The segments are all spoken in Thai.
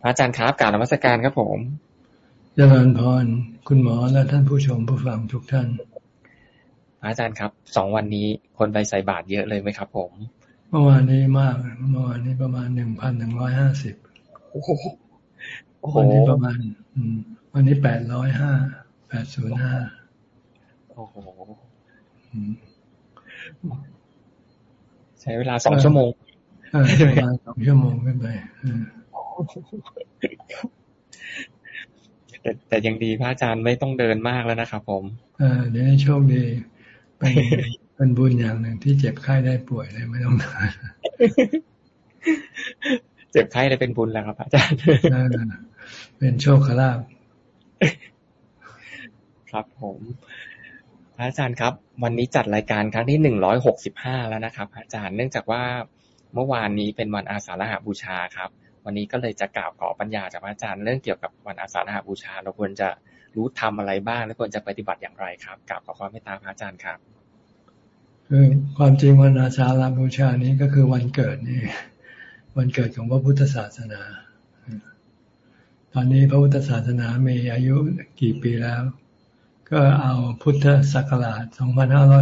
พระอาจารย์ครับกราบนมัสการครับผมเจริญพรคุณหมอและท่านผู้ชมผู้ฟังทุกท่านพระอาจารย์ครับสองวันนี้คนไปใส่บาตรเยอะเลยไหมครับ ผม เมื่อวานนี้มากเมื่อวานนี้ประมาณหนึ่งพันหนึ่งร้อยห้าสิบวันนี้ประมาณวันนี้แปดร้อยห้าแปดศูนย์ห้าโอ้โหใช้เวลาสองชั่วโมงประมาณสองชั่วโมงขึ้นไป แต่แต่ยังดีพระอาจารย์ไม่ต้องเดินมากแล้วนะครับผมเออเดี๋ยวโชคดีเป็นเป็นบุญอย่างหนึ่งที่เจ็บไข้ได้ป่วยเลยไม่ต้องเดินเจ็บไข้ได้เป็นบุญแล้วครับอาจารย์เป็นโชคลาภครับผมพระอาจารย์ครับ วันนี้จัดรายการครั้งที่หนึ่งร้อยหกสิบห้าแล้วนะครับอาจารย์เนื่องจากว่าเมื่อวานนี้เป็นวันอาสาฬหบูชาครับ วันนี้ก็เลยจะกล่าวขอปัญญาจากอาจารย์เรื่องเกี่ยวกับวันอาสาฬหบูชา เราควรจะรู้ทำอะไรบ้าง และควรจะปฏิบัติอย่างไรครับกล่าวขอความเมตตาพระอาจารย์ครับคือความจริงวันอาสาฬบูชานี้ก็คือวันเกิดนี่วันเกิดของพระพุทธศาสนา ตอนนี้พระพุทธศาสนามีอายุกี่ปีแล้ว ก็เอาพุทธศักราช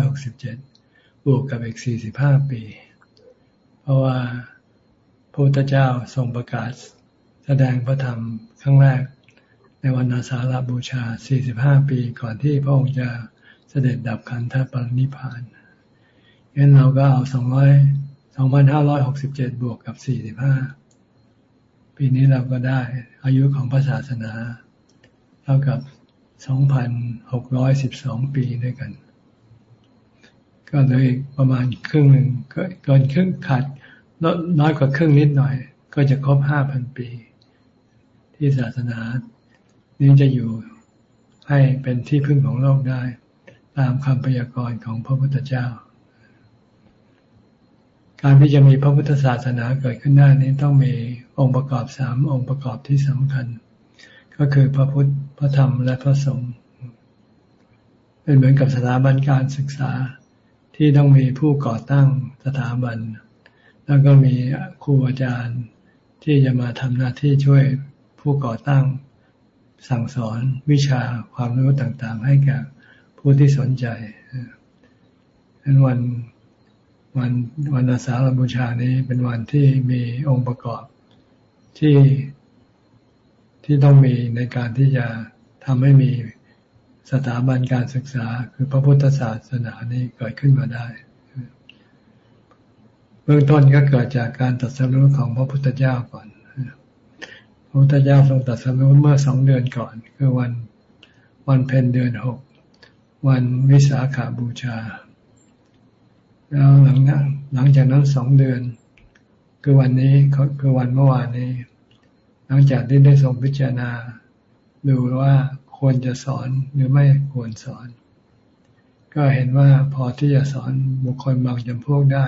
2567 บวกกับอีก 45 ปี เพราะว่า พระพุทธเจ้าทรงประกาศแสดงพระธรรมครั้งแรก ในวันอาสาฬบูชา 45 ปีก่อนที่พระองค์จะเสด็จดับขันธปรินิพานงั้นเราก็เอา 200 2,567 บวกกับ 45 ปีนี้เราก็ได้อายุของพระศาสนา เท่ากับ 2,612 ปีด้วยกัน ก็เลยประมาณครึ่งหนึ่งเกินครึ่งขาด น้อยกว่าครึ่งนิดหน่อย ก็จะครบห้าพันปี ที่ศาสนานี้จะอยู่ให้เป็นที่พึ่งของโลกได้ ตามคำพยากรณ์ของพระพุทธเจ้า การที่จะมีพระพุทธศาสนาเกิดขึ้นได้นี้ต้องมีองค์ประกอบสามองค์ประกอบที่สำคัญ ก็คือพระพุทธพระธรรมและพระสงฆ์เป็นเหมือนกับสถาบันการศึกษาที่ต้องมีผู้ก่อตั้งสถาบัน แล้วก็มีครูอาจารย์ที่จะมาทำหน้าที่ช่วยผู้ก่อตั้งสั่งสอนวิชาความรู้ต่างๆ ให้แก่ผู้ที่สนใจดังวันวันวันอาสาฬบูชานี้เป็นวันที่มีองค์ประกอบที่ที่ต้องมีในการที่จะทำให้มีสถาบันการศึกษา คือพระพุทธศาสนานี้เกิดขึ้นมาได้ เบื้องต้นก็เกิดจากการตัดสรุปของพระพุทธเจ้าก่อน พระพุทธเจ้าทรงตัดสรุปเมื่อสองเดือนก่อน คือวันวันเพ็ญเดือนหก วันวิสาขาบูชา แล้วหลังนั้นหลังจากนั้นสองเดือน คือวันนี้คือวันเมื่อวานนี้ หลังจากที่ได้ทรงพิจารณา ดูว่าควรจะสอนหรือไม่ควรสอน ก็เห็นว่าพอที่จะสอนบุคคลบางจำพวกได้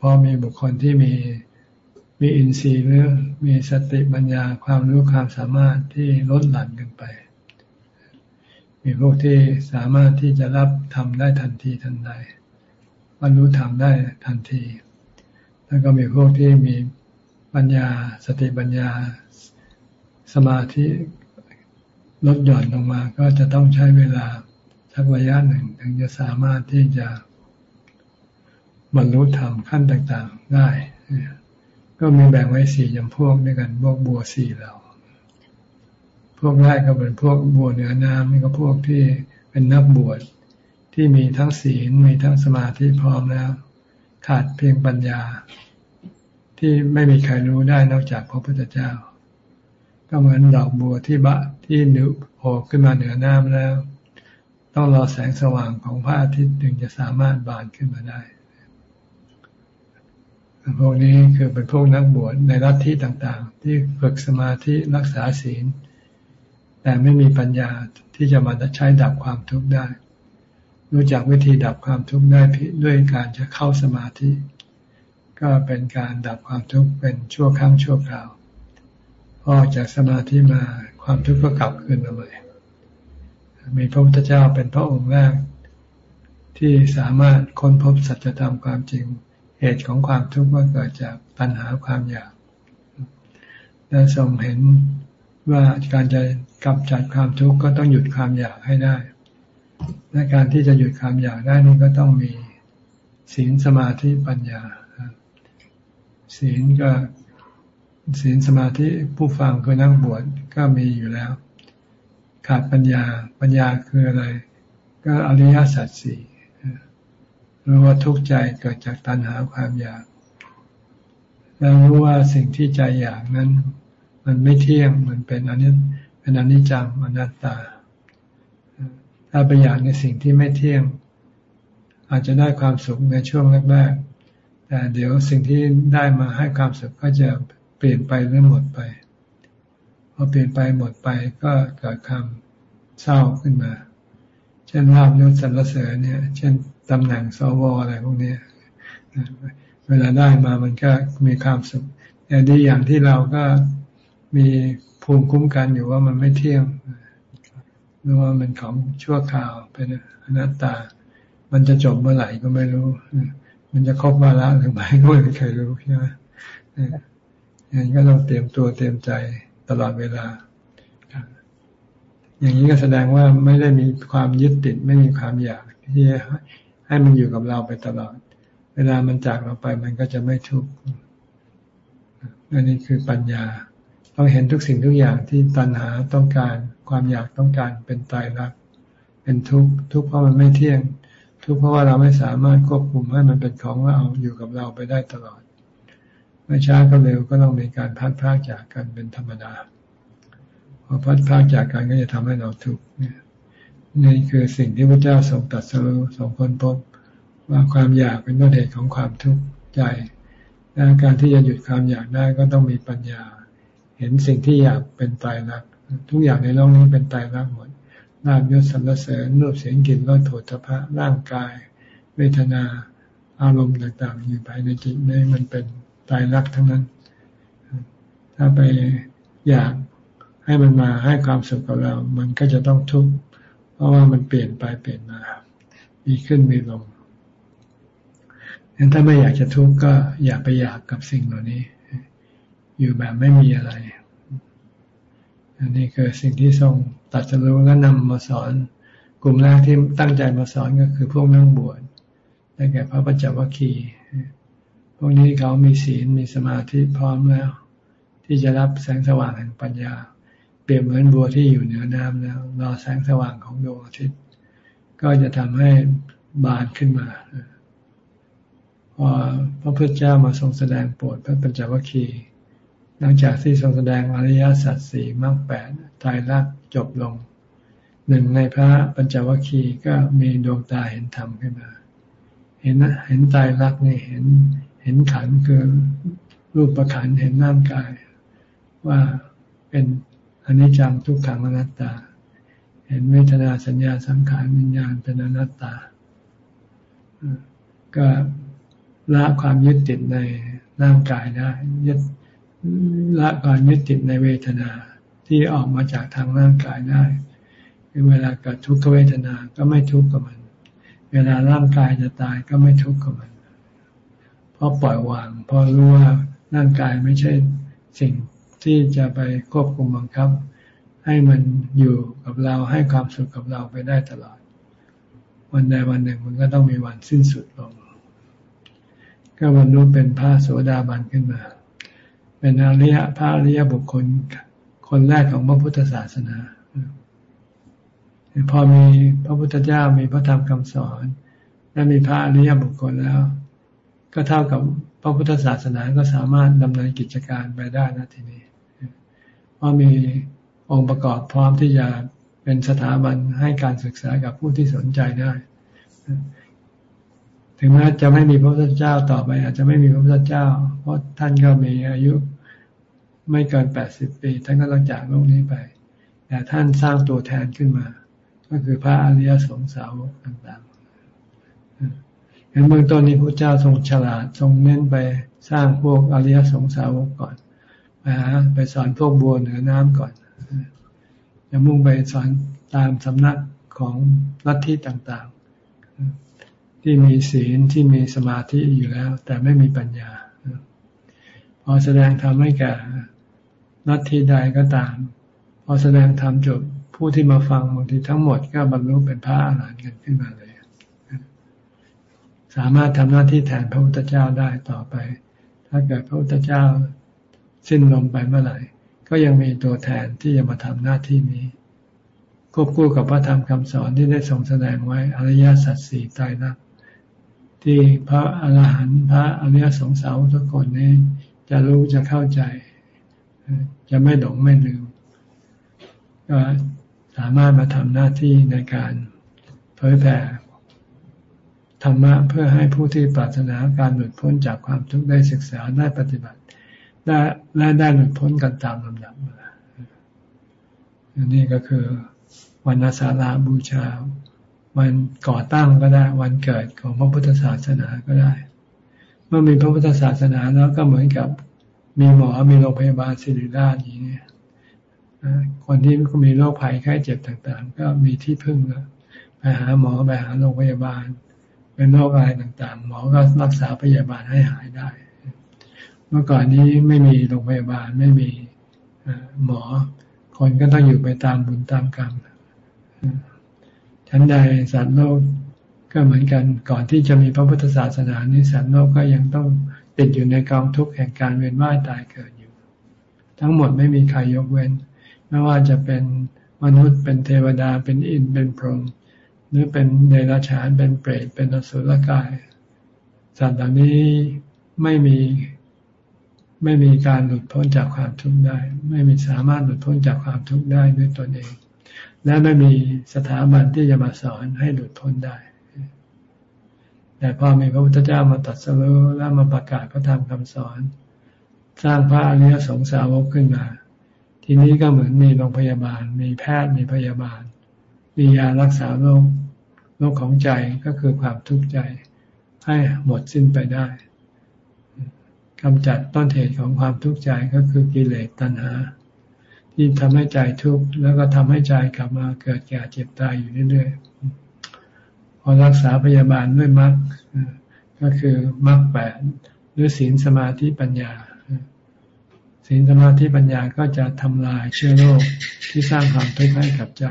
พอมีบุคคลที่มีมีอินทรีย์หรือมีสติปัญญาความรู้ความสามารถที่ลดหลั่นกันไป มีพวกที่สามารถที่จะรับทำได้ทันทีทันใดบรรลุธรรมได้ทันที แล้วก็มีพวกที่มีปัญญาสติปัญญาสมาธิลดหย่อนลงมา ก็จะต้องใช้เวลาสักระยะหนึ่ง ถึงจะสามารถที่จะ บรรลุธรรมขั้นต่างๆ ได้ ก็มีแบ่งไว้สี่จำพวกด้วยกันพวกบัวสี่เหล่าพวกแรกก็เป็นพวกบัวเหนือน้ำนี่ก็พวกที่เป็นนักบวชที่มีทั้งศีลมีทั้งสมาธิพร้อมแล้ว ขาดเพียงปัญญา ที่ไม่มีใครรู้ได้นอกจากพระพุทธเจ้า ก็เหมือนดอกบัวที่บะที่หนุโผล่ขึ้นมาเหนือน้ำแล้ว ต้องรอแสงสว่างของพระอาทิตย์ถึงจะสามารถบานขึ้นมาได้ พวกนี้คือเป็นพวกนักบวชในรัฐที่ต่างๆ ที่ฝึกสมาธิรักษาศีล แต่ไม่มีปัญญาที่จะมาใช้ดับความทุกข์ได้ รู้จักวิธีดับความทุกข์ได้ด้วยการจะเข้าสมาธิ ก็เป็นการดับความทุกข์เป็นชั่วครั้งชั่วคราวออกจากสมาธิมาความทุกข์ก็กลับคืนมาใหม่มีพระพุทธเจ้าเป็นพระองค์แรกที่สามารถค้นพบสัจธรรมความจริง เหตุของความทุกข์ว่าเกิดจากปัญหาความอยาก และทรงเห็นว่าการจะกำจัดความทุกข์ก็ต้องหยุดความอยากให้ได้ และการที่จะหยุดความอยากได้นี่ก็ต้องมีศีลสมาธิปัญญา ศีลก็ศีลสมาธิผู้ฟังคือนั่งบวชก็มีอยู่แล้ว ขาดปัญญาปัญญาคืออะไร ก็อริยสัจสี่ รู้ว่าทุกข์ใจเกิดจากตัณหาความอยาก แล้วรู้ว่าสิ่งที่ใจอยากนั้น มันไม่เที่ยงมันเป็นอนิจเป็นอนิจจังอนัตตา ถ้าไปอยากในสิ่งที่ไม่เที่ยง อาจจะได้ความสุขในช่วงแรกๆแต่เดี๋ยวสิ่งที่ได้มาให้ความสุขก็จะเปลี่ยนไปหรือหมดไปพอเปลี่ยนไปหมดไปก็เกิดความเศร้าขึ้นมา เช่นลาบยศสรรเสริญเนี่ย เช่น ตำแหน่งสวอะไรพวกนี้เวลาได้มามันก็มีความสุขแต่ดีอย่างที่เราก็มีภูมิคุ้มกันอยู่ว่ามันไม่เที่ยงหรือว่ามันของชั่วคราวเป็นอนัตตา มันจะจบเมื่อไหร่ก็ไม่รู้ มันจะครบมาแล้วหรือไม่ก็ไม่มีใครรู้ใช่ไหมอย่างนี้ก็ต้องเตรียมตัวเตรียมใจตลอดเวลา อย่างนี้ก็แสดงว่าไม่ได้มีความยึดติดไม่มีความอยากที่ ให้มันอยู่กับเราไปตลอด เวลามันจากเราไปมันก็จะไม่ทุกข์อันนี้คือปัญญาต้องเห็นทุกสิ่งทุกอย่างที่ตัณหาต้องการความอยากต้องการเป็นตายรัก เป็นทุกข์ทุกข์เพราะมันไม่เที่ยง ทุกข์เพราะว่าเราไม่สามารถควบคุมให้มันเป็นของเราอยู่กับเราไปได้ตลอด ไม่ช้าก็เร็วก็ต้องมีการพัดพากจากกันเป็นธรรมดาพอพัดพากจากกันก็จะทำให้เราทุกข์เนี่ย นี่คือสิ่งที่พระเจ้าทรงตัดสรุทรงค้นพบ ว่าความอยากเป็นต้นเหตุของความทุกข์ใจและการที่จะหยุดความอยากได้ก็ต้องมีปัญญา เห็นสิ่งที่อยากเป็นตายรักทุกอย่างในโลกนี้เป็นตายรักหมดลาบยศสรรเสริญรูปเสียงกลิ่นรสโผฏฐพะร่างกาย เวทนาอารมณ์ต่างๆ อยู่ภายในจิตนี้มันเป็นตายรักทั้งนั้น ถ้าไปอยากให้มันมาให้ความสุขกับเรา มันก็จะต้องทุกข์ เพราะว่ามันเปลี่ยนไปเปลี่ยนมา มีขึ้นมีลงงั้นถ้าไม่อยากจะทุกข์ก็อย่าไปอยากกับสิ่งเหล่านี้ อยู่แบบไม่มีอะไร อันนี้คือสิ่งที่ทรงตัดสรู้และนำมาสอน กลุ่มแรกที่ตั้งใจมาสอนก็คือพวกนักบวชได้แก่พระปัญจวัคคีพวกนี้เขามีศีลมีสมาธิพร้อมแล้ว ที่จะรับแสงสว่างแห่งปัญญา เปรียบเหมือนบัวที่อยู่เหนือน้ำแล้วรอแสงสว่างของดวงอาทิตย์ ก็จะทำให้บานขึ้นมาพอพระพุทธเจ้ามาทรงแสดงโปรดพระปัญจวัคคีย์หลังจากที่ทรงแสดงอริยสัจสี่มรรคแปดตายรักจบลง หนึ่งในพระปัญจวัคคีย์ก็มีดวงตาเห็นธรรมขึ้นมา เห็นเห็นตายรักนี่เห็นเห็นขันคือรูปประขันเห็นร่างกาย ว่าเป็น อันิจจังทุกขังอนัตตา เห็นเวทนาสัญญาสังขารวิญญาณเป็นอนัตตา ก็ละความยึดติดในร่างกายได้ยึดละความยึดติดในเวทนาที่ออกมาจากทางร่างกายได้เวลาเกิดทุกขเวทนา ก็ไม่ทุกข์กับมัน เวลาร่างกายจะตายก็ไม่ทุกข์กับมัน เพราะปล่อยวาง เพราะรู้ว่าร่างกายไม่ใช่สิ่ง ที่จะไปควบคุมบังคับ ให้มันอยู่กับเราให้ความสุขกับเราไปได้ตลอด วันใดวันหนึ่งมันก็ต้องมีวันสิ้นสุดลง ก็บรรลุเป็นพระโสดาบันขึ้นมา เป็นอริยพระอริยบุคคลคนแรกของพระพุทธศาสนาพอมีพระพุทธเจ้ามีพระธรรมคำสอน และมีพระอริยบุคคลแล้ว ก็เท่ากับ ระพุทธศาสนาก็สามารถดำเนินกิจการไปได้นะทีนี้ เพราะมีองค์ประกอบพร้อมที่จะเป็นสถาบันให้การศึกษากับผู้ที่สนใจได้ ถึงแม้จะไม่มีพระพุทธเจ้าต่อไป อาจจะไม่มีพระพุทธเจ้า เพราะท่านก็มีอายุไม่เกินแปดสิบปี ท่านก็ต้องจากโลกนี้ไป แต่ท่านสร้างตัวแทนขึ้นมา ก็คือพระอริยสงสาวกต่างๆ เห็นเบื้องต้นนี้พระเจ้าทรงฉลาดทรงเน้นไปสร้างพวกอริยสงสาวกก่อนไปหาไปสอนพวกบัวเหนือน้ำก่อนจะมุ่งไปสอนตามสำนักของลัทธิต่างๆ ที่มีศีลที่มีสมาธิอยู่แล้ว แต่ไม่มีปัญญาพอแสดงทำให้แก่นัดทีใดก็ตาม พอแสดงธรรมจบผู้ที่มาฟังบางทีทั้งหมดก็บรรลุเป็นพระอรหันต์กันขึ้นมาเลย สามารถทำหน้าที่แทนพระพุทธเจ้าได้ต่อไป ถ้าเกิดพระพุทธเจ้าสิ้นลมไปเมื่อไหร่ ก็ยังมีตัวแทนที่จะมาทำหน้าที่นี้ ควบคู่กับพระธรรมคำสอนที่ได้ทรงแสดงไว้อริยสัจสี่ตายรักที่พระอรหันต์พระอริยสงสาวทุกคนนี้จะรู้จะเข้าใจ จะไม่หลงไม่ลืมก็สามารถมาทำหน้าที่ในการเผยแผ่ รรมะเพื่อให้ผู้ที่ปรารถนาการหลุดพ้นจากความทุกข์ได้ศึกษาได้ปฏิบัติได้และได้หลุดพ้นกันตามลำดับอันนี้ก็คือวันอาสาฬาบูชา วันก่อตั้งก็ได้ วันเกิดของพระพุทธศาสนาก็ได้ เมื่อมีพระพุทธศาสนาแล้วก็เหมือนกับมีหมอมีโรงพยาบาลศิริราชอย่างนี้คนที่มีโรคภัยไข้เจ็บต่างๆ ก็มีที่พึ่งแล้วไปหาหมอไปหาโรงพยาบาล เป็นโรคอะไรต่างๆ หมอก็รักษาพยาบาลให้หายได้ เมื่อก่อนนี้ไม่มีโรงพยาบาลไม่มีหมอ คนก็ต้องอยู่ไปตามบุญตามกรรมชั้นใดสัตว์โลกก็เหมือนกันก่อนที่จะมีพระพุทธศาสนานี้สัตว์โลกก็ยังต้องติดอยู่ในกองทุกข์แห่งการเวียนว่ายตายเกิดอยู่ ทั้งหมดไม่มีใครยกเว้น ไม่ว่าจะเป็นมนุษย์เป็นเทวดาเป็นอินเป็นพรหม รือเป็นเดรัจฉานเป็นเปรตเป็นอสุรกาย สัตว์เหล่านี้ไม่มีไม่มีการหลุดพ้นจากความทุกข์ได้ ไม่มีสามารถหลุดพ้นจากความทุกข์ได้ด้วยตนเอง และไม่มีสถาบันที่จะมาสอนให้หลุดพ้นได้แต่พอมีพระพุทธเจ้ามาตรัสรู้และมาประกาศพระธรรมคำสอน สร้างพระอริยสงสาวกขึ้นมา ทีนี้ก็เหมือนมีโรงพยาบาล มีแพทย์มีพยาบาล มียารักษาโรค โรคของใจก็คือความทุกข์ใจ ให้หมดสิ้นไปได้กำจัดต้นเหตุของความทุกข์ใจก็คือกิเลสตัณหา ที่ทำให้ใจทุกข์แล้วก็ทำให้ใจกลับมาเกิดแก่เจ็บตายอยู่เรื่อยๆพอรักษาพยาบาลด้วยมรรคก็คือมรรคแปดหรือศีลสมาธิปัญญาศีลสมาธิปัญญาก็จะทำลายเชื้อโรคที่สร้างความทุกข์ให้กับใจ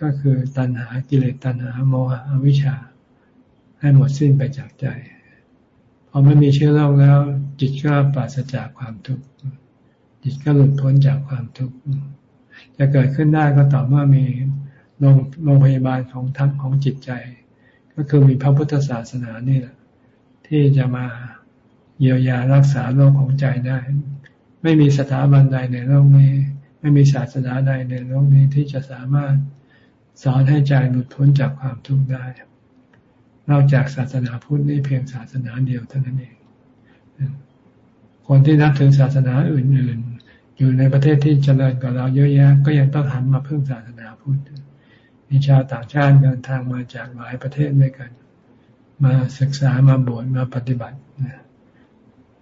ก็คือตัณหากิเลสตัณหาโมหะอวิชชา ให้หมดสิ้นไปจากใจพอไม่มีเชื้อโรคแล้ว จิตก็ปราศจากความทุกข์จิตก็หลุดพ้นจากความทุกข์จะเกิดขึ้นได้ก็ต่อเมื่อมีโรงโรงพยาบาลของทั้งของจิตใจ ก็คือมีพระพุทธศาสนานี่แหละที่จะมาเยียวยารักษาโรคของใจได้ ไม่มีสถาบันใดในโลกนี้ ไม่มีศาสนาใดในโลกนี้ที่จะสามารถ สอนให้ใจหลุดพ้นจากความทุกข์ได้ นอกจากศาสนาพุทธนี่เพียงศาสนาเดียวเท่านั้นเอง คนที่นับถือศาสนาอื่น ๆ อยู่ในประเทศที่เจริญกว่าเราเยอะแยะ ก็ยังต้องหันมาพึ่งศาสนาพุทธมีชาวต่างชาติเดินทางมาจากหลายประเทศด้วยกัน มาศึกษามาบวชมาปฏิบัติ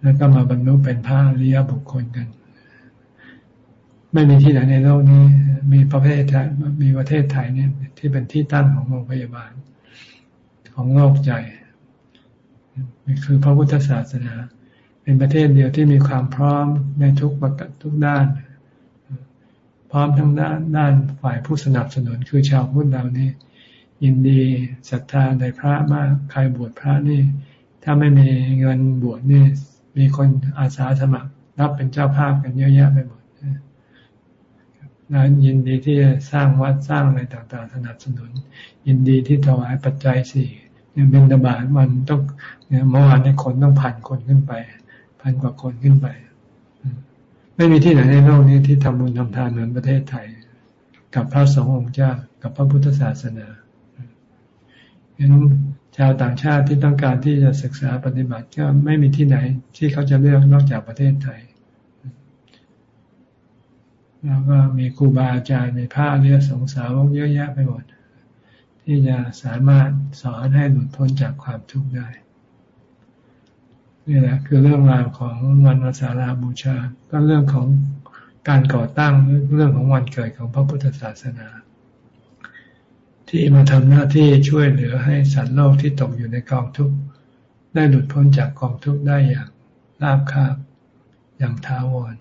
แล้วก็มาบรรลุเป็นพระอริยบุคคลกัน ไม่มีที่ไหนในโลกนี้ มีประเทศไทยมีประเทศไทยเนี่ยที่เป็นที่ตั้งของโรงพยาบาล ของโลกใจนี่คือพระพุทธศาสนา เป็นประเทศเดียวที่มีความพร้อมในทุกประกทุกด้าน พร้อมทั้งด้านด้านฝ่ายผู้สนับสนุนคือชาวพุทธเรานี่ยินดีศรัทธาในพระมากใครบวชพระนี่ ถ้าไม่มีเงินบวชนี่ มีคนอาสาสมัครรับเป็นเจ้าภาพกันเยอะแยะไปหมด นั้นยินดีที่จะสร้างวัดสร้างอะไรต่างๆ สนับสนุน ยินดีที่ถวายปัจจัยสี่เนี่ยเป็นตบาทมันต้องเนี่ยเมื่อวานนี้คนต้องพันคนขึ้นไป พันกว่าคนขึ้นไป ไม่มีที่ไหนในโลกนี้ที่ทำบุญทำทานเหมือนประเทศไทย กับพระสงฆ์องค์เจ้ากับพระพุทธศาสนาเห็นชาวต่างชาติที่ต้องการที่จะศึกษาปฏิบัติก็ไม่มีที่ไหนที่เขาจะเลือกนอกจากประเทศไทย แล้วก็มีครูบาอาจารย์มีพระเรียสงสาวกเยอะแยะไปหมด ที่จะสามารถสอนให้หลุดพ้นจากความทุกข์ได้นี่แหละคือเรื่องราวของวันวสาราบูชา ก็เรื่องของการก่อตั้งเรื่องของวันเกิดของพระพุทธศาสนา ที่มาทำหน้าที่ช่วยเหลือให้สัตว์โลกที่ตกอยู่ในกองทุกข์ได้หลุดพ้นจากกองทุกข์ได้อย่างราบคาบอย่างท้าวร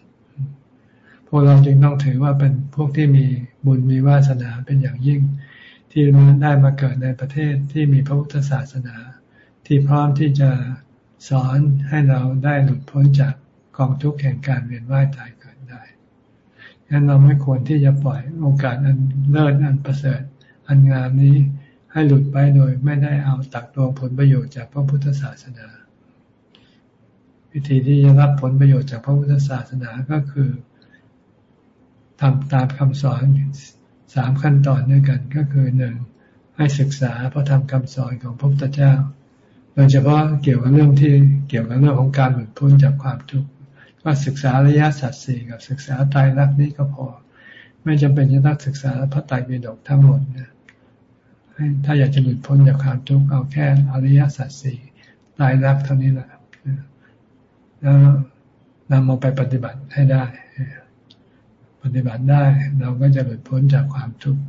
วกเราจึงต้องถือว่าเป็นพวกที่มีบุญมีวาสนาเป็นอย่างยิ่ง ที่ได้มาเกิดในประเทศที่มีพระพุทธศาสนา ที่พร้อมที่จะสอนให้เราได้หลุดพ้นจากกองทุกข์แห่งการเวียนว่ายตายเกิดได้ดังนั้นเราไม่ควรที่จะปล่อยโอกาสอันเลิศอันประเสริฐ อันงามนี้ให้หลุดไปโดยไม่ได้เอาตักตวงผลประโยชน์จากพระพุทธศาสนา วิธีที่จะรับผลประโยชน์จากพระพุทธศาสนาก็คือ ทำตามคำสอนสามขั้นตอนด้วยกันก็คือหนึ่งให้ศึกษาพระธรรมคำสอนของพระพุทธเจ้า โดยเฉพาะเกี่ยวกับเรื่องที่เกี่ยวกับเรื่องของการหลุดพ้นจากความทุกข์ก็ศึกษาระยะสัตสี่กับศึกษาตายรักนี้ก็พอ ไม่จำเป็นจะต้องศึกษาพระไตรปิฎกทั้งหมดนะถ้าอยากจะหลุดพ้นจากความทุกข์เอาแค่อริยสัจสี่ตายรักเท่านี้แหละแล้วนำมาไปปฏิบัติให้ได้ ปฏิบัติได้เราก็จะหลุดพ้นจากความทุกข์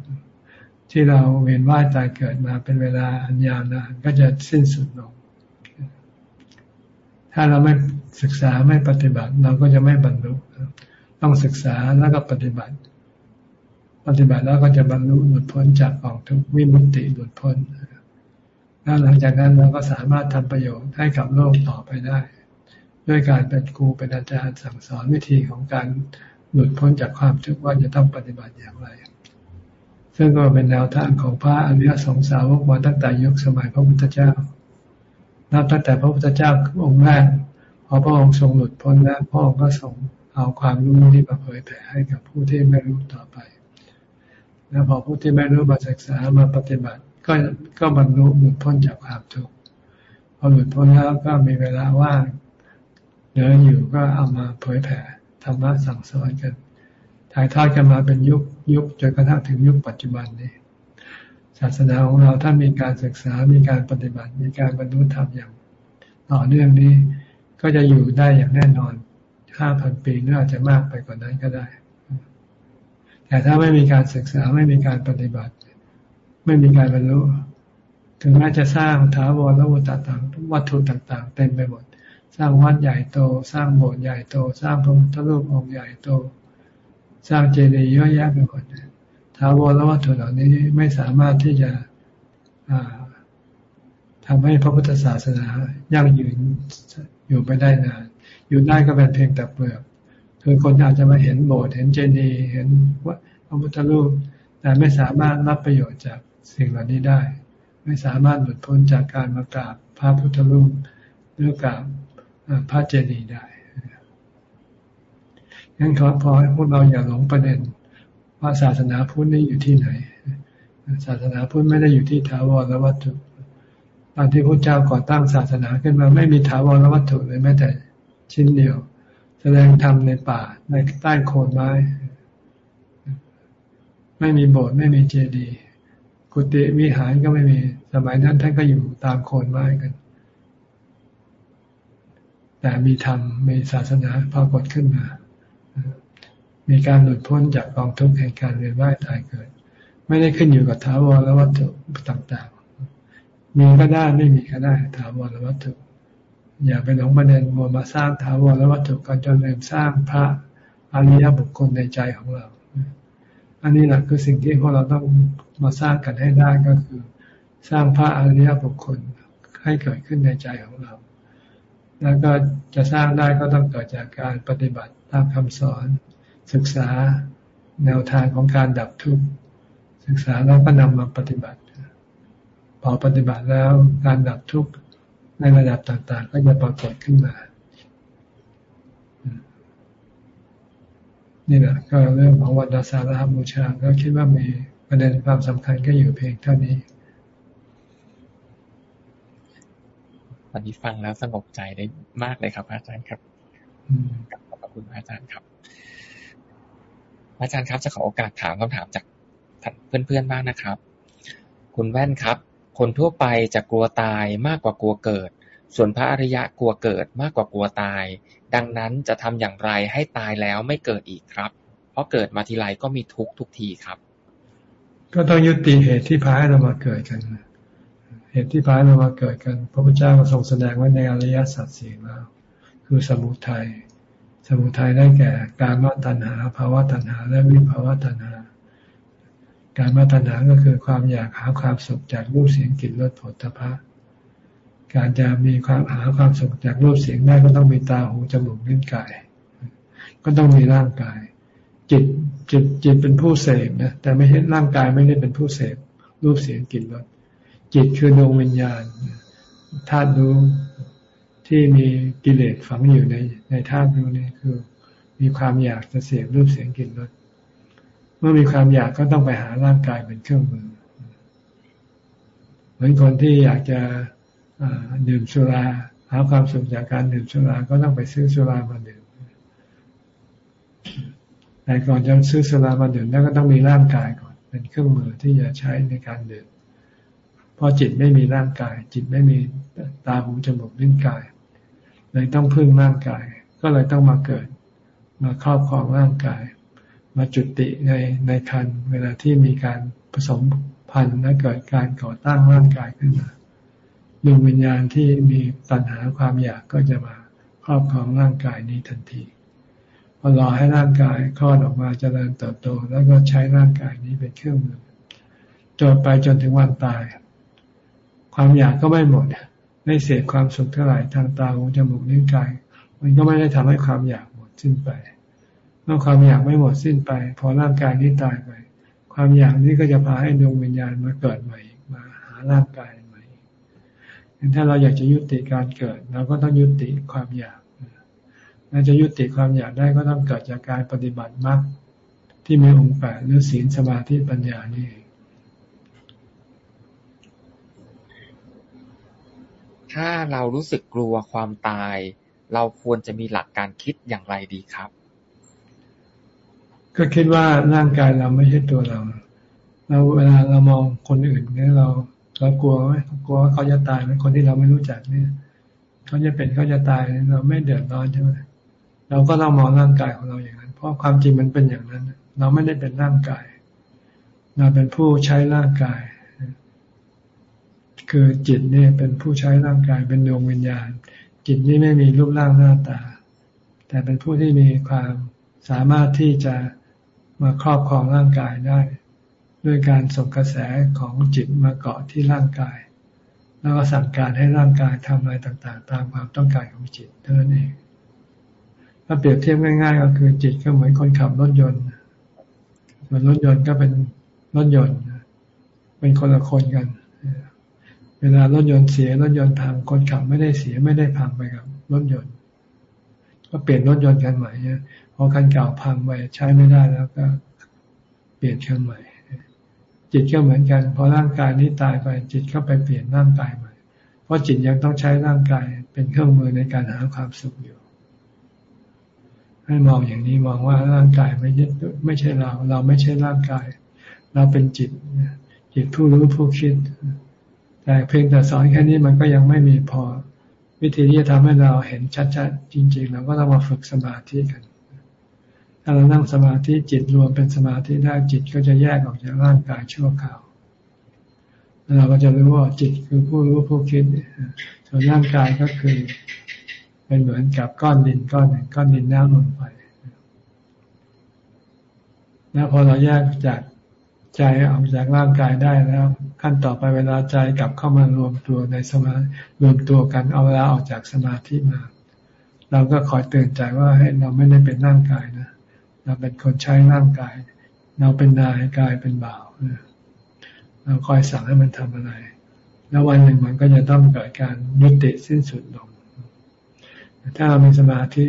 ที่เราเวียนว่ายตายเกิดมาเป็นเวลาอันยาวนานก็จะสิ้นสุดลง ถ้าเราไม่ศึกษาไม่ปฏิบัติ เราก็จะไม่บรรลุต้องศึกษาแล้วก็ปฏิบัติ ปฏิบัติแล้วก็จะบรรลุหลุดพ้นจากกองทุกวิมุตติหลุดพ้นแล้วหลังจากนั้นเราก็สามารถทำประโยชน์ให้กับโลกต่อไปได้ ด้วยการเป็นครูเป็นอาจารย์สั่งสอนวิธีของการ หลุดพ้นจากความทุกข์ว่าจะต้องปฏิบัติอย่างไร ซึ่งก็เป็นแนวทางของพระอริยสงสาวกมาตั้งแต่ยุคสมัยพระพุทธเจ้า นับตั้งแต่พระพุทธเจ้าองค์แรกพอพระองค์ทรงหลุดพ้นแล้วพระองค์ก็ทรงเอาความรู้นี้มาเผยแผ่ให้กับผู้ที่ไม่รู้ต่อไป แล้วพอผู้ที่ไม่รู้มาศึกษามาปฏิบัติ ก็ก็บรรลุหลุดพ้นจากความทุกข์ พอหลุดพ้นแล้วก็มีเวลาว่างเหลืออยู่ก็เอามาเผยแผ่ ธรรมะสั่งสอนกัน ถ่ายทอดกันมาเป็นยุคยุคจนกระทั่งถึงยุคปัจจุบันนี้ ศาสนาของเราถ้ามีการศึกษา มีการปฏิบัติ มีการบรรลุธรรมอย่าง ต่อเนื่องนี้ ก็จะอยู่ได้อย่างแน่นอนห้าพันปีหรืออาจจะมากไปกว่านั้นก็ได้ แต่ถ้าไม่มีการศึกษาไม่มีการปฏิบัติ ไม่มีการบรรลุ ถึงแม้จะสร้างถาวรและวัตถุต่างวัตถุต่างๆเต็มไปหมด สร้างวัดใหญ่โต สร้างโบสถ์ใหญ่โต สร้างพระพุทธรูปองค์ใหญ่โต สร้างเจดีย์เยอะแยะไปหมดท้าวรวัตถุเหล่านี้ไม่สามารถที่จะทำให้พระพุทธศาสนายั่งยืนอยู่ไปได้นาน อยู่ได้ก็เป็นเพียงแต่เปลือกคือคนอาจจะมาเห็นโบสถ์เห็นเจดีย์เห็นพระพุทธรูป แต่ไม่สามารถรับประโยชน์จากสิ่งเหล่านี้ได้ ไม่สามารถหลุดพ้นจากการมากราบพระพุทธรูปหรือกราบ พระเจดีย์ได้งั้นขอพอให้พวกเราอย่าหลงประเด็น ว่าศาสนาพุทธนี่อยู่ที่ไหน ศาสนาพุทธไม่ได้อยู่ที่ถาวรวัตถุตอนที่พระเจ้าก่อตั้งศาสนาขึ้นมาไม่มีถาวรวัตถุเลยแม้แต่ชิ้นเดียว แสดงธรรมในป่าในใต้โคนไม้ ไม่มีโบสถ์ไม่มีเจดีย์กุฏิวิหารก็ไม่มีสมัยนั้นท่านก็อยู่ตามโคนไม้กัน แต่มีธรรมมีศาสนาปรากฏขึ้นมา มีการหลุดพ้นจากกองทุกข์แห่งการเวียนว่ายตายเกิด ไม่ได้ขึ้นอยู่กับถาวรและวัตถุต่างๆ มีก็ได้ไม่มีก็ได้ถาวรและวัตถุ อย่าไปหลงประเด็นมัวมาสร้างถาวรและวัตถุกันจนลืมสร้างพระอริยบุคคลในใจของเรา อันนี้แหละคือสิ่งที่พวกเราต้องมาสร้างกันให้ได้ก็คือ สร้างพระอริยบุคคลให้เกิดขึ้นในใจของเรา แล้วก็จะสร้างได้ก็ต้องเกิดจากการปฏิบัติตามคำสอน ศึกษาแนวทางของการดับทุกข์ศึกษาแล้วก็นำมาปฏิบัติ พอปฏิบัติแล้วการดับทุกข์ในระดับต่างๆ ก็จะปรากฏขึ้นมา นี่แหละก็เรื่องของวันดาสาระบูชาก็คิดว่ามีประเด็นความสำคัญก็อยู่เพียงเท่านี้ วันนี้ฟังแล้วสงบใจได้มากเลยครับ อาจารย์ครับขอบคุณอาจารย์ครับ อาจารย์ครับจะขอโอกาสถามคำถามจากเพื่อนๆบ้างนะครับ คุณแว่นครับ คนทั่วไปจะกลัวตายมากกว่ากลัวเกิด ส่วนพระอริยะกลัวเกิดมากกว่ากลัวตาย ดังนั้นจะทำอย่างไรให้ตายแล้วไม่เกิดอีกครับ เพราะเกิดมาทีไรก็มีทุกทุกทีครับ ก็ต้องยุติเหตุที่พาให้เรามาเกิดกัน เหตุที่พาเรามาเกิดกัน พระพุทธเจ้าก็ทรงแสดงไว้ในอริยสัจสี่แล้ว คือสมุทัยสมุทัยได้แก่การมาตัณหาภาวะตัณหา และวิภาวะตัณหา การมาตัณหาก็คือความอยากหาความสุขจากรูปเสียงกลิ่นรสผลตภะการจะมีความหาความสุขจากรูปเสียงได้ก็ต้องมีตาหูจมูกลิ้นกาย ก็ต้องมีร่างกาย จิตจิตจิตเป็นผู้เสพนะแต่ไม่ใช่ร่างกายไม่ได้เป็นผู้เสพรูปเสียงกลิ่นรส จิตคือดวงวิญญาณธาตุรู้ที่มีกิเลสฝังอยู่ในในธาตุรู้นี่คือ มีความอยากจะเสพรูปเสียงกลิ่นรสเมื่อมีความอยากก็ต้องไปหาร่างกายเป็นเครื่องมือ เหมือนคนที่อยากจะดื่มสุราหาความสุขจากการดื่มสุราก็ต้องไปซื้อสุรามาดื่มแต่ก่อนจะซื้อสุรามาดื่มแล้วก็ต้องมีร่างกายก่อน เป็นเครื่องมือที่จะใช้ในการดื่ม เพราะจิตไม่มีร่างกาย จิตไม่มีตาหูจมูกลิ้นกาย เลยต้องพึ่งร่างกาย ก็เลยต้องมาเกิด มาครอบครองร่างกาย มาจุติในในคันเวลาที่มีการผสมพันธุ์และเกิดการก่อตั้งร่างกายขึ้นมาดวงวิญญาณที่มีตัณหาความอยากก็จะมาครอบครองร่างกายนี้ทันทีพอรอให้ร่างกายคลอดออกมาจเจริญเติบโต แล้วก็ใช้ร่างกายนี้เป็นเครื่องมือจนไปจนถึงวันตาย ความอยากก็ไม่หมด ไม่เสพความสุขเท่าไหร่ทางตาหูจมูกนิ้วกาย มันก็ไม่ได้ทำให้ความอยากหมดสิ้นไป เมื่อความอยากไม่หมดสิ้นไป พอร่างกายนี้ตายไป ความอยากนี้ก็จะพาให้ดวงวิญญาณมาเกิดใหม่มาหาร่างกายใหม่ถ้าเราอยากจะยุติการเกิดเราก็ต้องยุติความอยากเราจะยุติความอยากได้ก็ต้องเกิดจากการปฏิบัติมรรคที่มีองค์แปดหรือศีลสมาธิปัญญานี่ ถ้าเรารู้สึกกลัวความตาย เราควรจะมีหลักการคิดอย่างไรดีครับ ก็คิดว่าร่างกายเราไม่ใช่ตัวเราเราเวลาเรามองคนอื่นเนี่ยเราเรากลัวไหมกลัวว่าเขาจะตายไหมคนที่เราไม่รู้จักเนี่ยเขาจะเป็นเขาจะตายเราไม่เดือดร้อนใช่ไหมเราก็ต้องมองร่างกายของเราอย่างนั้น เพราะความจริงมันเป็นอย่างนั้น เราไม่ได้เป็นร่างกาย เราเป็นผู้ใช้ร่างกาย คือจิตเนี่ยเป็นผู้ใช้ร่างกายเป็นดวงวิญญาณ จิตนี่ไม่มีรูปร่างหน้าตา แต่เป็นผู้ที่มีความสามารถที่จะมาครอบครองร่างกายได้ ด้วยการส่งกระแสของจิตมาเกาะที่ร่างกาย แล้วก็สั่งการให้ร่างกายทำอะไรต่างๆ ตามความต้องการของจิตเท่านั้นเองถ้าเปรียบเทียบง่ายๆ ก็คือจิตก็เหมือนคนขับรถยนต์ส่วนรถยนต์ก็เป็นรถยนต์ เป็นคนละคนกัน เวลารถยนต์เสียรถยนต์พังคนขับไม่ได้เสียไม่ได้พังไปกับรถยนต์ ก็เปลี่ยนรถยนต์กันใหม่เนี่ยพอคันเก่าพังไปใช้ไม่ได้แล้วก็เปลี่ยนคันใหม่ จิตก็เหมือนกัน พอร่างกายนี้ตายไปจิตก็ไปเปลี่ยนร่างกายใหม่ เพราะจิตยังต้องใช้ร่างกายเป็นเครื่องมือในการหาความสุขอยู่ ให้มองอย่างนี้มองว่าร่างกายไม่ใช่ไม่ใช่เรา เราไม่ใช่ร่างกาย เราเป็นจิต จิตผู้รู้ผู้คิด แต่เพียงแต่สอนแค่นี้มันก็ยังไม่มีพอ วิธีที่จะทำให้เราเห็นชัดๆ จริง ๆ เราก็ต้องมาฝึกสมาธิกัน ถ้าเรานั่งสมาธิจิตรวมเป็นสมาธิได้จิตก็จะแยกออกจากร่างกายชั่วคราวแล้วเราก็จะรู้ว่าจิตคือผู้รู้ผู้คิดส่วนร่างกายก็คือ เป็นเหมือนกับก้อนดินก้อนหนึ่งก้อนดินน้ำลงไปแล้วพอเราแยกจาก ใจออกจากร่างกายได้แล้ว ขั้นต่อไปเวลาใจกลับเข้ามารวมตัวในสมารวมตัวกันเอาเวลาออกจากสมาธิมา เราก็คอยเตือนใจว่าให้เราไม่ได้เป็นร่างกายนะเราเป็นคนใช้ร่างกาย เราเป็นนายกายเป็นบ่าวเราคอยสั่งให้มันทำอะไร แล้ววันหนึ่งมันก็จะต้องเกิดการยุติสิ้นสุดลง ถ้าเรามีสมาธิ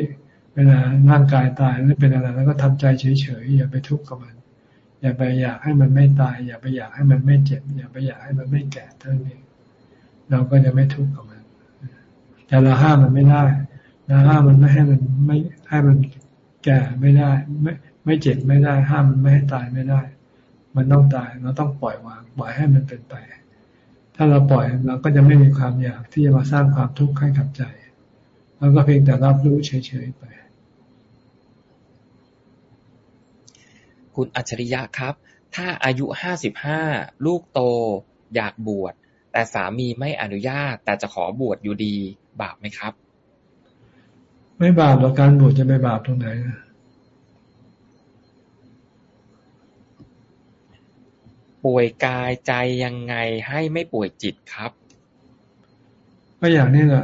เวลาร่างกายตายแล้วเป็นอะไรแล้วก็ทำใจเฉยๆอย่าไปทุกข์กับมัน อย่าไปอยากให้มันไม่ตาย อย่าไปอยากให้มันไม่เจ็บ อย่าไปอยากให้มันไม่แก่เท่านี้เราก็จะไม่ทุกข์กับมัน แต่เราห้ามมันไม่ได้เราห้ามมันไม่ให้มันไม่ให้มันแก่ไม่ได้ ไม่ไม่เจ็บไม่ได้ ห้ามมันไม่ให้ตายไม่ได้ มันต้องตายเราต้องปล่อยวางปล่อยให้มันเป็นไป ถ้าเราปล่อยเราก็จะไม่มีความอยากที่จะมาสร้างความทุกข์ให้กับใจเราก็เพียงแต่รับรู้เฉยๆไป คุณอัจฉริยะครับ ถ้าอายุห้าสิบห้าลูกโต อยากบวช แต่สามีไม่อนุญาต แต่จะขอบวชอยู่ดี บาปไหมครับ ไม่บาปหรอกการบวชจะไม่บาปตรงไหนนะป่วยกายใจยังไงให้ไม่ป่วยจิตครับ ก็อย่างนี้แหละ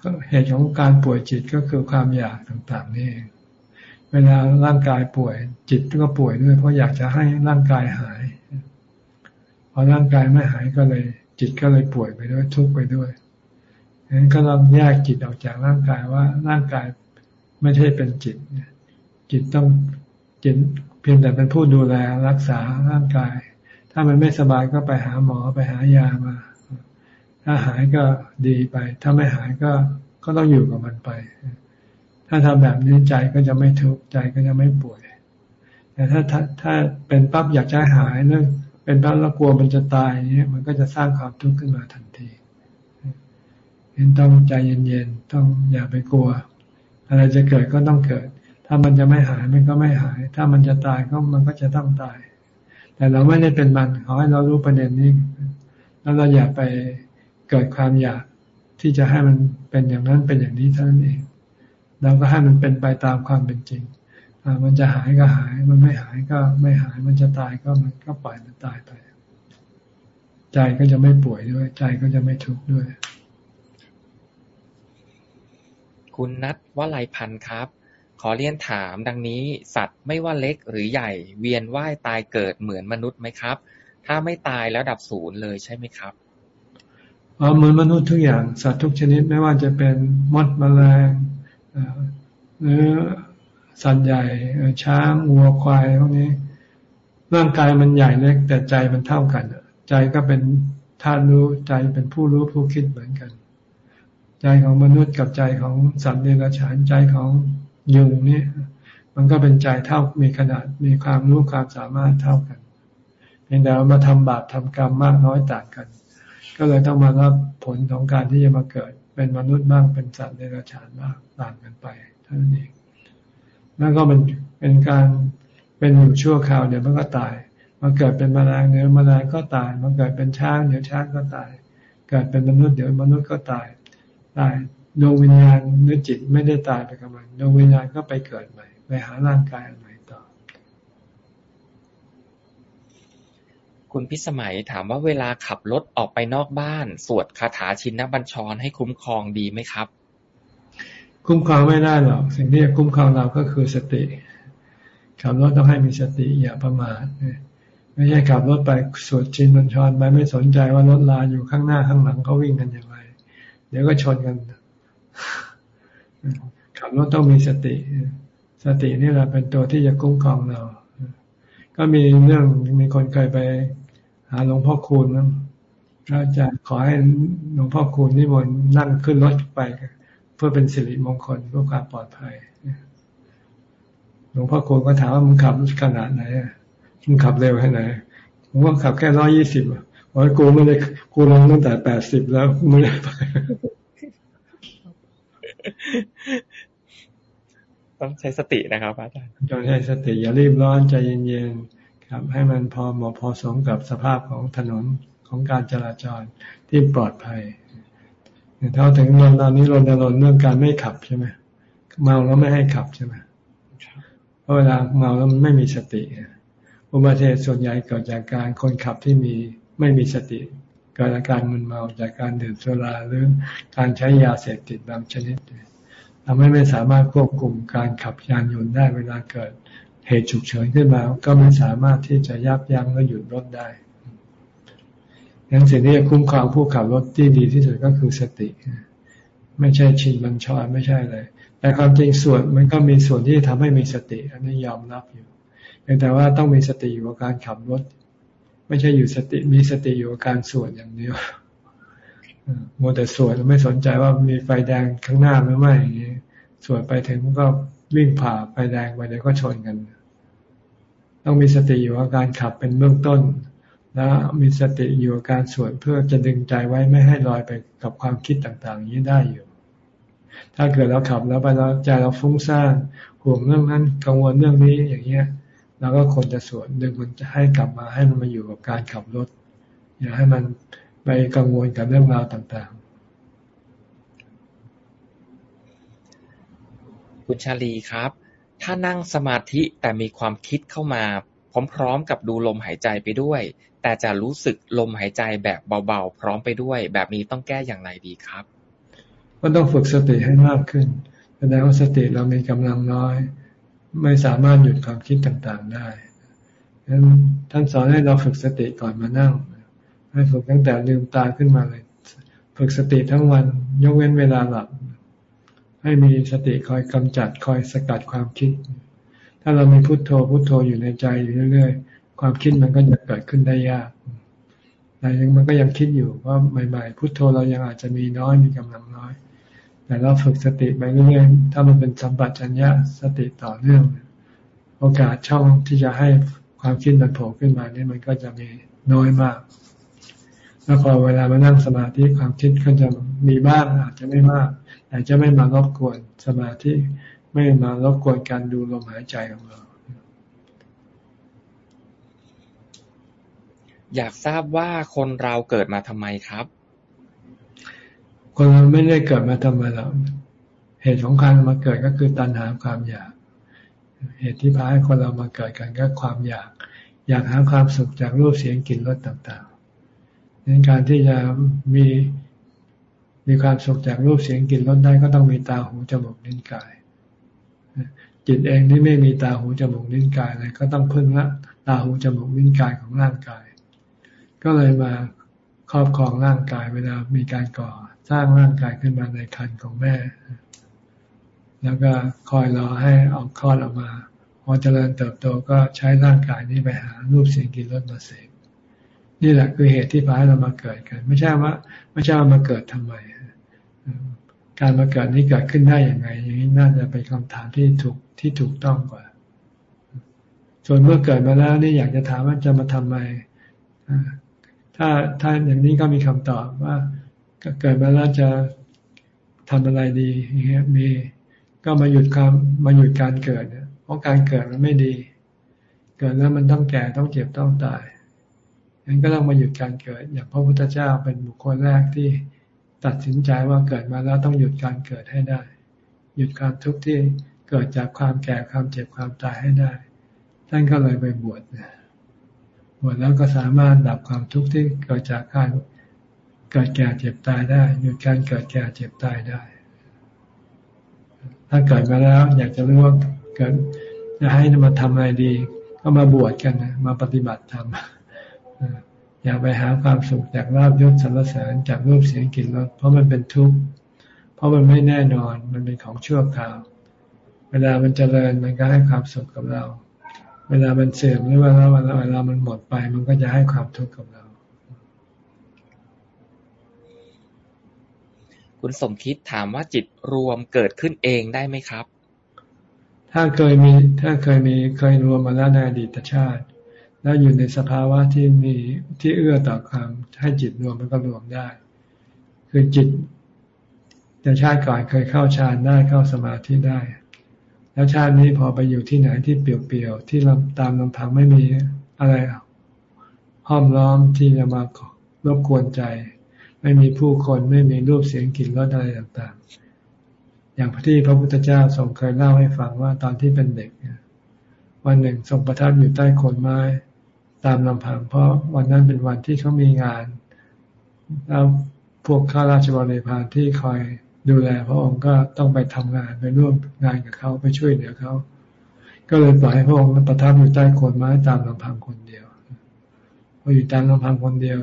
ก็เหตุของการป่วยจิตก็คือความอยากต่างๆนี่เอง เวลาร่างกายป่วย จิตก็ป่วยด้วย เพราะอยากจะให้ร่างกายหาย พอร่างกายไม่หายก็เลย จิตก็เลยป่วยไปด้วยทุกข์ไปด้วยฉะนั้นก็ต้องแยกจิตออกจากร่างกายว่าร่างกายไม่ใช่เป็นจิตจิตต้องจิตเพียงแต่เป็นผู้ดูแลรักษาร่างกาย ถ้ามันไม่สบายก็ไปหาหมอไปหายามา ถ้าหายก็ดีไป ถ้าไม่หายก็ก็ต้องอยู่กับมันไป ถ้าทำแบบนี้ใจก็จะไม่ทุกข์ใจก็จะไม่ป่วย แต่ถ้าถ้าถ้าเป็นปั๊บอยากจะหายเรื่องเป็นปั๊บแล้วกลัวมันจะตายเนี้ยมันก็จะสร้างความทุกข์ขึ้นมาทันทีเห็นต้องใจเย็นๆต้องอย่าไปกลัว อะไรจะเกิดก็ต้องเกิด ถ้ามันจะไม่หายมันก็ไม่หาย ถ้ามันจะตายก็มันก็จะต้องตาย แต่เราไม่ได้เป็นมันขอให้เรารู้ประเด็นนี้ แล้วเราอย่าไปเกิดความอยากที่จะให้มันเป็นอย่างนั้นเป็นอย่างนี้เท่านั้นเอง เราก็ให้มันเป็นไปตามความเป็นจริงมันจะหายก็หาย มันไม่หายก็ไม่หาย มันจะตายก็มันก็ปล่อยมันตายไป ใจก็จะไม่ป่วยด้วย ใจก็จะไม่ทุกข์ด้วย คุณนัทวลัยพันธ์ครับ ขอเรียนถามดังนี้ สัตว์ไม่ว่าเล็กหรือใหญ่ เวียนว่ายตายเกิดเหมือนมนุษย์ไหมครับ ถ้าไม่ตายแล้วดับศูนย์เลยใช่ไหมครับอ๋อเหมือนมนุษย์ทุกอย่าง สัตว์ทุกชนิดไม่ว่าจะเป็นมดแมลง หรือสัตว์ใหญ่ช้างวัวควายพวกนี้ ร่างกายมันใหญ่เล็ก แต่ใจมันเท่ากันใจก็เป็นธาตุรู้ใจเป็นผู้รู้ผู้คิดเหมือนกัน ใจของมนุษย์กับใจของสัตว์เดรัจฉานใจของยุงนี่มันก็เป็นใจเท่ามีขนาดมีความรู้ความสามารถเท่ากันเพียงแต่มาทำบาปทำกรรมมากน้อยต่างกัน ก็เลยต้องมารับผลของการที่จะมาเกิด เป็นมนุษย์บ้างเป็นสัตว์เดรัจฉานบ้างต่างกันไปเท่านั้นเองแล้วก็มันเป็นการเป็นอยู่ชั่วคราวเดี๋ยวมันก็ตายมาเกิดเป็นมแมลงเดี๋ยวมแมลงก็ตายมาเกิดเป็นช้างเดี๋ยวช้างก็ตาย เกิดเป็นมนุษย์เดี๋ยวมนุษย์ก็ตายตายดวงวิญญาณหรือจิตไม่ได้ตายไปกับมันดวงวิญญาณก็ไปเกิดใหม่ ไปหาร่างกายใหม่ต่อ คุณพิสมัยถามว่าเวลาขับรถออกไปนอกบ้าน สวดคาถาชินบัญชรให้คุ้มครองดีไหมครับ คุ้มครองไม่ได้หรอก สิ่งที่จะคุ้มครองเราก็คือสติ ขับรถต้องให้มีสติอย่าประมาทไม่ใช่ขับรถไปสวดชินบัญชรไปไม่สนใจว่ารถลาอยู่ข้างหน้าข้างหลังเขาวิ่งกันอย่างไร เดี๋ยวก็ชนกันขับรถต้องมีสติ สตินี่แหละเป็นตัวที่จะคุ้มครองเรา ก็มีเรื่องมีคนเคยไป หาหลวงพ่อคูณนะก็จะขอให้หลวงพ่อคูณนิมนต์นั่งขึ้นรถไป เพื่อเป็นสิริมงคลเพื่อความปลอดภัยหลวงพ่อคูณก็ถามว่ามึงขับขนาดไหนมึงขับเร็วแค่ไหนผมว่าขับแค่ร้อยี่สิบอะโอ้ยกูไม่ได้กูลงตั้งแต่แปดสิบแล้วไม่ได้ไป ต้องใช้สตินะครับอาจารย์ต้องใช้สติอย่ารีบร้อนใจเย็นๆครับ ให้มันพอเหมาะพอสมกับสภาพของถนนของการจราจรที่ปลอดภัยเท่าถึงตอนนี้รณรงค์เรื่องการไม่ขับใช่ไหมเมาแล้วไม่ให้ขับใช่ไหมเพราะเวลาเมาแล้วมันไม่มีสติอุบัติเหตุส่วนใหญ่เกิดจากการคนขับที่มีไม่มีสติเกิดอาการมึนเมาจากการดื่มสุราหรือการใช้ยาเสพติดบางชนิด ทำให้ไม่สามารถควบคุมการขับยานยนต์ได้เวลาเกิดเหตุฉุกเฉินขึ้นมา ก็ไม่สามารถที่จะยับยั้งและหยุดรถได้ยังสิ่งที่จะคุ้มครองผู้ขับรถที่ดีที่สุดก็คือสติ ไม่ใช่ชินบัญชรไม่ใช่เลยแต่ความจริงส่วนมันก็มีส่วนที่ทำให้มีสติ อันนี้ยอมรับอยู่แต่ว่าต้องมีสติอยู่กับการขับรถ ไม่ใช่อยู่สติมีสติอยู่กับการสวดอย่างเดียวโมแต่สวดไม่สนใจว่ามีไฟแดงข้างหน้าหรือไม่อย่างนี้ สวดไปถึงก็วิ่งผ่าไฟแดงไปเดี๋ยวก็ชนกัน ต้องมีสติอยู่กับการขับเป็นเบื้องต้น แล้วมีสติอยู่กับการสวดเพื่อจะดึงใจไว้ไม่ให้ลอยไปกับความคิดต่างๆนี้ได้อยู่ ถ้าเกิดเราขับแล้วไปแล้วใจเราฟุ้งซ่านห่วงเรื่องนั้นกังวลเรื่องนี้อย่างเงี้ยเราก็ควรจะสวดดึงมันจะให้กลับมาให้มันมาอยู่กับการขับรถอย่าให้มันไปกังวลกับเรื่องราวต่าง คุณชาลีครับ ถ้านั่งสมาธิแต่มีความคิดเข้ามาพร้อมๆกับดูลมหายใจไปด้วย แต่จะรู้สึกลมหายใจแบบเบาๆ พร้อมไปด้วย แบบนี้ต้องแก้อย่างไรดีครับ ก็ต้องฝึกสติให้มากขึ้นแสดงว่าสติเรามีกำลังน้อย ไม่สามารถหยุดความคิดต่างๆได้ดังนั้นท่านสอนให้เราฝึกสติก่อนมานั่ง ให้ฝึกตั้งแต่ลืมตาขึ้นมาเลย ฝึกสติทั้งวันยกเว้นเวลาหลับ ให้มีสติคอยกำจัดคอยสกัดความคิด ถ้าเรามีพุโทโธพุโทโธอยู่ในใจอยู่เรื่อยๆ ความคิดมันก็จะเกิดขึ้นได้ยากแต่ยังมันก็ยังคิดอยู่ว่าใหม่ ๆ พุโทโธเรายังอาจจะมีน้อยมีกำลังน้อย แต่เราฝึกสติไปเรื่อยๆ ถ้ามันเป็นสัมปชัญญะสติต่อเนื่อง โอกาสช่องที่จะให้ความคิดมันโผล่ขึ้นมานี่มันก็จะมีน้อยมาก แล้วพอเวลามานั่งสมาธิความคิดก็จะมีบ้างอาจจะไม่มาก แต่จะไม่มารบกวนสมาธิไม่มารบกวนการดูลมหายใจของเรา อยากทราบว่าคนเราเกิดมาทำไมครับ คนเราไม่ได้เกิดมาทำไมหรอกเหตุของการมาเกิดก็คือตัณหาความอยาก เหตุที่พาให้คนเรามาเกิดกันก็ความอยาก อยากหาความสุขจากรูปเสียงกลิ่นรสต่างๆในการที่จะมี มีความสุขจากรูปเสียงกลิ่นรสได้ก็ต้องมีตาหูจมูกลิ้นกาย จิตเองที่ไม่มีตาหูจมูกลิ้นกายเลยก็ต้องพึ่งละตาหูจมูกลิ้นกายของร่างกาย ก็เลยมาครอบครองร่างกายเวลามีการก่อสร้างร่างกายขึ้นมาในครรภ์ของแม่ แล้วก็คอยรอให้ออกคลอดออกมาพอเจริญเติบโตก็ใช้ร่างกายนี้ไปหารูปเสียงกลิ่นรสมาเสพนี่แหละคือเหตุที่พาให้เรามาเกิดกัน ไม่ใช่ว่าไม่ใช่ว่ามาเกิดทำไม การมาเกิดนี้เกิดขึ้นได้อย่างไงอย่างนี้น่าจะเป็นคำถามที่ถูกที่ถูกต้องกว่า ส่วนเมื่อเกิดมาแล้วนี่อยากจะถามว่าจะมาทำไมถ้าถ้าอย่างนี้ก็มีคำตอบว่าเกิดมาแล้วจะทำอะไรดีอย่างเงี้ยมีก็มาหยุดความมาหยุดการเกิดเนี่ยเพราะการเกิดมันไม่ดี เกิดแล้วมันต้องแก่ต้องเจ็บต้องตายงั้นก็ต้องมาหยุดการเกิด อย่างพระพุทธเจ้าเป็นบุคคลแรกที่ ตัดสินใจว่าเกิดมาแล้วต้องหยุดการเกิดให้ได้ หยุดความทุกข์ที่เกิดจากความแก่ความเจ็บความตายให้ได้ ท่านก็เลยไปบวชบวชแล้วก็สามารถดับความทุกข์ที่เกิดจากการเกิดแก่เจ็บตายได้ หยุดการเกิดแก่เจ็บตายได้ ถ้าเกิดมาแล้ว อยากจะรู้ว่าเกิดจะให้มาทำอะไรดี ก็มาบวชกันนะมาปฏิบัติธรรม อย่าไปหาความสุขจากลาบยศสรรเสริญจากรูปเสียงกลิ่นรสเพราะมันเป็นทุกข์เพราะมันไม่แน่นอนมันเป็นของชั่วคราว เวลามันเจริญมันก็ให้ความสุขกับเรา เวลามันเสื่อมหรือว่าเวลาเวลามันหมดไป มันก็จะให้ความทุกข์กับเรา คุณสมคิดถามว่าจิตรวมเกิดขึ้นเองได้ไหมครับ ถ้าเคยมีถ้าเคยมีเคยรวมมาแล้วในอดีตชาติ แล้วอยู่ในสภาวะที่มีที่เอื้อต่อความให้จิตรวมมันก็รวมได้ คือจิตในชาติก่อนเคยเข้าฌานได้เข้าสมาธิได้ แล้วชาตินี้พอไปอยู่ที่ไหนที่เปลี่ยวๆที่ลำตามลำพังไม่มีอะไรห้อมล้อมที่จะมารบกวนใจ ไม่มีผู้คนไม่มีรูปเสียงกลิ่นรสอะไรต่างๆ อย่างที่พระพุทธเจ้าทรงเคยเล่าให้ฟังว่าตอนที่เป็นเด็กวันหนึ่งทรงประทับอยู่ใต้โคนไม้ ตามลำพัง เพราะวันนั้นเป็นวันที่เขามีงาน แล้วพวกข้าราชบริพารที่คอยดูแล พระองค์ก็ต้องไปทำงานไปร่วมงานกับเขาไปช่วยเหลือเขาก็เลยปล่อยให้พระองค์ประทับอยู่ใต้โคนไม้ตามลำพังคนเดียวพออยู่ตามลำพังคนเดียว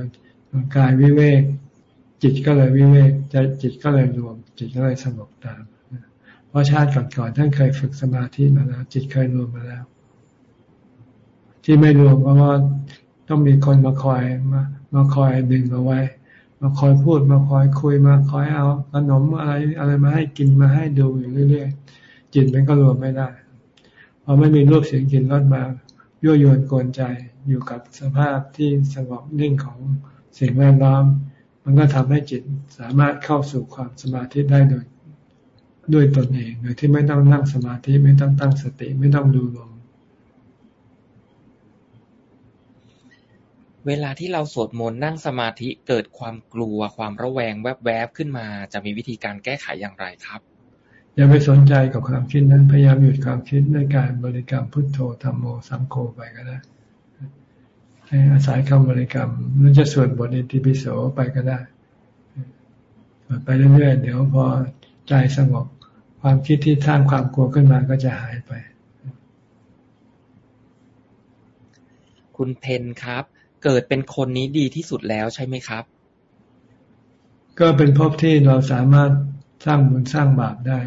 กายวิเวก จิตก็เลยวิเวกใจจิตก็เลยรวม จิตก็เลยสงบตาม เพราะชาติก่อนๆท่านเคยฝึกสมาธิมาแล้วจิตเคยรวมมาแล้ว ที่ไม่รวมเพราะว่าต้องมีคนมาคอยมามาคอยดึงเอาไว้ มาคอยพูดมาคอยคุยมาคอยเอาขนมอะไรอะไรมาให้กินมาให้ดูอยู่เรื่อยๆจิตมันก็รวมไม่ได้พอไม่มีรูปเสียงกลิ่นรสมายั่วยวนกวนใจอยู่กับสภาพที่สงบนิ่งของสิ่งแวดล้อม มันก็ทำให้จิตสามารถเข้าสู่ความสมาธิได้โดยด้วยตนเองโดยที่ไม่ต้องนั่งสมาธิไม่ต้องตั้งสติไม่ต้องดูลม เวลาที่เราสวดมนต์นั่งสมาธิเกิดความกลัวความระแวงแวบๆขึ้นมา จะมีวิธีการแก้ไขอย่างไรครับ อย่าไปสนใจกับความคิดนั้นพยายามหยุดความคิดด้วยการบริกรรมพุทโธธรรมโมสังโฆไปก็ได้ให้อาศัยคำบริกรรมหรือจะสวดบทอิติปิโสไปก็ได้สวดไปเรื่อยๆเดี๋ยวพอใจสงบความคิดที่ท่ามความกลัวขึ้นมาก็จะหายไป คุณเพนครับ เกิดเป็นคนนี้ดีที่สุดแล้วใช่ไหมครับ ก็เป็นภพที่เราสามารถสร้างบุญสร้างบาปได้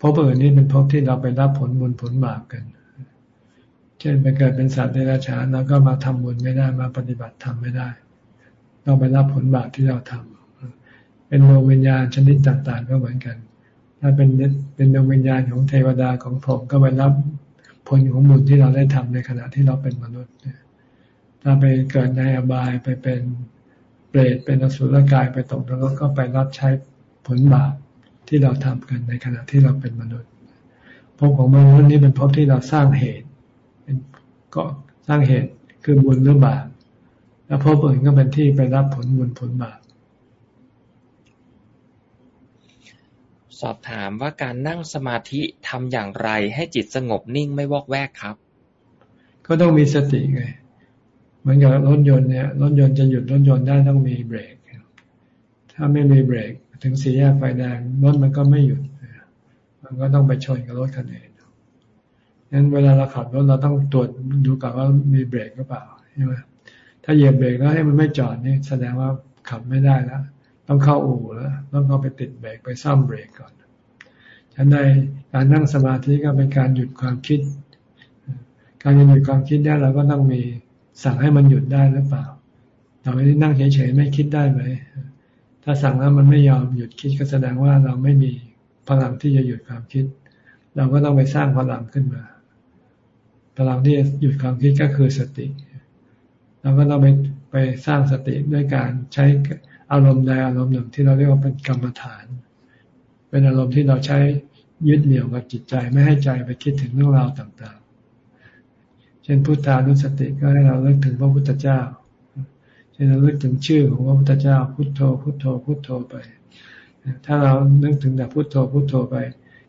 ภพอื่นนี้เป็นภพที่เราไปรับผลบุญผลบาปกัน เช่นไปเกิดเป็นสัตว์เดรัจฉานเราก็มาทำบุญไม่ได้มาปฏิบัติธรรมไม่ได้ เราไปรับผลบาปที่เราทำเป็นดวงวิญญาณชนิดต่างๆก็เหมือนกัน ถ้าเป็นเป็นดวงวิญญาณของเทวดาของผมก็ไปรับผลของบุญที่เราได้ทำในขณะที่เราเป็นมนุษย์ ถ้าไปเกิดในอบายไปเป็นเปรตเป็นอสุรกายไปตกนรกก็ไปรับใช้ผลบาปที่เราทำกันในขณะที่เราเป็นมนุษย์ภพของมนุษย์นี้เป็นภพที่เราสร้างเหตุเป็นก็สร้างเหตุคือบุญหรือบาปแล้วภพอื่นก็เป็นที่ไปรับผลบุญผลบาปสอบถามว่าการนั่งสมาธิทำอย่างไรให้จิตสงบนิ่งไม่วอกแวกครับ ก็ต้องมีสติไง เหมือนกับรถยนต์เนี่ยรถยนต์จะหยุดรถยนต์ได้ต้องมีเบรก ถ้าไม่มีเบรก ถึงสี่แยกไฟแดงรถมันก็ไม่หยุด มันก็ต้องไปชนกับรถคันอื่นงั้นเวลาเราขับรถเราต้องตรวจดูก่อนว่ามีเบรกหรือเปล่าใช่ไหมถ้าเหยียบเบรกแล้วให้มันไม่จอดนี่แสดงว่าขับไม่ได้แล้วต้องเข้าอู่แล้วต้องเข้าไปติดเบรกไปซ่อมเบรกก่อนฉันใดการนั่งสมาธิก็เป็นการหยุดความคิด การจะหยุดความคิดได้เราก็ต้องมี สั่งให้มันหยุดได้หรือเปล่าเราไม่ได้นั่งเฉยๆไม่คิดได้ไหม ถ้าสั่งแล้วมันไม่ยอมหยุดคิดก็แสดงว่าเราไม่มีพลังที่จะหยุดความคิด เราก็ต้องไปสร้างพลังขึ้นมา พลังที่หยุดความคิดก็คือสติเราก็ต้องไปไปสร้างสติด้วยการใช้อารมณ์ใดอารมณ์หนึ่งที่เราเรียกว่าเป็นกรรมฐาน เป็นอารมณ์ที่เราใช้ยึดเหนี่ยวกับจิตใจไม่ให้ใจไปคิดถึงเรื่องราวต่างๆ ช่นพุทธานุสติก็ให้เราเลิกถึงพระพุทธเจ้าเราเลึกถึงชื่อของพระพุทธเจ้า พุทโธ พุทโธ พุทโธไป ถ้าเรานึกถึงแต่พุทโธ พุทโธไป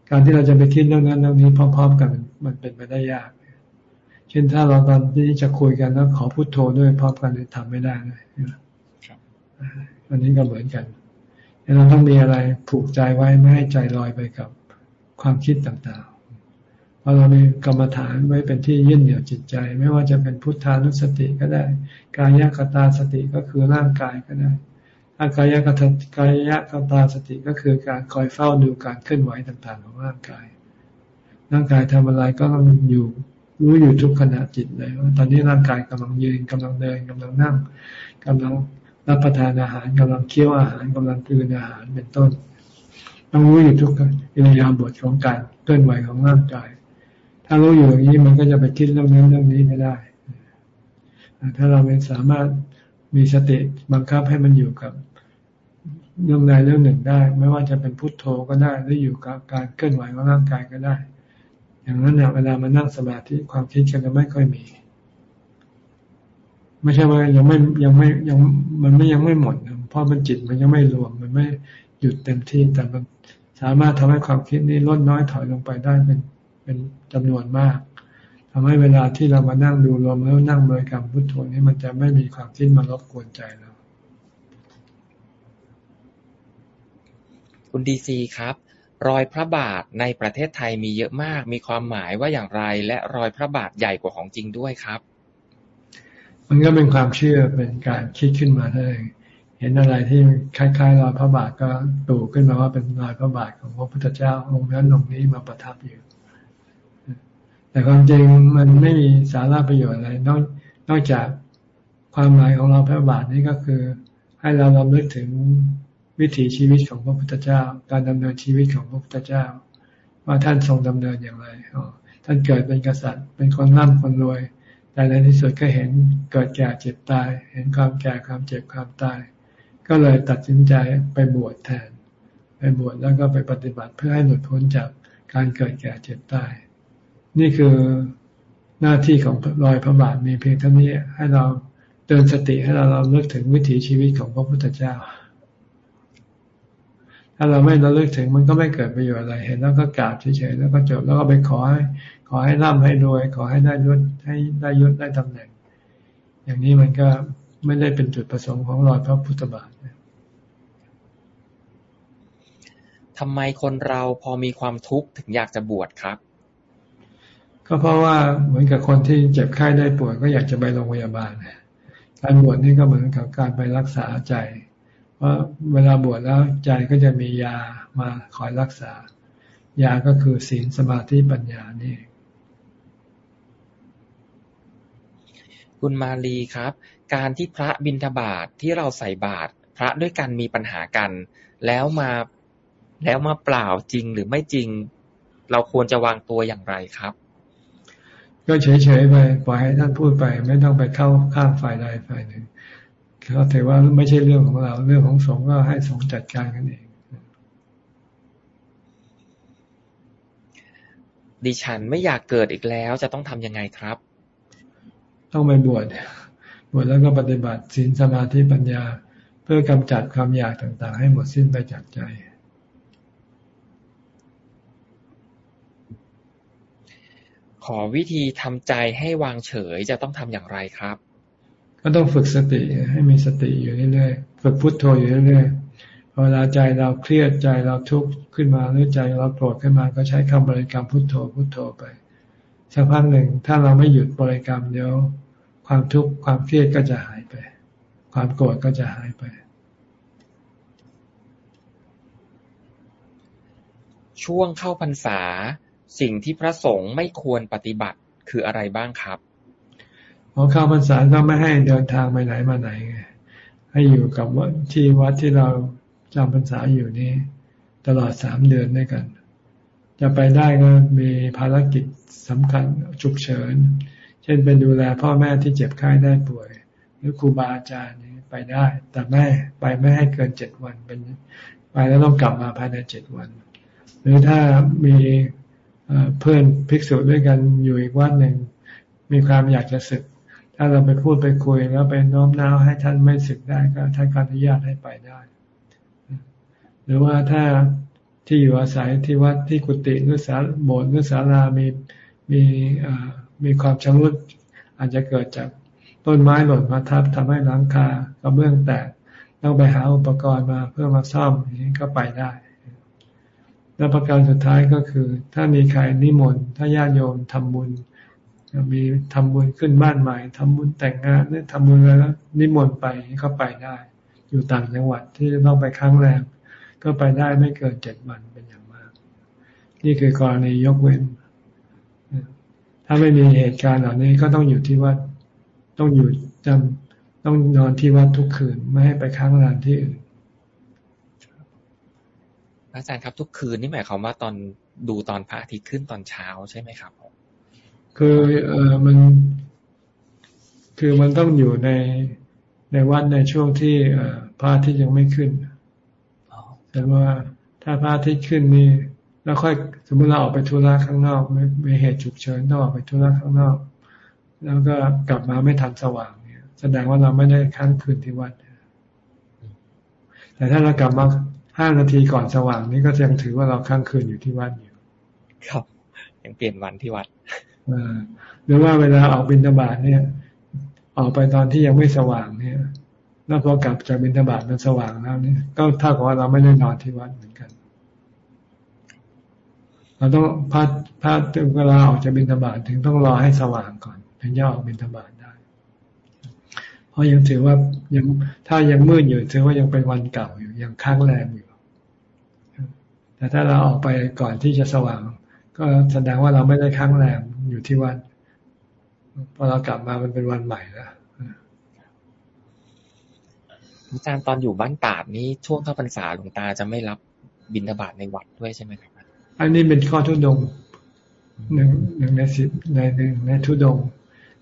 การที่เราจะไปคิดเรื่องนั้นเรื่องนี้พร้อม ๆ กันมันเป็นไปได้ยาก เช่นถ้าเราตอนที่จะคุยกันแล้วขอพุทโธด้วยพร้อมกันทำไม่ได้เลยอันนี้ก็เหมือนกันเราต้องมีอะไรผูกใจไว้ไม่ให้ใจลอยไปกับความคิดต่าง พอเรามีกรรมฐานไว้เป็นที่ยึดเหนี่ยวจิตใจ ไม่ว่าจะเป็นพุทธานุสติก็ได้ กายกตาสติก็คือร่างกายก็ได้ถ้ากายกตากายกตาสติก็คือการคอยเฝ้าดูการเคลื่อนไหวต่างๆ ของร่างกาย ร่างกายทำอะไรก็ต้องอยู่รู้อยู่ทุกขณะจิตเลยว่าตอนนี้ร่างกายกำลังยืนกำลังเดินกำลังนั่งกำลังรับประทานอาหารกำลังเคี้ยวอาหารกำลังกลืนอาหารเป็นต้น ต้องรู้อยู่ทุกอิริยาบถของการเคลื่อนไหวของร่างกาย ถ้ารู้อยู่อย่างนี้มันก็จะไปคิดเรื่องนั้นเรื่องนี้ไม่ได้ ถ้าเราไม่สามารถมีสติบังคับให้มันอยู่กับเรื่องใดเรื่องหนึ่งได้ ไม่ว่าจะเป็นพุทโธก็ได้หรืออยู่กับการเคลื่อนไหวของร่างกายก็ได้ อย่างนั้นเนี่ยเวลามานั่งสมาธิความคิดก็จะไม่ค่อยมี ไม่ใช่ว่ายังไม่ยังไม่ยังมันไม่ยังไม่หมดเพราะมันจิตมันยังไม่รวมมันไม่หยุดเต็มที่แต่มันสามารถทำให้ความคิดนี้ลดน้อยถอยลงไปได้เป็น เป็นจำนวนมากทำให้เวลาที่เรามานั่งดูลมแล้วนั่งบริกรรมพุทโธนี้มันจะไม่มีความคิดมารบกวนใจเราคุณดีซีครับ รอยพระบาทในประเทศไทยมีเยอะมาก มีความหมายว่าอย่างไร และรอยพระบาทใหญ่กว่าของจริงด้วยครับ มันก็เป็นความเชื่อเป็นการคิดขึ้นมาเองเห็นอะไรที่คล้ายๆรอยพระบาทก็ตู่ขึ้นมาว่าเป็นรอยพระบาทของพระพุทธเจ้าองค์นั้นองค์นี้มาประทับอยู่ แต่ความจริงมันไม่มีสาระประโยชน์อะไรนอกนอกจากความหมายของเราพระบาทนี่ก็คือ ให้เราลำลึกถึงวิถีชีวิตของพระพุทธเจ้า การดำเนินชีวิตของพระพุทธเจ้า ว่าท่านทรงดำเนินอย่างไรท่านเกิดเป็นกษัตริย์ เป็นคนร่ำคนรวย แต่ในที่สุดก็เห็นเกิดแก่เจ็บตาย เห็นความแก่ความเจ็บความตาย ก็เลยตัดสินใจไปบวชแทน ไปบวชแล้วก็ไปปฏิบัติเพื่อให้หลุดพ้นจากการเกิดแก่เจ็บตาย นี่คือหน้าที่ของรอยพระบาทมีเพียงเท่านี้ให้เราเตือนสติให้เราเราเลิกถึงวิถีชีวิตของพระพุทธเจ้า ถ้าเราไม่ระลึกถึงมันก็ไม่เกิดประโยชน์อะไรเห็น แล้วก็กราบเฉยๆแล้วก็จบแล้วก็ไปขอให้ ขอให้ร่ำให้รวย ขอให้ได้ยศให้ได้ยศได้ตำแหน่ง อย่างนี้มันก็ไม่ได้เป็นจุดประสงค์ของรอยพระพุทธบาททำไมคนเราพอมีความทุกข์ถึงอยากจะบวชครับ ก็เพราะว่าเหมือนกับคนที่เจ็บไข้ได้ป่วยก็อยากจะไปโรงพยาบาลการบวชนี่ก็เหมือนกับการไปรักษาใจเพราเวลาบวชแล้วใจก็จะมียามาคอยรักษา ยาก็คือศีลสมาธิปัญญานี่ คุณมาลีครับ การที่พระบิณฑบาตทที่เราใส่บาตรพระด้วยกันมีปัญหากัน แล้วมาแล้วมาเปล่าจริงหรือไม่จริง เราควรจะวางตัวอย่างไรครับ ก็เฉยๆไปปล่อยให้ท่านพูดไป ไม่ต้องไปเข้าข้างฝ่ายใดฝ่ายหนึ่งเขาถือว่าไม่ใช่เรื่องของเราเรื่องของสงฆ์ก็ให้สงฆ์จัดการกันเอง ดิฉันไม่อยากเกิดอีกแล้ว จะต้องทำยังไงครับ ต้องไปบวชบวชแล้วก็ปฏิบัติศีลสมาธิปัญญา เพื่อกำจัดความอยากต่างๆ ให้หมดสิ้นไปจากใจ ขอวิธีทำใจให้วางเฉยจะต้องทำอย่างไรครับ ก็ต้องฝึกสติให้มีสติอยู่เรื่อยๆ ฝึกพุทโธอยู่เรื่อยๆ เวลาใจเราเครียดใจเราทุกข์ขึ้นมาหรือใจเราโกรธขึ้นมาก็ใช้คำบริกรรมพุทโธพุทโธไปสักพักหนึ่งถ้าเราไม่หยุดบริกรรมเดี๋ยวความทุกข์ความเครียดก็จะหายไป ความโกรธก็จะหายไป ช่วงเข้าพรรษา สิ่งที่พระสงฆ์ไม่ควรปฏิบัติคืออะไรบ้างครับพอเข้าพรรษาก็ไม่ให้เดินทางไปไหนมาไหนไงให้อยู่กับวัดที่วัดที่เราจำพรรษาอยู่นี้ตลอดสามเดือนด้วยกัน จะไปได้ก็มีภารกิจสำคัญฉุกเฉิน เช่นเป็นดูแลพ่อแม่ที่เจ็บไข้ได้ป่วย หรือครูบาอาจารย์นี้ไปได้ แต่ไม่ไปไม่ให้เกินเจ็ดวันเป็นไปแล้วต้องกลับมาภายในเจ็ดวัน หรือถ้ามี เพื่อนภิกษุด้วยกันอยู่อีกวัดหนึ่ง มีความอยากจะศึก ถ้าเราไปพูดไปคุยแล้วไปโน้มน้าวให้ท่านไม่ศึกได้ก็ท่านอนุญาตให้ไปได้ หรือว่าถ้าที่อยู่อาศัยที่วัดที่กุฏิหรือสาโบสถ์หรือศาลามีมีมีความชำรุดอาจจะเกิดจากต้นไม้หล่นมาทับทำให้หลังคากระเบื้องแตกต้องไปหาอุปกรณ์มาเพื่อมาซ่อมอย่างนี้ก็ไปได้ และประการสุดท้ายก็คือ ถ้ามีใครนิมนต์ถ้าญาติโยมทำบุญมีทำบุญขึ้นบ้านใหม่ทำบุญแต่งงานหรือทำบุญอะไรแล้วนิมนต์ไปก็ไปได้ อยู่ต่างจังหวัดที่จะต้องไปครั้งแรกก็ไปได้ไม่เกินเจ็ดวันเป็นอย่างมาก นี่คือกรณียกเว้น ถ้าไม่มีเหตุการณ์เหล่านี้ก็ต้องอยู่ที่วัดต้องอยู่จำต้องนอนที่วัดทุกคืนไม่ให้ไปค้างรานที่อื่น อาจารย์ครับทุกคืนนี่หมายความว่าตอนดูตอนพระอาทิตย์ขึ้นตอนเช้าใช่ไหมครับคือเออมัน คือมันต้องอยู่ในในวัดในช่วงที่พระอาทิตย์ยังไม่ขึ้นแต่ว่าถ้าพระอาทิตย์ขึ้นนี่แล้วค่อยสมมติเราออกไปธุระข้างนอกไม่มีเหตุฉุกเฉินต้องออกไปธุระข้างนอก แล้วก็กลับมาไม่ทันสว่างเนี่ย แสดงว่าเราไม่ได้ค้างคืนที่วัดแต่ถ้าเรากลับมา ห้านาทีก่อนสว่างนี่ก็ยังถือว่าเราค้างคืนอยู่ที่วัดอยู่ ครับยังเปลี่ยนวันที่วัดหรือว่าเวลาออกบินทบาทเนี่ย ออกไปตอนที่ยังไม่สว่างเนี่ย แล้วพอกลับจากบินทบาทมันสว่างแล้วเนี่ย ก็เท่ากับว่าเราไม่ได้นอนที่วัดเหมือนกัน เราต้องพัดพัดเวลาออกจากบินทบาทถึงต้องรอให้สว่างก่อน ถึงจะออกบินทบาทได้ เพราะยังถือว่ายังถ้ายังมืดอยู่ถือว่ายังเป็นวันเก่าอยู่ยังค้างแรงอยู่ แต่ถ้าเราออกไปก่อนที่จะสว่าง ก็แสดงว่าเราไม่ได้ค้างแรมอยู่ที่วัดพอเรากลับมามันเป็นวันใหม่แล้วอาจารย์ตอนอยู่บ้านตาดนี้ช่วงเข้าพรรษาหลวงตาจะไม่รับบิณฑบาตในวัดด้วยใช่ไหมครับ อันนี้เป็นข้อทุดงหนึ่งหนึ่งในสิบในหนึ่งในทุดง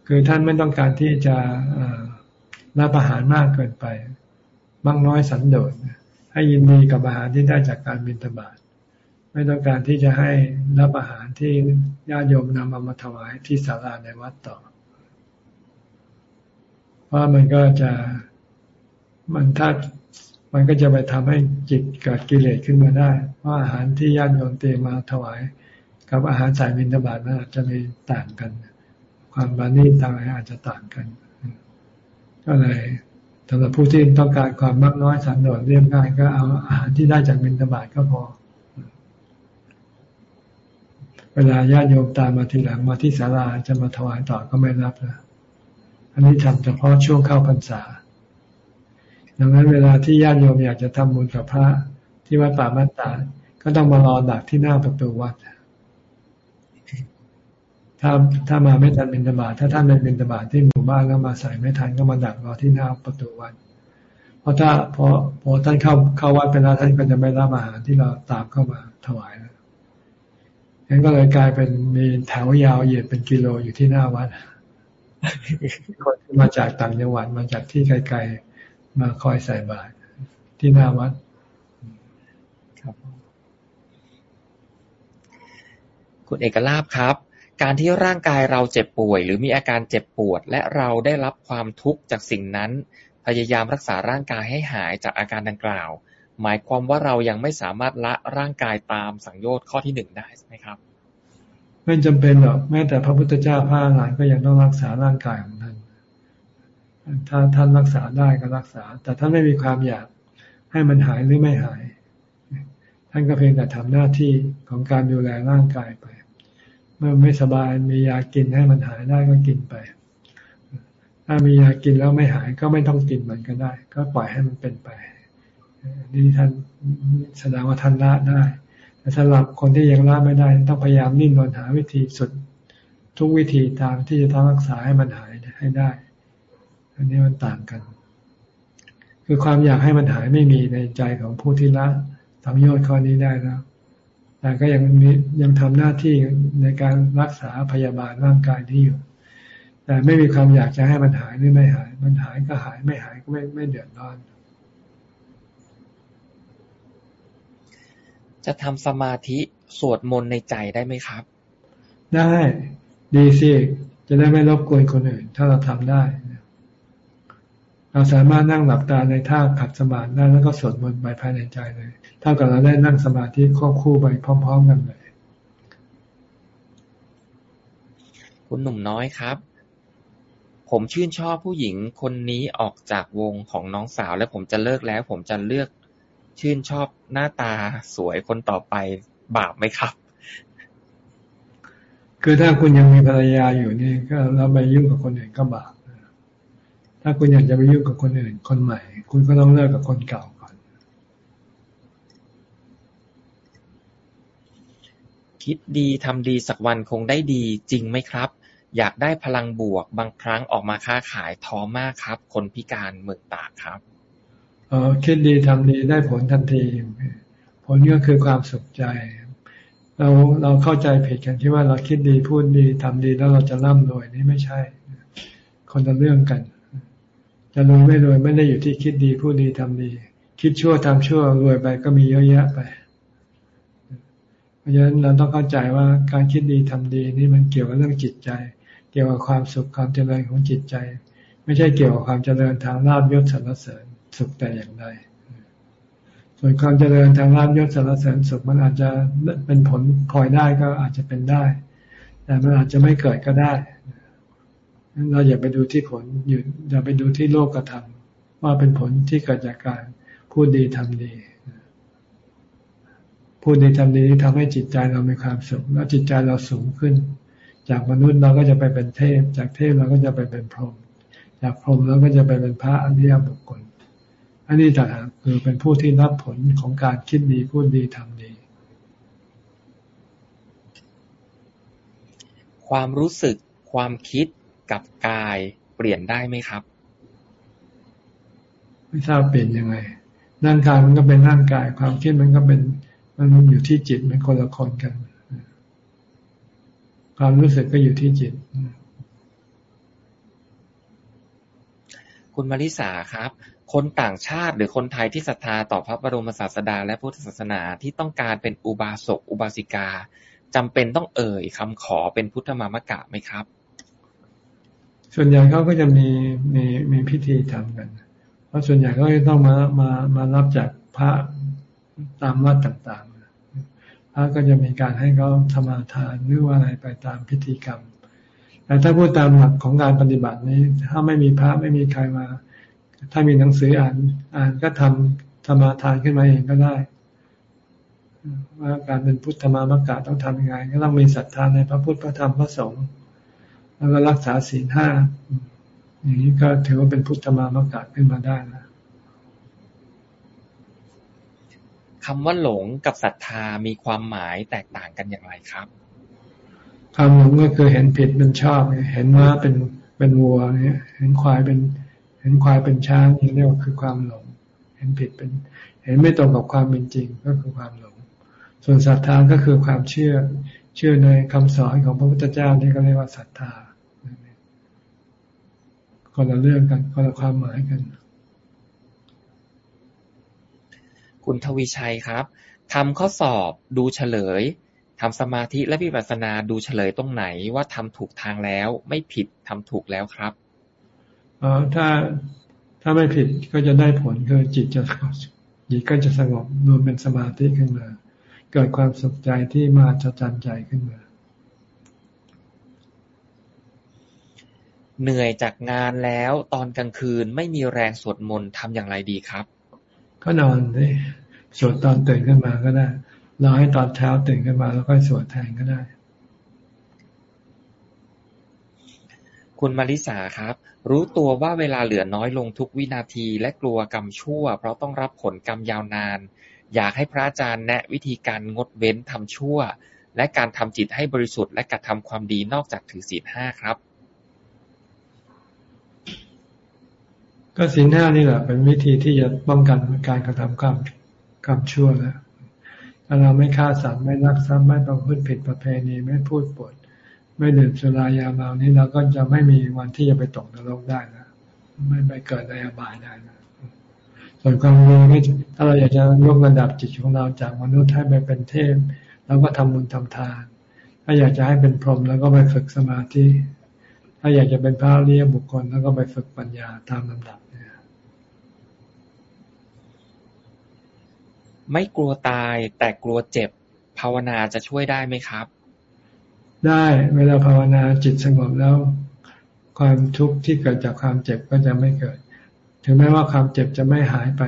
คือท่านไม่ต้องการที่จะรับอาหารมากเกินไปบางน้อยสันโดษให้ยินดีกับอาหารที่ได้จากการบิณฑบาต ไม่ต้องการที่จะให้รับอาหารที่ญาติโยมนำมาถวายที่ศาลาในวัดต่อ เพราะมันก็จะมันถ้ามันก็จะไปทำให้จิตเกิดกิเลสขึ้นมาได้ เพราะอาหารที่ญาติโยมเตรียมมาถวาย กับอาหารสายบิณฑบาตนั้นอาจจะมีต่างกัน ความบานีต่างอาจจะต่างกัน ก็เลยสำหรับผู้ที่ต้องการความมากน้อยสันโดษเรียบง่ายก็เอาอาหารที่ได้จากบิณฑบาตก็พอ เวลาญาติโยมตามมาทีหลังมาที่ศาลาจะมาถวายต่อก็ไม่รับนะ อันนี้ทำเฉพาะช่วงเข้าพรรษา ดังนั้นเวลาที่ญาติโยมอยากจะทำบุญกับพระที่วัดป่ามัตตา ก็ต้องมารอดักที่หน้าประตูวัด ถ้าถ้ามาไม่ทันบินตบาทถ้าท่านไปบินตบาทที่หมู่บ้านแล้วมาใส่ไม่ทันก็มาดักรอที่หน้าประตูวัด เพราะถ้าพอพอท่านเข้าเข้าวัดไปแล้วท่านก็จะไม่รับอาหารที่เราตามเข้ามาถวายแล้ว งั้นก็เลยกลายเป็นมีแถวยาวเหยียดเป็นกิโลอยู่ที่หน้าวัดคนมาจากต่างจังหวัดมาจากที่ไกลๆมาคอยใส่บาตรที่หน้าวัดครับ คุณเอกลาบครับ การที่ร่างกายเราเจ็บป่วย หรือมีอาการเจ็บปวด และเราได้รับความทุกข์จากสิ่งนั้น พยายามรักษาร่างกายให้หายจากอาการดังกล่าว หมายความว่าเรายังไม่สามารถละร่างกายตามสังโยชน์ข้อที่หนึ่งได้ใช่ไหมครับ ไม่จำเป็นหรอกแม้แต่พระพุทธเจ้าพระอรหันต์ก็ยังต้องรักษาร่างกายของท่านถ้าท่านรักษาได้ก็รักษา แต่ท่านไม่มีความอยากให้มันหายหรือไม่หาย ท่านก็เพียงแต่ทำหน้าที่ของการดูแลร่างกายไป เมื่อไม่สบายมียากินให้มันหายได้ก็กินไป ถ้ามียากินแล้วไม่หายก็ไม่ต้องกินมันก็ได้ ก็ปล่อยให้มันเป็นไป นี่ท่านแสดงว่าท่านละได้ แต่สำหรับคนที่ยังละไม่ได้ ต้องพยายามนิ่งนอนหาวิธีสุด ทุกวิธีทางที่จะทำรักษาให้มันหายให้ได้ อันนี้มันต่างกัน คือความอยากให้มันหายไม่มีในใจของผู้ที่ละสังโยชน์ข้อนี้ได้แล้ว แต่ก็ยังมียังทำหน้าที่ในการรักษาพยาบาลร่างกายที่อยู่ แต่ไม่มีความอยากจะให้มันหายหรือไม่หาย มันหายก็หายไม่หายก็ไม่ไม่เดือดร้อน จะทำสมาธิสวดมนต์ในใจได้ไหมครับ ได้ ดีสิจะได้ไม่รบกวนคนอื่น ถ้าเราทำได้ เราสามารถนั่งหลับตาในท่าขัดสมาธิได้แล้วก็สวดมนต์ไปภายในใจเลยเท่ากับเราได้นั่งสมาธิควบคู่ไปพร้อม ๆกันเลย คุณหนุ่มน้อยครับผมชื่นชอบผู้หญิงคนนี้ออกจากวงของน้องสาว และผมจะเลิกแล้ว ผมจะเลือก ชื่นชอบหน้าตาสวยคนต่อไปบาปไหมครับ คือถ้าคุณยังมีภรรยาอยู่นี่ก็เราไปยุ่งกับคนอื่นก็บาปถ้าคุณอยากจะไปยุ่งกับคนอื่น คนใหม่ คุณก็ต้องเลิกกับคนเก่าก่อน คิดดีทำดีสักวันคงได้ดีจริงไหมครับ อยากได้พลังบวกบางครั้งออกมาค้าขายท้อมากครับ คนพิการเมืองตากครับเออ คิดดีทำดีได้ผลทันที ผลก็คือความสุขใจ เราเราเข้าใจผิดกันที่ว่าเราคิดดีพูดดีทำดีแล้วเราจะร่ำรวยนี่ไม่ใช่ คนละเรื่องกัน จะรวยไม่รวยไม่ได้อยู่ที่คิดดีพูดดีทำดี คิดชั่วทำชั่วรวยไปก็มีเยอะแยะไปเพราะฉะนั้นเราต้องเข้าใจว่าการคิดดีทำดีนี่มันเกี่ยวกับเรื่องจิตใจ เกี่ยวกับความสุขความเจริญของจิตใจ ไม่ใช่เกี่ยวกับความเจริญทางลาบยศสรรเสริญ สุขแต่อย่างใดส่วนความเจริญทางลาบยศสรรเสริญสุขมันอาจจะเป็นผลพลอยได้ก็อาจจะเป็นได้ แต่มันอาจจะไม่เกิดก็ได้ เราอย่าไปดูที่ผลอยู่อย่าไปดูที่โลกกระทำว่าเป็นผลที่เกิดจากการพูดดีทำดีพูดดีทำดีทำให้จิตใจเรามีความสุข แล้วจิตใจเราสูงขึ้น จากมนุษย์เราก็จะไปเป็นเทพ จากเทพเราก็จะไปเป็นพรหมจากพรหมเราก็จะไปเป็นพระอริยบุคคล อันนี้ต่างหากคือเป็นผู้ที่รับผลของการคิดดีพูดดีทำดี ความรู้สึกความคิดกับกายเปลี่ยนได้ไหมครับ ไม่ทราบเปลี่ยนยังไงร่างกายมันก็เป็นร่างกาย ความคิดมันก็เป็นมันอยู่ที่จิตมันคนละคนกัน ความรู้สึกก็อยู่ที่จิต คุณมาริสาครับ คนต่างชาติหรือคนไทยที่ศรัทธาต่อพระบรมศาสดาและพุทธศาสนาที่ต้องการเป็นอุบาสกอุบาสิกาจำเป็นต้องเอ่ยคำขอเป็นพุทธมามกะไหมครับ ส่วนใหญ่เขาก็จะมีมีมีพิธีทำกัน เพราะส่วนใหญ่ก็ต้องมามามารับจากพระตามวัดต่างๆ พระก็จะมีการให้เขาธรรมาทานหรือว่าอะไรไปตามพิธีกรรม แต่ถ้าพูดตามหลักของการปฏิบัตินี้ ถ้าไม่มีพระไม่มีใครมา ถ้ามีหนังสืออ่านอ่านก็ทำธรรมาทานขึ้นมาเองก็ได้ว่าการเป็นพุทธมามกะต้องทำยังไง ก็ต้องมีศรัทธาในพระพุทธพระธรรมพระสงฆ์แล้วก็รักษาศีลห้าอย่างนี้ก็ถือว่าเป็นพุทธมามกะขึ้นมาได้นะคำว่าหลงกับศรัทธามีความหมายแตกต่างกันอย่างไรครับคำหลงก็คือเห็นผิดเป็นชอบเห็นม้าเป็นเป็นวัวเนี่ย เห็นควายเป็นเห็นควายเป็นช้างนี่เรียกว่าคือความหลง เห็นผิดเป็น เห็นไม่ตรงกับความเป็นจริงก็คือความหลง ส่วนศรัทธาก็คือความเชื่อ เชื่อในคำสอนของพระพุทธเจ้านี่ก็เรียกว่าศรัทธาคนละเรื่องกันคนละความหมายกัน คุณทวีชัยครับทำข้อสอบดูเฉลยทำสมาธิและวิปัสสนาดูเฉลยตรงไหนว่าทำถูกทางแล้ว ไม่ผิดทำถูกแล้วครับ เออถ้าถ้าไม่ผิดก็จะได้ผลคือจิตจะจิตก็จะสงบรวมเป็นสมาธิขึ้นมา เกิดความสุขใจที่มาจะจันใจขึ้นมา เหนื่อยจากงานแล้วตอนกลางคืนไม่มีแรงสวดมนต์ทำอย่างไรดีครับ ก็นอนสิสวดตอนตื่นขึ้นมาก็ได้รอให้ตอนเช้าตื่นขึ้นมาแล้วค่อยสวดแทนก็ได้ คุณมาริสาครับ รู้ตัวว่าเวลาเหลือน้อยลงทุกวินาทีและกลัวกรรมชั่ว เพราะต้องรับผลกรรมยาวนาน อยากให้พระอาจารย์แนะวิธีการงดเว้นทำชั่ว และการทำจิตให้บริสุทธิ์และกระทำความดีนอกจากถือศีลห้าครับ ก็สินห้านี่แหละ เป็นวิธีที่จะป้องกันการกระทำกรรมกรรมชั่วแล้วถ้าเราไม่ฆ่าสัตว์ไม่รักทรัพย์ไม่ประพฤติผิดประเพณีไม่พูดปด ไม่ดื่มสุรายาเมานี่เราก็จะไม่มีวันที่จะไปตกนรกได้นะไม่ไปเกิดในอบายได้นะส่วนความรู้ไม่ถ้าเราอยากจะยกระดับจิตของเราจากมนุษย์ให้ไปเป็นเทพเราก็ทำบุญทำทาน ถ้าอยากจะให้เป็นพรหมแล้วก็ไปฝึกสมาธิ ถ้าอยากจะเป็นพระเรียบุคคลแล้วก็ไปฝึกปัญญาตามลำดับไม่กลัวตายแต่กลัวเจ็บภาวนาจะช่วยได้ไหมครับ ได้เวลาภาวนาจิตสงบแล้ว ความทุกข์ที่เกิดจากความเจ็บก็จะไม่เกิด ถึงแม้ว่าความเจ็บจะไม่หายไป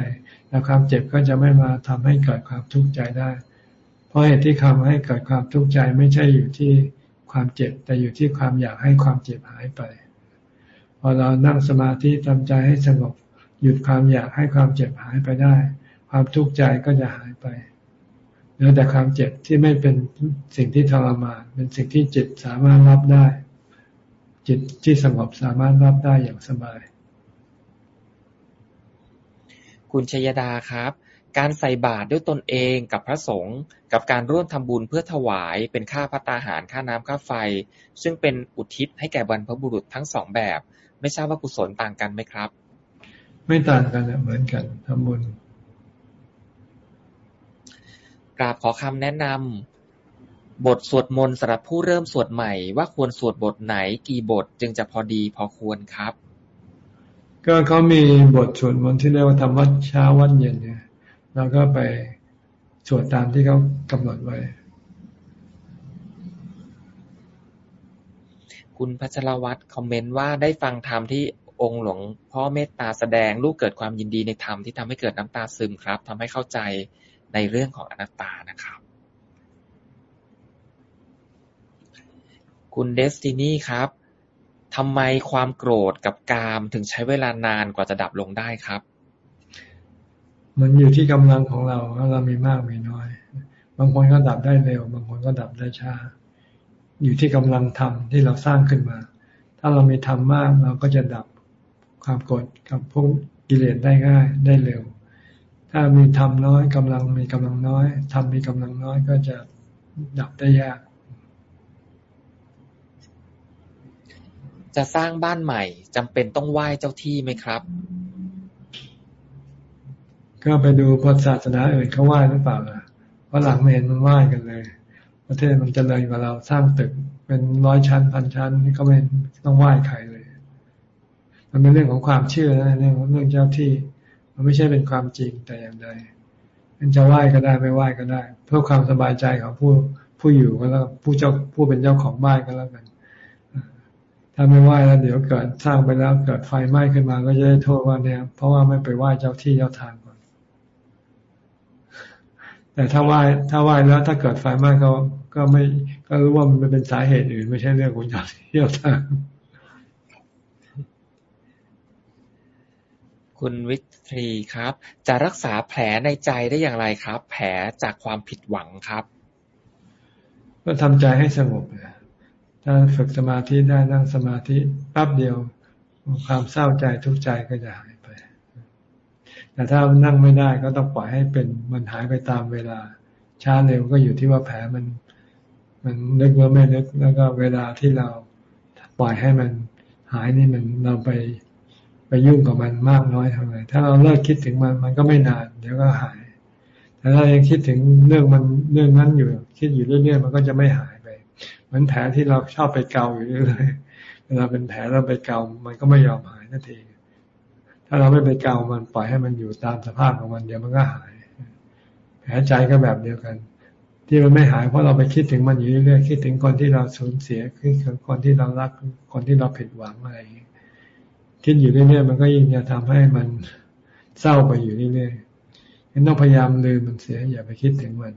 แต่ความเจ็บก็จะไม่มาทำให้เกิดความทุกข์ใจได้ เพราะเหตุที่ทำให้เกิดความทุกข์ใจไม่ใช่อยู่ที่ความเจ็บ แต่อยู่ที่ความอยากให้ความเจ็บหายไป พอเรานั่งสมาธิทำใจให้สงบหยุดความอยากให้ความเจ็บหายไปได้ ความทุกข์ใจก็จะหายไป ลือแต่ความเจ็บที่ไม่เป็นสิ่งที่ทรมาน เป็นสิ่งที่จิตสามารถรับได้ จิตที่สงบสามารถรับได้อย่างสบาย คุณชยดาครับ การใส่บาตรด้วยตนเองกับพระสงฆ์กับการร่วมทำบุญเพื่อถวายเป็นค่าพัตตาหารค่าน้ำค่าไฟ ซึ่งเป็นอุทิศให้แก่บรรพบุรุษทั้งสองแบบ ไม่ทราบว่ากุศลต่างกันไหมครับ ไม่ต่างกันเหมือนกันทำบุญ กราบขอคำแนะนำบทสวดมนต์สำหรับผู้เริ่มสวดใหม่ ว่าควรสวดบทไหนกี่บทจึงจะพอดีพอควรครับ ก็เขามีบทสวดมนต์ที่เรียกว่าทำวัดเช้าวัดเย็นเนี่ยเราก็ไปสวดตามที่เขากำหนดไว้ คุณพัชรวัตรคอมเมนต์ว่าได้ฟังธรรมที่องค์หลวงพ่อเมตตาแสดงลูกเกิดความยินดีในธรรมที่ทำให้เกิดน้ำตาซึมครับทำให้เข้าใจ ในเรื่องของอนัตตานะครับ คุณเดสตินีครับทำไมความโกรธกับกามถึงใช้เวลานานกว่าจะดับลงได้ครับ มันอยู่ที่กำลังของเราว่าเรามีมากมีน้อย บางคนก็ดับได้เร็ว บางคนก็ดับได้ช้า อยู่ที่กำลังธรรมที่เราสร้างขึ้นมา ถ้าเรามีธรรมมากเราก็จะดับความโกรธกับพวกกิเลสได้ง่ายได้เร็ว ถ้ามีทำน้อยกำลังมีกำลังน้อยทำมีกำลังน้อยก็จะดับได้ยาก จะสร้างบ้านใหม่จำเป็นต้องไหว้เจ้าที่ไหมครับ ก็ไปดูพศาสนาอื่นเขาไหว้หรือเปล่าล่ะเพราะหลังไม่เห็นมันไหว้กันเลย ประเทศมันจเจริญกว่าเราสร้างตึกเป็นร้อยชั้นพันชั้นนี่ก็ไม่ต้องไหว้ใครเลย มันเป็นเรื่องของความเชื่อนะเรื่องเรื่องเจ้าที่ มันไม่ใช่เป็นความจริงแต่อย่างใดมันจะไหว้ก็ได้ไม่ไหว้ก็ได้ เพื่อความสบายใจของผู้ผู้อยู่ก็แล้วผู้เจ้าผู้เป็นเจ้าของบ้านก็แล้วกันถ้าไม่ไหว้แล้วเดี๋ยวเกิดสร้างไปแล้วเกิดไฟไหม้ขึ้นมาก็จะได้โทษว่าเนี่ย เพราะว่าไม่ไปไหว้เจ้าที่เจ้าทางก่อน แต่ถ้าไหว้ถ้าไหว้แล้วถ้าเกิดไฟไหม้ก็ก็ไม่ก็รู้ว่ามันเป็นสาเหตุอื่น ไม่ใช่เรื่องของเจ้าที่เจ้าทางคุณวิ รีครับ จะรักษาแผลในใจได้อย่างไรครับ แผลจากความผิดหวังครับก็ทำใจให้สงบถ้าฝึกสมาธิได้นั่งสมาธิแป๊บเดียว ความเศร้าใจทุกใจก็จะหายไป แต่ถ้านั่งไม่ได้ก็ต้องปล่อยให้เป็นมันหายไปตามเวลา ช้าเร็วก็อยู่ที่ว่าแผลมัน มันนึกหรือไม่นึกแล้วก็เวลาที่เราปล่อยให้มันหายนี่มันเราไป ไปยุ่งกับมันมากน้อยเท่าไหร่ถ้าเราเลิกคิดถึงมันมันก็ไม่นานเดี๋ยวก็หาย แต่ถ้ายังคิดถึงเรื่องมันเรื่องนั้นอยู่ คิดอยู่เรื่อยๆมันก็จะไม่หายไปเหมือนแผลที่เราชอบไปเกาอยู่เรื่อยๆเวลาเป็นแผลเราไปเกา มันก็ไม่ยอมหายนที ถ้าเราไม่ไปเกามันปล่อยให้มันอยู่ตามสภาพของมันเดี๋ยวมันก็หาย แผลใจก็แบบเดียวกัน ที่มันไม่หายเพราะเราไปคิดถึงมันอยู่เรื่อยๆคิดถึงคนที่เราสูญเสียคิดถึงคนที่เรารักคนที่เราผิดหวังอะไรอย่างนี้ คิดอยู่เรื่อยๆมันก็ยิ่งจะทำให้มันเศร้าไปอยู่เรื่อยๆยังต้องพยายามลืมมันเสีย อย่าไปคิดถึงมัน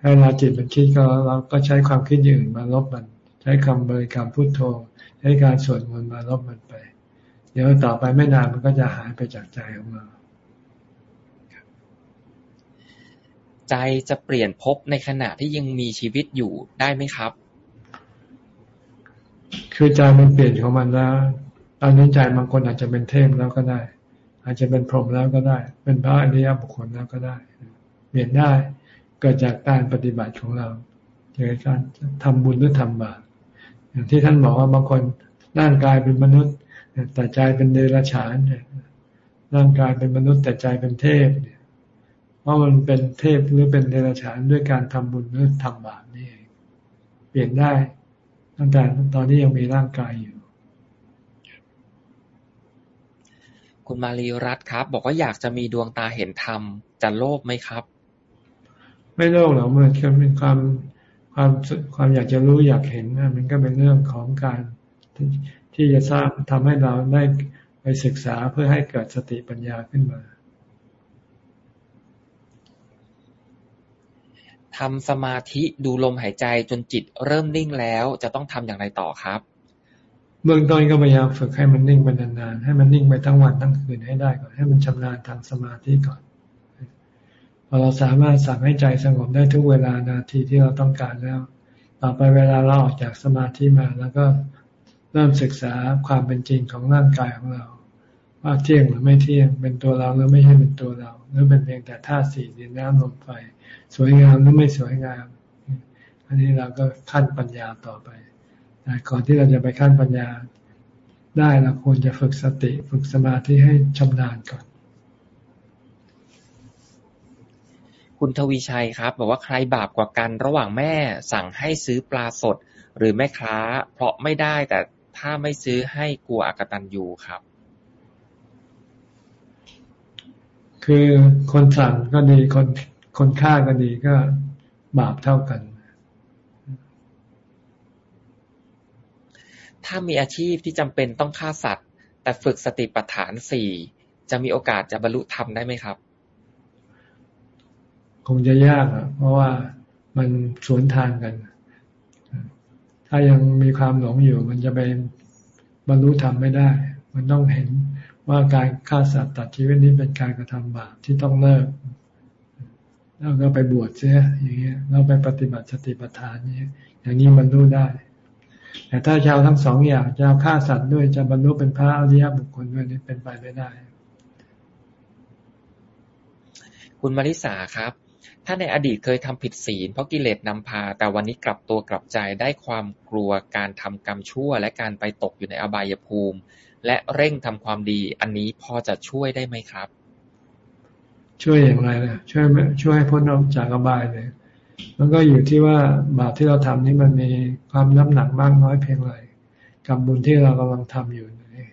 ถ้าเราจิตมันคิดก็เราก็ใช้ความคิดอย่างอื่นมาลบมัน ใช้คำบริกรรมพุทโธ ใช้การสวดมนต์มาลบมันไป เดี๋ยวต่อไปไม่นานมันก็จะหายไปจากใจของเราใจจะเปลี่ยนภพในขณะที่ยังมีชีวิตอยู่ได้ไหมครับ คือใจมันเปลี่ยนของมันแล้ว ตอนนี้ใจบางคนอาจจะเป็นเทพแล้วก็ได้ อาจจะเป็นพรหมแล้วก็ได้ เป็นพระอริยบุคคลแล้วก็ได้เปลี่ยนได้เกิดจากการปฏิบัติของเราจากการทำบุญหรือทำบาปอย่างที่ท่านบอกว่าบางคนร่างกายเป็นมนุษย์ แต่ใจเป็นเดรัจฉานร่างกายเป็นมนุษย์แต่ใจเป็นเทพเนี่ยเพราะมันเป็นเทพหรือเป็นเดรัจฉานด้วยการทำบุญหรือทำบาปนี่เองเปลี่ยนได้ตั้งแต่ตอนนี้ยังมีร่างกายอยู่ คุณมารีรัตครับ บอกว่าอยากจะมีดวงตาเห็นธรรม จะโลภไหมครับ ไม่โลภหรอกมันแค่เป็นความความความอยากจะรู้อยากเห็นนะมันก็เป็นเรื่องของการที่จะสร้างทำให้เราได้ไปศึกษาเพื่อให้เกิดสติปัญญาขึ้นมาทำสมาธิดูลมหายใจจนจิตเริ่มนิ่งแล้วจะต้องทำอย่างไรต่อครับ เบื้องต้นก็พยายามฝึกให้มันนิ่งไปนานๆ ให้มันนิ่งไปทั้งวันทั้งคืนให้ได้ก่อน ให้มันชำนาญทางสมาธิก่อน พอเราสามารถสั่งให้ใจสงบได้ทุกเวลานาทีที่เราต้องการแล้ว ต่อไปเวลาเราออกจากสมาธิมา แล้วก็เริ่มศึกษาความเป็นจริงของร่างกายของเรา ว่าเที่ยงหรือไม่เที่ยง เป็นตัวเราหรือไม่ใช่เป็นตัวเรา หรือเป็นเพียงแต่ธาตุสี่ดินน้ำลมไฟ สวยงามหรือไม่สวยงาม อันนี้เราก็ขั้นปัญญาต่อไป ก่อนที่เราจะไปขั้นปัญญาได้เราควรจะฝึกสติฝึกสมาธิให้ชำนาญก่อน คุณทวีชัยครับ บอกว่าใครบาปกว่ากันระหว่างแม่สั่งให้ซื้อปลาสด หรือแม่ค้า เพราะไม่ได้แต่ถ้าไม่ซื้อให้กลัวอกตันยูครับ คือคนสั่งก็ดีคนคนฆ่าก็ดีก็บาปเท่ากัน ถ้ามีอาชีพที่จำเป็นต้องฆ่าสัตว์ แต่ฝึกสติปัฏฐานสี่จะมีโอกาสจะบรรลุธรรมได้ไหมครับ คงจะยากอะ เพราะว่ามันสวนทางกัน ถ้ายังมีความหลงอยู่ มันจะไปบรรลุธรรมไม่ได้ มันต้องเห็นว่าการฆ่าสัตว์ตัดชีวิตนี้เป็นการกระทำบาปที่ต้องเลิกแล้วก็ไปบวชเสียอย่างเงี้ยเราไปปฏิบัติสติปัฏฐานนี้อย่างนี้มันรู้ได้ แต่ถ้าชาวทั้งสองอย่างจะฆ่าสัตว์ด้วยจะบรรลุเป็นพระอริยบุคคลด้วยนี่เป็นไปไม่ได้ คุณมาริสาครับ ถ้าในอดีตเคยทำผิดศีลเพราะกิเลสนำพา แต่วันนี้กลับตัวกลับใจได้ความกลัวการทำกรรมชั่ว และการไปตกอยู่ในอบายภูมิ และเร่งทำความดี อันนี้พอจะช่วยได้ไหมครับ ช่วยอย่างไรนะช่วยช่วยให้พ้นออกจากอบายเลย มันก็อยู่ที่ว่าบาปที่เราทำนี้มันมีความน้ำหนักมากน้อยเพียงไรกับบุญที่เรากำลังทำอยู่นี่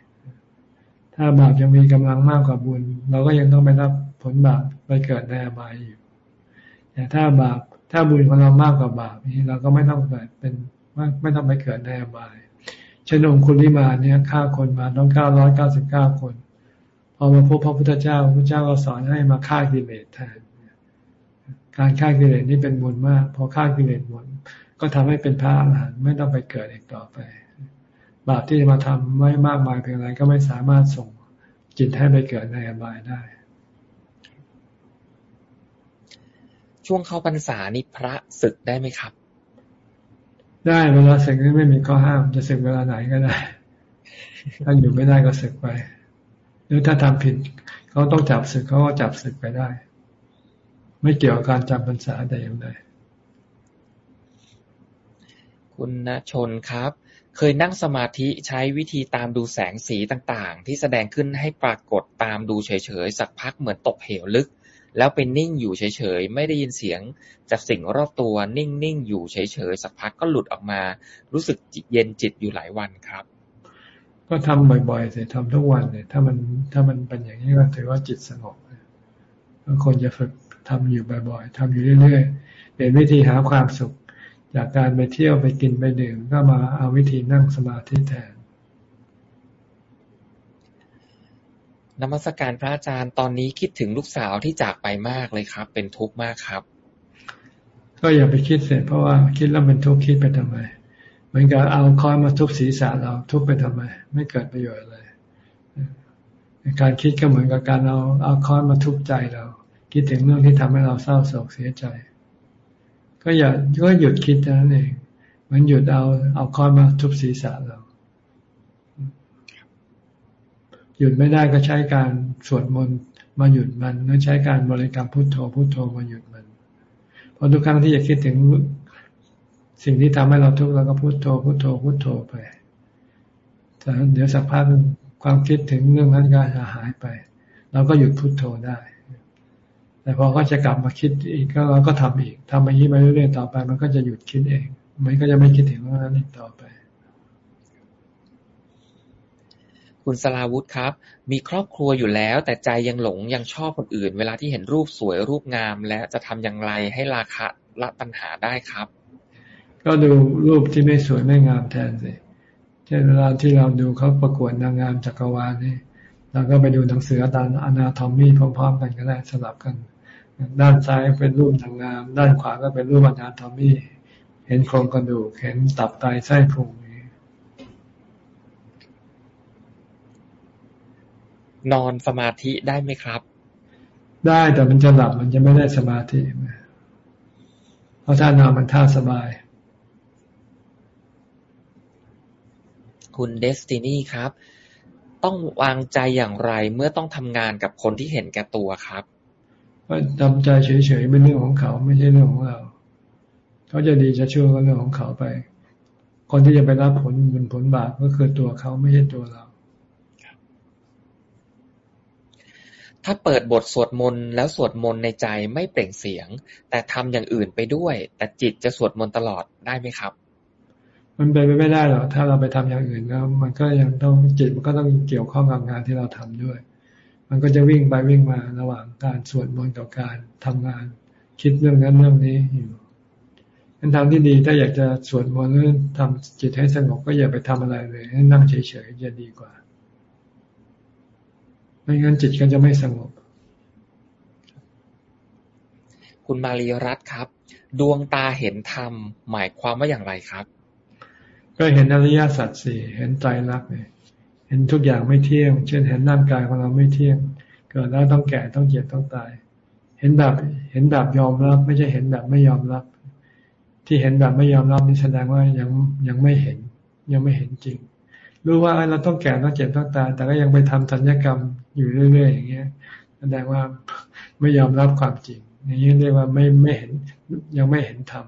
ถ้าบาปยังมีกำลังมากกว่าบุญ เราก็ยังต้องไปรับผลบาปไปเกิดในอบายอยู่แต่ถ้าบาปถ้าบุญของเรามากกว่าบาปนี้ เราก็ไม่ต้องเกิดเป็นไม่ไม่ต้องไปเกิดในอบายเช่นองคุณลิมาเนี่ยฆ่าคนมาต้องเก้าร้อยเก้าสิบเก้าคน พอมาพบพระพุทธเจ้าพระเจ้าก็สอนให้มาฆ่ากิเลสแทน การฆ่ากิเลสนี่เป็นบุญมาก พอฆ่ากิเลสหมดก็ทำให้เป็นพระอรหันต์ไม่ต้องไปเกิดอีกต่อไป บาปที่มาทำไม่มากมายเพียงไรก็ไม่สามารถส่งจิตให้ไปเกิดในอบายได้ ช่วงเข้าพรรษานี่พระศึกได้ไหมครับ ได้เวลาศึกนี่ไม่มีข้อห้าม จะศึกเวลาไหนก็ได้ ถ้าอยู่ไม่ได้ก็ศึกไป หรือถ้าทำผิดเขาต้องจับศึกเขาก็จับศึกไปได้ ไม่เกี่ยวกับการจำพรรษาแต่อย่างใดคุณณชนครับ เคยนั่งสมาธิใช้วิธีตามดูแสงสีต่างๆ ที่แสดงขึ้นให้ปรากฏตามดูเฉยๆ สักพักเหมือนตกเหวลึก แล้วเป็นนิ่งอยู่เฉยๆ ไม่ได้ยินเสียงจากสิ่งรอบตัวนิ่งๆ อยู่เฉยๆ สักพักก็หลุดออกมา รู้สึกเย็นจิตอยู่หลายวันครับ ก็ทำบ่อยๆสิทำทุกวันเลยถ้ามันถ้ามันเป็นอย่างนี้ก็ถือว่าจิตสงบก็ควรจะฝึก ทำอยู่บ่อยๆทำอยู่เรื่อยๆเป็นวิธีหาความสุข จากการไปเที่ยวไปกินไปดื่มก็มาเอาวิธีนั่งสมาธิแทนนมัสการพระอาจารย์ตอนนี้คิดถึงลูกสาวที่จากไปมากเลยครับ เป็นทุกข์มากครับ ก็อย่าไปคิดเสร็จเพราะว่าคิดแล้วเป็นทุกข์คิดไปทำไมเหมือนกับเอาค้อนมาทุบศีรษะเราทุบไปทำไม ไม่เกิดประโยชน์อะไรการคิดก็เหมือนกับการเอาเอาค้อนมาทุบใจเรา คิดถึงเรื่องที่ทำให้เราเศร้าโศกเสียใจ ก็อย่าก็หยุดคิดนั่นเอง มันหยุดเอาเอาค้อนมาทุบศีรษะเราหยุดไม่ได้ก็ใช้การสวดมนต์มาหยุดมันหรือใช้การบริกรรมพุทโธพุทโธมาหยุดมันเพราะทุกครั้งที่จะคิดถึงสิ่งที่ทำให้เราทุกข์เราก็พุทโธพุทโธพุทโธไปแต่เดี๋ยวสักพักความคิดถึงเรื่องนั้นก็จะหายไป เราก็หยุดพุทโธได้ แต่พอเขาจะกลับมาคิดอีกก็เราก็ทำอีกทำไปยี่ไปเรื่อยๆต่อไป มันก็จะหยุดคิดเอง มันก็จะไม่คิดถึงเรื่องนั้นอีกต่อไป คุณสลาวุธครับ มีครอบครัวอยู่แล้ว แต่ใจยังหลงยังชอบคนอื่น เวลาที่เห็นรูปสวยรูปงาม และจะทำอย่างไรให้ราคะละตัณหาได้ครับ ก็ดูรูปที่ไม่สวยไม่งามแทนสิเช่นเวลาที่เราดูเขาประกวดนางงามจักรวาลนี่เราก็ไปดูหนังสือตามอนาทอมี่พร้อม ๆ กันก็ได้สลับกัน ด้านซ้ายเป็นรูปทางงาม ด้านขวาก็เป็นรูปอนาโทมีเห็นโครงกระดูก เห็นตับไตไส้พุงนอนสมาธิได้ไหมครับ ได้แต่มันจะหลับมันจะไม่ได้สมาธิเพราะถ้านอนมันท่าสบาย คุณเดสตินีครับ ต้องวางใจอย่างไรเมื่อต้องทำงานกับคนที่เห็นแก่ตัวครับ ก็ทำใจเฉยๆเป็นเรื่องของเขาไม่ใช่เรื่องของเรา เขาจะดีจะชั่วก็เรื่องของเขาไป คนที่จะไปรับผลบุญผลบาปก็คือตัวเขาไม่ใช่ตัวเรา ถ้าเปิดบทสวดมนต์แล้วสวดมนต์ในใจไม่เปล่งเสียง แต่ทำอย่างอื่นไปด้วย แต่จิตจะสวดมนต์ตลอดได้ไหมครับ มันไปไม่ได้หรอกถ้าเราไปทำอย่างอื่นแล้ว มันก็ยังต้องจิตมันก็ต้องเกี่ยวข้องกับงานที่เราทำด้วย มันก็จะวิ่งไปวิ่งมาระหว่างการสวดมนต์กับการทำงาน คิดเรื่องนั้นเรื่องนี้อยู่เป็นทางที่ดีถ้าอยากจะสวดมนต์หรือทำจิตให้สงบก็อย่าไปทำอะไรเลยให้นั่งเฉยๆจะดีกว่า ไม่งั้นจิตก็จะไม่สงบ คุณมารีรัตครับ ดวงตาเห็นธรรมหมายความว่าอย่างไรครับ ก็เห็นอริยสัจสี่เห็นใจรักเนี่ย เห็นทุกอย่างไม่เที่ยง เช่นเห็นร่างกายของเราไม่เที่ยง เกิดแล้วต้องแก่ต้องเจ็บต้องตาย เห็นแบบเห็นแบบยอมรับ ไม่ใช่เห็นแบบไม่ยอมรับ ที่เห็นแบบไม่ยอมรับนี่แสดงว่ายังยังไม่เห็น ยังไม่เห็นจริง รู้ว่าเราต้องแก่ต้องเจ็บต้องตาย แต่ก็ยังไปทำสัญญกรรมอยู่เรื่อย ๆ อย่างเงี้ย แสดงว่าไม่ยอมรับความจริง อย่างนี้เรียกว่าไม่ไม่เห็นยังไม่เห็นธรรม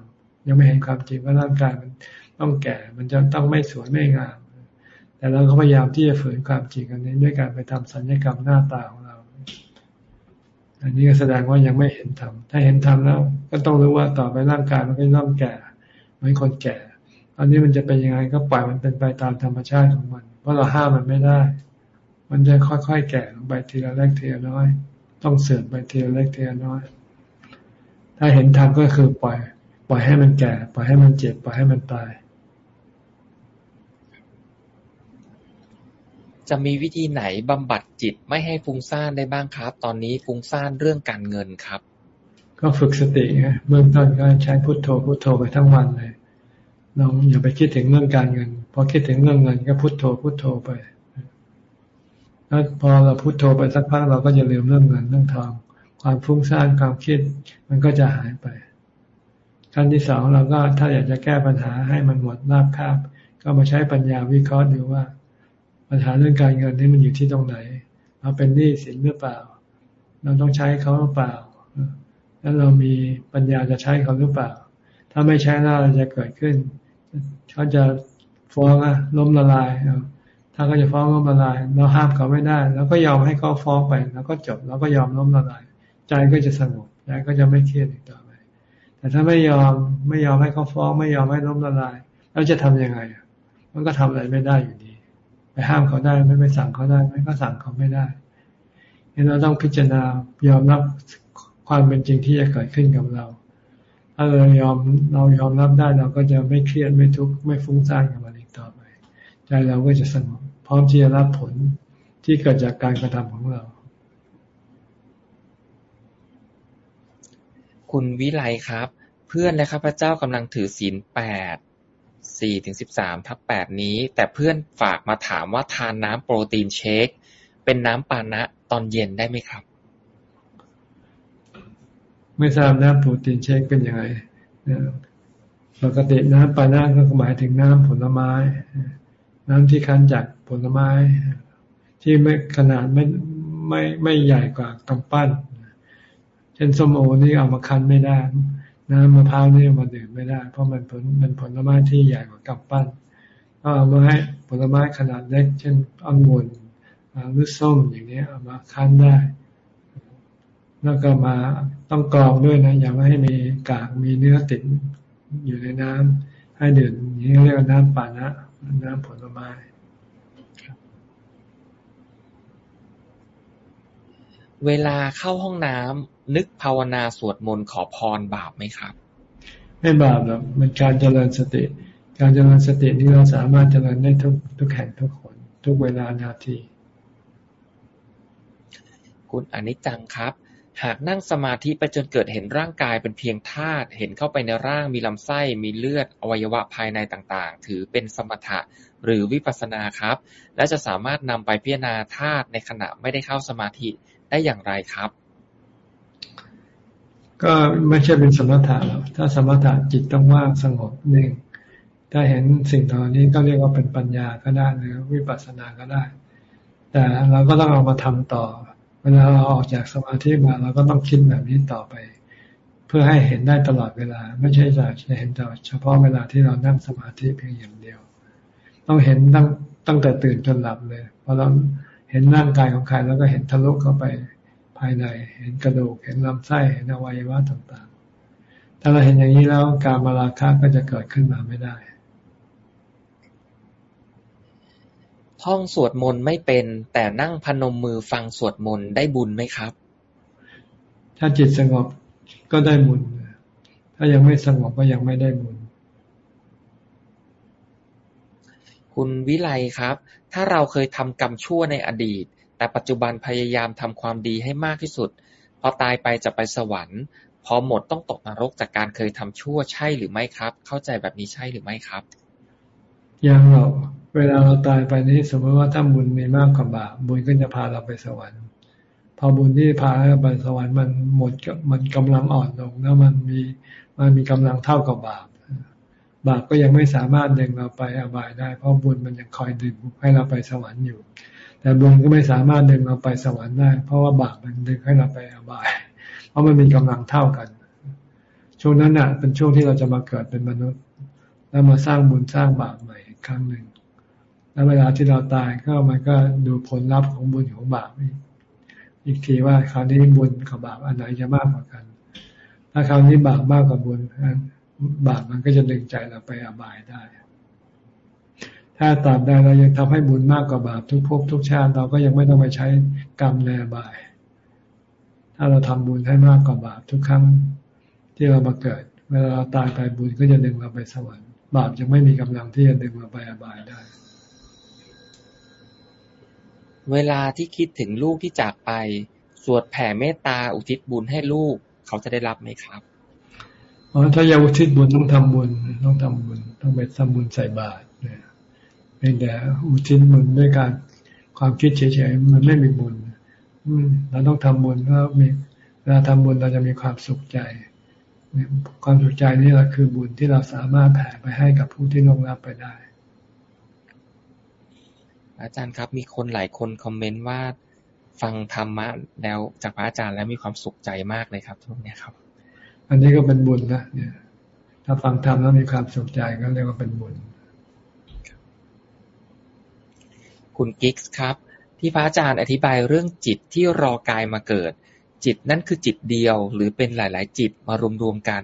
ยังไม่เห็นความจริงว่าร่างกายมันต้องแก่ มันจะต้องไม่สวยไม่งาม แต่เราก็พยายามที่จะฝืนความจริงอันนี้ ด้วยการไปทำสัญญกรรมหน้าตาของเรา อันนี้ก็แสดงว่ายังไม่เห็นธรรมถ้าเห็นธรรมแล้ว ก็ต้องรู้ว่าต่อไปร่างกายมันก็ต้องแก่เหมือนคนแก่ อันนี้มันจะเป็นยังไงก็ปล่อยมันเป็นไปตามธรรมชาติของมัน เพราะเราห้ามมันไม่ได้ มันจะค่อยๆแก่ลงไปทีละเล็กทีละน้อย ต้องเสื่อมไปทีละเล็กทีละน้อย ถ้าเห็นทางก็คือปล่อย ปล่อยให้มันแก่ ปล่อยให้มันเจ็บ ปล่อยให้มันตาย จะมีวิธีไหนบำบัดจิตไม่ให้ฟุ้งซ่านได้บ้างครับ ตอนนี้ฟุ้งซ่านเรื่องการเงินครับ ก็ฝึกสติไงเบื้องต้นก็ใช้พุทโธพุทโธไปทั้งวันเลยเราอย่าไปคิดถึงเรื่องการเงินพอคิดถึงเรื่องเงินก็พุทโธพุทโธไปแล้วพอเราพุโทโธไปสักพักเราก็จะลืมเรื่องเงินเรื่องทองความฟุ้งซ่านความคิดมันก็จะหายไปขั้นที่สองเราก็ถ้าอยากจะแก้ปัญหาให้มันหมดราบคาบก็มาใช้ปัญญาวิเคราะห์ดูว่า ปัญหาเรื่องการเงินนี่มันอยู่ที่ตรงไหนเราเป็นหนี้สินหรือเปล่า เราต้องใช้เขาหรือเปล่า แล้วเรามีปัญญาจะใช้เขาหรือเปล่า ถ้าไม่ใช้แล้วเราจะเกิดขึ้น เขาจะฟ้องอะล้มละลาย ถ้าเขาจะฟ้องล้มละลาย เราห้ามเขาไม่ได้เราก็ยอมให้เขาฟ้องไป แล้วก็จบ แล้วก็ยอมล้มละลาย ใจก็จะสงบ ใจก็จะไม่เครียดอีกต่อไป แต่ถ้าไม่ยอม ไม่ยอมให้เขาฟ้อง ไม่ยอมให้ล้มละลายเราจะทํำยังไง มันก็ทำอะไรไม่ได้อยู่ดี ห้ามเขาได้ไม่ไปสั่งเขาได้ไม่ก็สั่งเขาไม่ได้เราต้องพิจารณายอมรับความเป็นจริงที่จะเกิดขึ้นกับเรา ถ้าเรายอมเรายอมรับได้เราก็จะไม่เครียดไม่ทุกข์ไม่ฟุ้งซ่านกับมันอีกต่อไป ใจเราก็จะสงบพร้อมที่จะรับผลที่เกิดจากการกระทำของเรา คุณวิไลครับ เพื่อนและข้าพเจ้ากำลังถือศีลแปด สี่ถึงสิบสามทับแปดนี้ แต่เพื่อนฝากมาถามว่าทานน้ำโปรตีนเชค เป็นน้ำปานะตอนเย็นได้ไหมครับ ไม่ทราบน้ำโปรตีนเชคเป็นยังไงปกติน้ำปานะก็หมายถึงน้ำผลไม้ น้ำที่คั้นจากผลไม้ ที่ไม่ขนาดไม่ไม่ไม่ใหญ่กว่ากำปั้น เช่นส้มโอนี่เอามาคั้นไม่ได้ น้ำมะพร้าวนี่มาดื่มไม่ได้ เพราะมันผลมันผลไม้ที่ใหญ่กว่ากำปั้นก็เอามาให้ผลไม้ขนาดเล็ก เช่นองุ่นหรือส้มอย่างนี้เอามาคั้นได้ แล้วก็มาต้องกรองด้วยนะอย่าไม่ให้มีกากมีเนื้อติดอยู่ในน้ำให้ดื่มอย่างนี้เรียกว่าน้ำปานะ น้ำผลไม้เวลาเข้าห้องน้ำ นึกภาวนาสวดมนต์ขอพรบาปไหมครับ ไม่บาปหรอกมันการเจริญสติ การเจริญสตินี้เราสามารถเจริญได้ทุกทุกแห่งทุกคนทุกเวลานาที คุณอนิจจังครับ หากนั่งสมาธิไปจนเกิดเห็นร่างกายเป็นเพียงธาตุเห็นเข้าไปในร่างมีลำไส้มีเลือดอวัยวะภายในต่างๆ ถือเป็นสมถะหรือวิปัสสนาครับ และจะสามารถนำไปพิจารณาธาตุในขณะไม่ได้เข้าสมาธิได้อย่างไรครับ ก็ไม่ใช่เป็นสมถะหรอกถ้าสมถะจิตต้องว่างสงบนิ่งถ้าเห็นสิ่งเหล่านี้ก็เรียกว่าเป็นปัญญาก็ได้หรือวิปัสสนาก็ได้ แต่เราก็ต้องเอามาทำต่อ เวลาเราออกจากสมาธิมาเราก็ต้องคิดแบบนี้ต่อไป เพื่อให้เห็นได้ตลอดเวลา ไม่ใช่จะเห็นแต่เฉพาะเวลาที่เรานั่งสมาธิเพียงอย่างเดียว ต้องเห็นตั้งตั้งแต่ตื่นจนหลับเลยพอเราเห็นร่างกายของใครแล้วก็เห็นทะลุเข้าไป ภายใน เห็นกระดูก เห็นลำไส้ เห็นอวัยวะต่างๆ ถ้าเราเห็นอย่างนี้แล้วการมาราคะก็จะเกิดขึ้นมาไม่ได้ ท่องสวดมนต์ไม่เป็น แต่นั่งพนมมือฟังสวดมนต์ได้บุญไหมครับ ถ้าจิตสงบก็ได้บุญ ถ้ายังไม่สงบก็ยังไม่ได้บุญคุณวิไลครับ ถ้าเราเคยทำกรรมชั่วในอดีต แต่ปัจจุบันพยายามทำความดีให้มากที่สุด พอตายไปจะไปสวรรค์ พอหมดต้องตกนรกจากการเคยทำชั่วใช่หรือไม่ครับ เข้าใจแบบนี้ใช่หรือไม่ครับ ยังหรอกเวลาเราตายไปนี้สมมติว่าถ้าบุญมีมากกว่าบาปบุญก็จะพาเราไปสวรรค์ พอบุญที่พาเราไปสวรรค์มันหมดมันกำลังอ่อนลงแล้วมันมีมันมีกำลังเท่ากับบาป บาปก็ยังไม่สามารถดึงเราไปอบายได้ เพราะบุญมันยังคอยดึงให้เราไปสวรรค์อยู่ แต่บุญก็ไม่สามารถดึงเราไปสวรรค์ได้ เพราะว่าบาปมันดึงให้เราไปอบาย เพราะมันมีกำลังเท่ากัน ช่วงนั้นน่ะ เป็นช่วงที่เราจะมาเกิดเป็นมนุษย์ แล้วมาสร้างบุญสร้างบาปใหม่ครั้งหนึ่ง แล้วเวลาที่เราตายก็มันก็ดูผลลัพธ์ของบุญของบาปอีกทีว่าคราวนี้บุญกับบาปอันไหนจะมากกว่ากัน ถ้าคราวนี้บาปมากกว่าบุญบาปมันก็จะดึงใจเราไปอบายได้ ถถ้าตราบใดเรายังทำให้บุญมากกว่าบาปทุกภพทุกชาติเราก็ยังไม่ต้องไปใช้กรรมในบาย ถ้าเราทำบุญให้มากกว่าบาปทุกครั้งที่เรามาเกิด เวลาเราตายไปบุญก็จะดึงเราไปสวรรค์บาปยังไม่มีกำลังที่จะดึงเราไปอบายได้ เวลาที่คิดถึงลูกที่จากไป สวดแผ่เมตตาอุทิศบุญให้ลูกเขาจะได้รับไหมครับอ๋อถ้าอยากอุทิศบุญต้องทำบุญต้องทำบุญต้องไปทำบุญใส่บาตร เนี่ยเพียงแต่อุทิศบุญด้วยการความคิดเฉยๆมันไม่มีบุญเราต้องทำบุญแล้วมีเวลาทำบุญเราจะมีความสุขใจ ความสุขใจนี่แหละคือบุญที่เราสามารถแผ่ไปให้กับผู้ที่ลงรับไปได้ อาจารย์ครับ มีคนหลายคนคอมเมนต์ว่าฟังธรรมะแล้วจากพระอาจารย์แล้วมีความสุขใจมากเลยครับทุกเนี้ยครับ อันนี้ก็เป็นบุญนะเนี่ย ถ้าฟังธรรมแล้วมีความสุขใจก็เรียกว่าเป็นบุญ คุณกิกส์ครับ ที่พระอาจารย์อธิบายเรื่องจิตที่รอกายมาเกิด จิตนั่นคือจิตเดียว หรือเป็นหลาย ๆ จิตมารวมๆกัน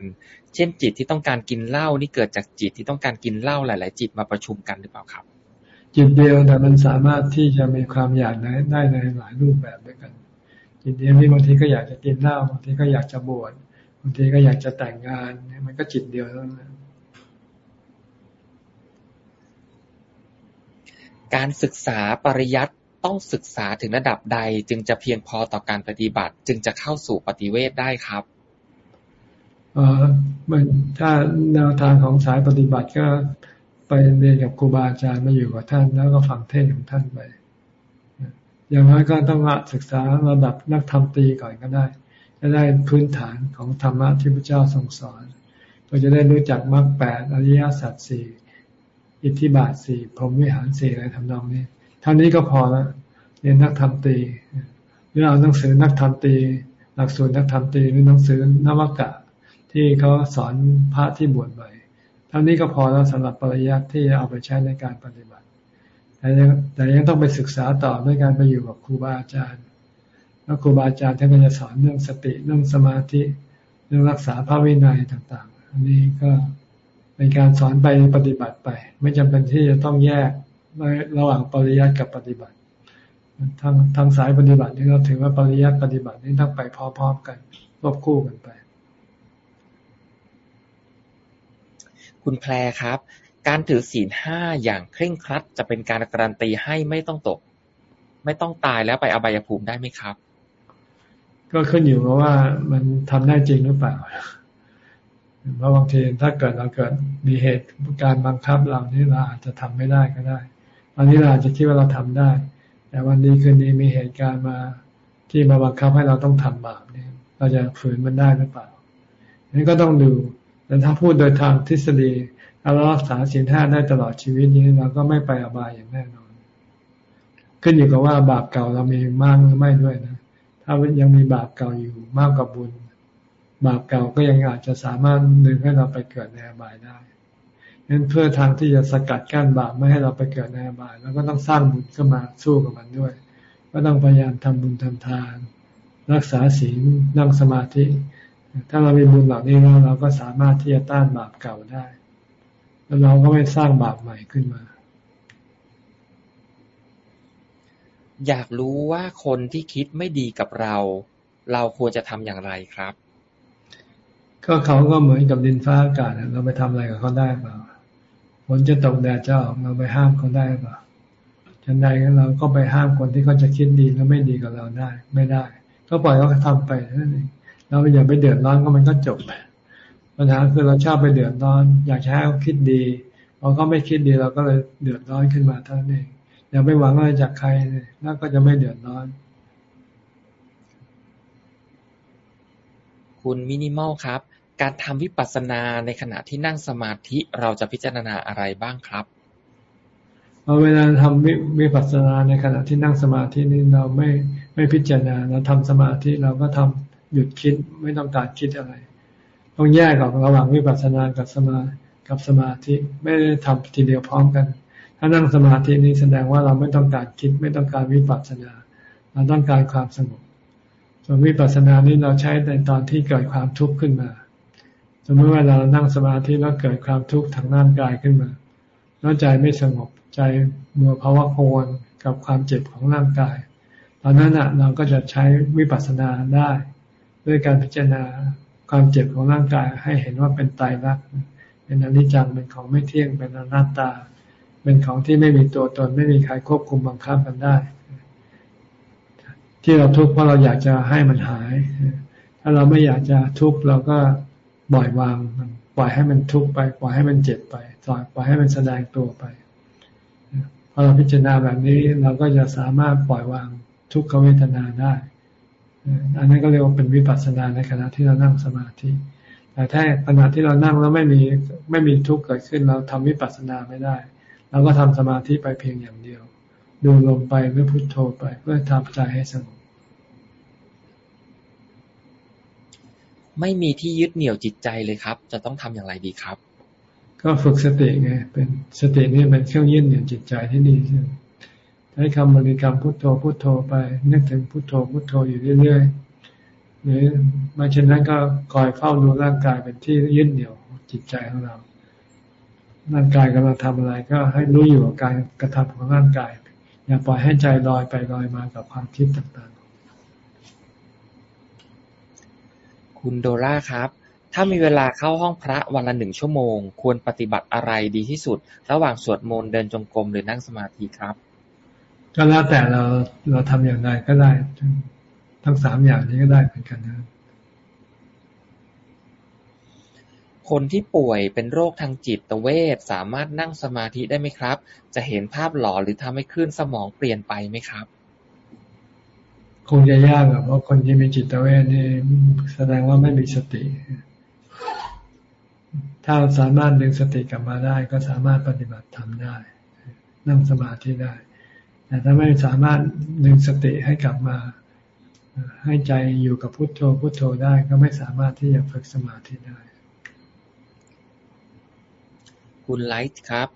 เช่นจิตที่ต้องการกินเหล้านี่เกิดจากจิตที่ต้องการกินเหล้าหลาย ๆ จิตมาประชุมกันหรือเปล่าครับ จิตเดียวแต่มันสามารถที่จะมีความอยากได้ในหลายรูปแบบด้วยกัน จิตเดียวนี่บางทีก็อยากจะกินเหล้าบางทีก็อยากจะบวชบางทีก็อยากจะแต่งงานมันก็จิตเดียวเท่านั้น การศึกษาปริยัติต้องศึกษาถึงระดับใดจึงจะเพียงพอต่อการปฏิบัติ จึงจะเข้าสู่ปฏิเวทได้ครับเออมันถ้าแนวทางของสายปฏิบัติก็ไปเรียนกับครูบาอาจารย์มาอยู่กับท่านแล้วก็ฟังเทศของท่านไป อย่างน้อยก็ต้องศึกษาระดับนักธรรมตีก่อนก็ได้ จะได้พื้นฐานของธรรมะที่พระเจ้าทรงสอน ก็จะได้รู้จักมรรคแปดอริยสัจสี่ อิทธิบาทสี่พรหมวิหารสี่อะไรทำนองนี้เท่านี้ก็พอแล้วเรียนนักธรรมตีหรือเอาหนังสือนักธรรมตีหลักสูตรนักธรรมตีหรือหนังสือนวกะ ที่เขาสอนพระที่บวชใหม่เท่านี้ก็พอแล้วสำหรับปริยัติที่เอาไปใช้ในการปฏิบัติ แต่ยังแต่ยังต้องไปศึกษาต่อด้วยการไปอยู่กับครูบาอาจารย์แล้วครูบาอาจารย์ท่านก็จะสอนเรื่องสติเรื่องสมาธิเรื่องรักษาพระวินัยต่าง ๆ อันนี้ก็ เป็นการสอนไปปฏิบัติไป ไม่จำเป็นที่จะต้องแยกระหว่างปริยัติกับปฏิบัติทางทางสายปฏิบัตินี่เราถือว่าปริยัติปฏิบัตินี่ต้องไปพร้อมๆกันควบคู่กันไป คุณแพรครับ การถือศีลห้าอย่างเคร่งครัด จะเป็นการการันตีให้ไม่ต้องตก ไม่ต้องตายแล้วไปอบายภูมิได้ไหมครับ ก็ขึ้นอยู่กับว่ามันทำได้จริงหรือเปล่า เพราะบางทีถ้าเกิดเราเกิดมีเหตุการบังคับเรานี่เราอาจจะทำไม่ได้ก็ได้ตอนนี้เราอาจจะคิดว่าเราทำได้ แต่วันนี้คืนนี้มีเหตุการณ์มาที่มาบังคับให้เราต้องทำบาปเนี่ยเราจะฝืนมันได้หรือเปล่านี่ก็ต้องดูแต่ถ้าพูดโดยทางทฤษฎีเรารักษาศีลห้าได้ตลอดชีวิตนี้เราก็ไม่ไปอบายอย่างแน่นอน ขึ้นอยู่กับว่าบาปเก่าเรามีมากหรือไม่ด้วยนะ ถ้ายังมีบาปเก่าอยู่มากกว่าบุญ บาปเก่าก็ยังอาจจะสามารถดึงให้เราไปเกิดในอบายได้งั้นเพื่อทางที่จะสกัดกั้นบาปไม่ให้เราไปเกิดในอบายเราก็ต้องสร้างบุญขึ้นมาสู้กับมันด้วย ก็ต้องพยายามทำบุญทำทาน รักษาศีลนั่งสมาธิ ถ้าเรามีบุญเหล่านี้แล้วเราก็สามารถที่จะต้านบาปเก่าได้ แล้วเราก็ไม่สร้างบาปใหม่ขึ้นมา อยากรู้ว่าคนที่คิดไม่ดีกับเรา เราควรจะทำอย่างไรครับ ก็เขาก็เหมือนกับดินฟ้าอากาศเราไปทำอะไรกับเขาได้เปล่าฝนจะตกแดดจะออกเราไปห้ามเขาได้เปล่าฉันใดเราก็ไปห้ามคนที่เขาจะคิดดีแล้วไม่ดีกับเราได้ ไม่ได้ ก็ปล่อยเขาทำไปนั่นเองเราอย่าไปเดือดร้อนก็มันก็จบปัญหาคือเราชอบไปเดือดร้อน อยากให้เขาคิดดีพอเขาไม่คิดดีเราก็เลยเดือดร้อนขึ้นมาเท่านั้นเองอย่าไปหวังอะไรจากใครแล้วก็จะไม่เดือดร้อน คุณมินิมอลครับ การทำวิปัสสนาในขณะที่นั่งสมาธิเราจะพิจารณาอะไรบ้างครับเวลาทำวิปัสสนาในขณะที่นั่งสมาธินี่เราไม่ไม่พิจารณาเราทำสมาธิเราก็ทำหยุดคิดไม่ต้องการคิดอะไรต้องแยกออกระหว่างวิปัสสนากับสมากับสมาธิไม่ได้ทำทีเดียวพร้อมกัน ถ้านั่งสมาธินี้แสดงว่าเราไม่ต้องการคิด ไม่ต้องการวิปัสสนา เราต้องการความสงบส่วนวิปัสสนานี้เราใช้ในตอนที่เกิดความทุกข์ขึ้นมา สมมติว่าเรานั่งสมาธิแล้วเกิดความทุกข์ทางร่างกายขึ้นมา แล้วใจไม่สงบใจมัวภาวะโวนกับความเจ็บของร่างกาย ตอนนั้นอะเราก็จะใช้วิปัสสนาได้ ด้วยการพิจารณาความเจ็บของร่างกายให้เห็นว่าเป็นตายรักเป็นอนิจจังเป็นของไม่เที่ยงเป็นอนัตตา เป็นของที่ไม่มีตัวตนไม่มีใครควบคุมบังคับกันได้ ที่เราทุกข์เพราะเราอยากจะให้มันหาย ถ้าเราไม่อยากจะทุกข์เราก็ ปล่อยวางมันปล่อยให้มันทุกข์ไป ปล่อยให้มันเจ็บไปปล่อยให้มันแสดงตัวไปพอเราพิจารณาแบบนี้เราก็จะสามารถปล่อยวางทุกขเวทนาได้ อันนั้นก็เรียกว่าเป็นวิปัสสนาในขณะที่เรานั่งสมาธิ แต่ถ้าขณะที่เรานั่งแล้วไม่มีไม่มีทุกข์เกิดขึ้น เราทำวิปัสสนาไม่ได้ เราก็ทำสมาธิไปเพียงอย่างเดียว ดูลมไปหรือพุโทโธไปเพื่อทำใจให้สงบ ไม่มีที่ยึดเหนี่ยวจิตใจเลยครับ จะต้องทำอย่างไรดีครับ ก็ฝึกสติไง เป็นสตินี่เป็นเครื่องยึดเหนี่ยวจิตใจที่ดีใช่ใช้คำบริกรรมพุทโธพุทโธไป นึกถึงพุทโธพุทโธอยู่เรื่อยๆหรือไม่เช่นนั้นก็คอยเฝ้าดูร่างกายเป็นที่ยึดเหนี่ยวจิตใจของเราร่างกายกำลังทำอะไรก็ให้รู้อยู่กับการกระทำของร่างกาย อย่าปล่อยให้ใจลอยไปลอยมากับความคิดต่าง คุณโดราครับ ถ้ามีเวลาเข้าห้องพระวันละหนึ่งชั่วโมง ควรปฏิบัติอะไรดีที่สุด ระหว่างสวดมนต์เดินจงกรมหรือนั่งสมาธิครับ ก็แล้วแต่เราเราทำอย่างไรก็ได้ ทั้งสามอย่างนี้ก็ได้เหมือนกันนะคนที่ป่วยเป็นโรคทางจิตเวทสามารถนั่งสมาธิได้ไหมครับ จะเห็นภาพหลอหรือทำให้คลื่นสมองเปลี่ยนไปไหมครับ คงจะยากเพราะคนที่มีจิตเวทนี่แสดงว่าไม่มีสติ ถ้าสามารถดึงสติกลับมาได้ ก็สามารถปฏิบัติทำได้ นั่งสมาธิได้ แต่ถ้าไม่สามารถดึงสติให้กลับมา ให้ใจอยู่กับพุโทโธพุโทโธได้ก็ไม่สามารถที่จะฝึกสมาธิได้ คุณไลท์ครับ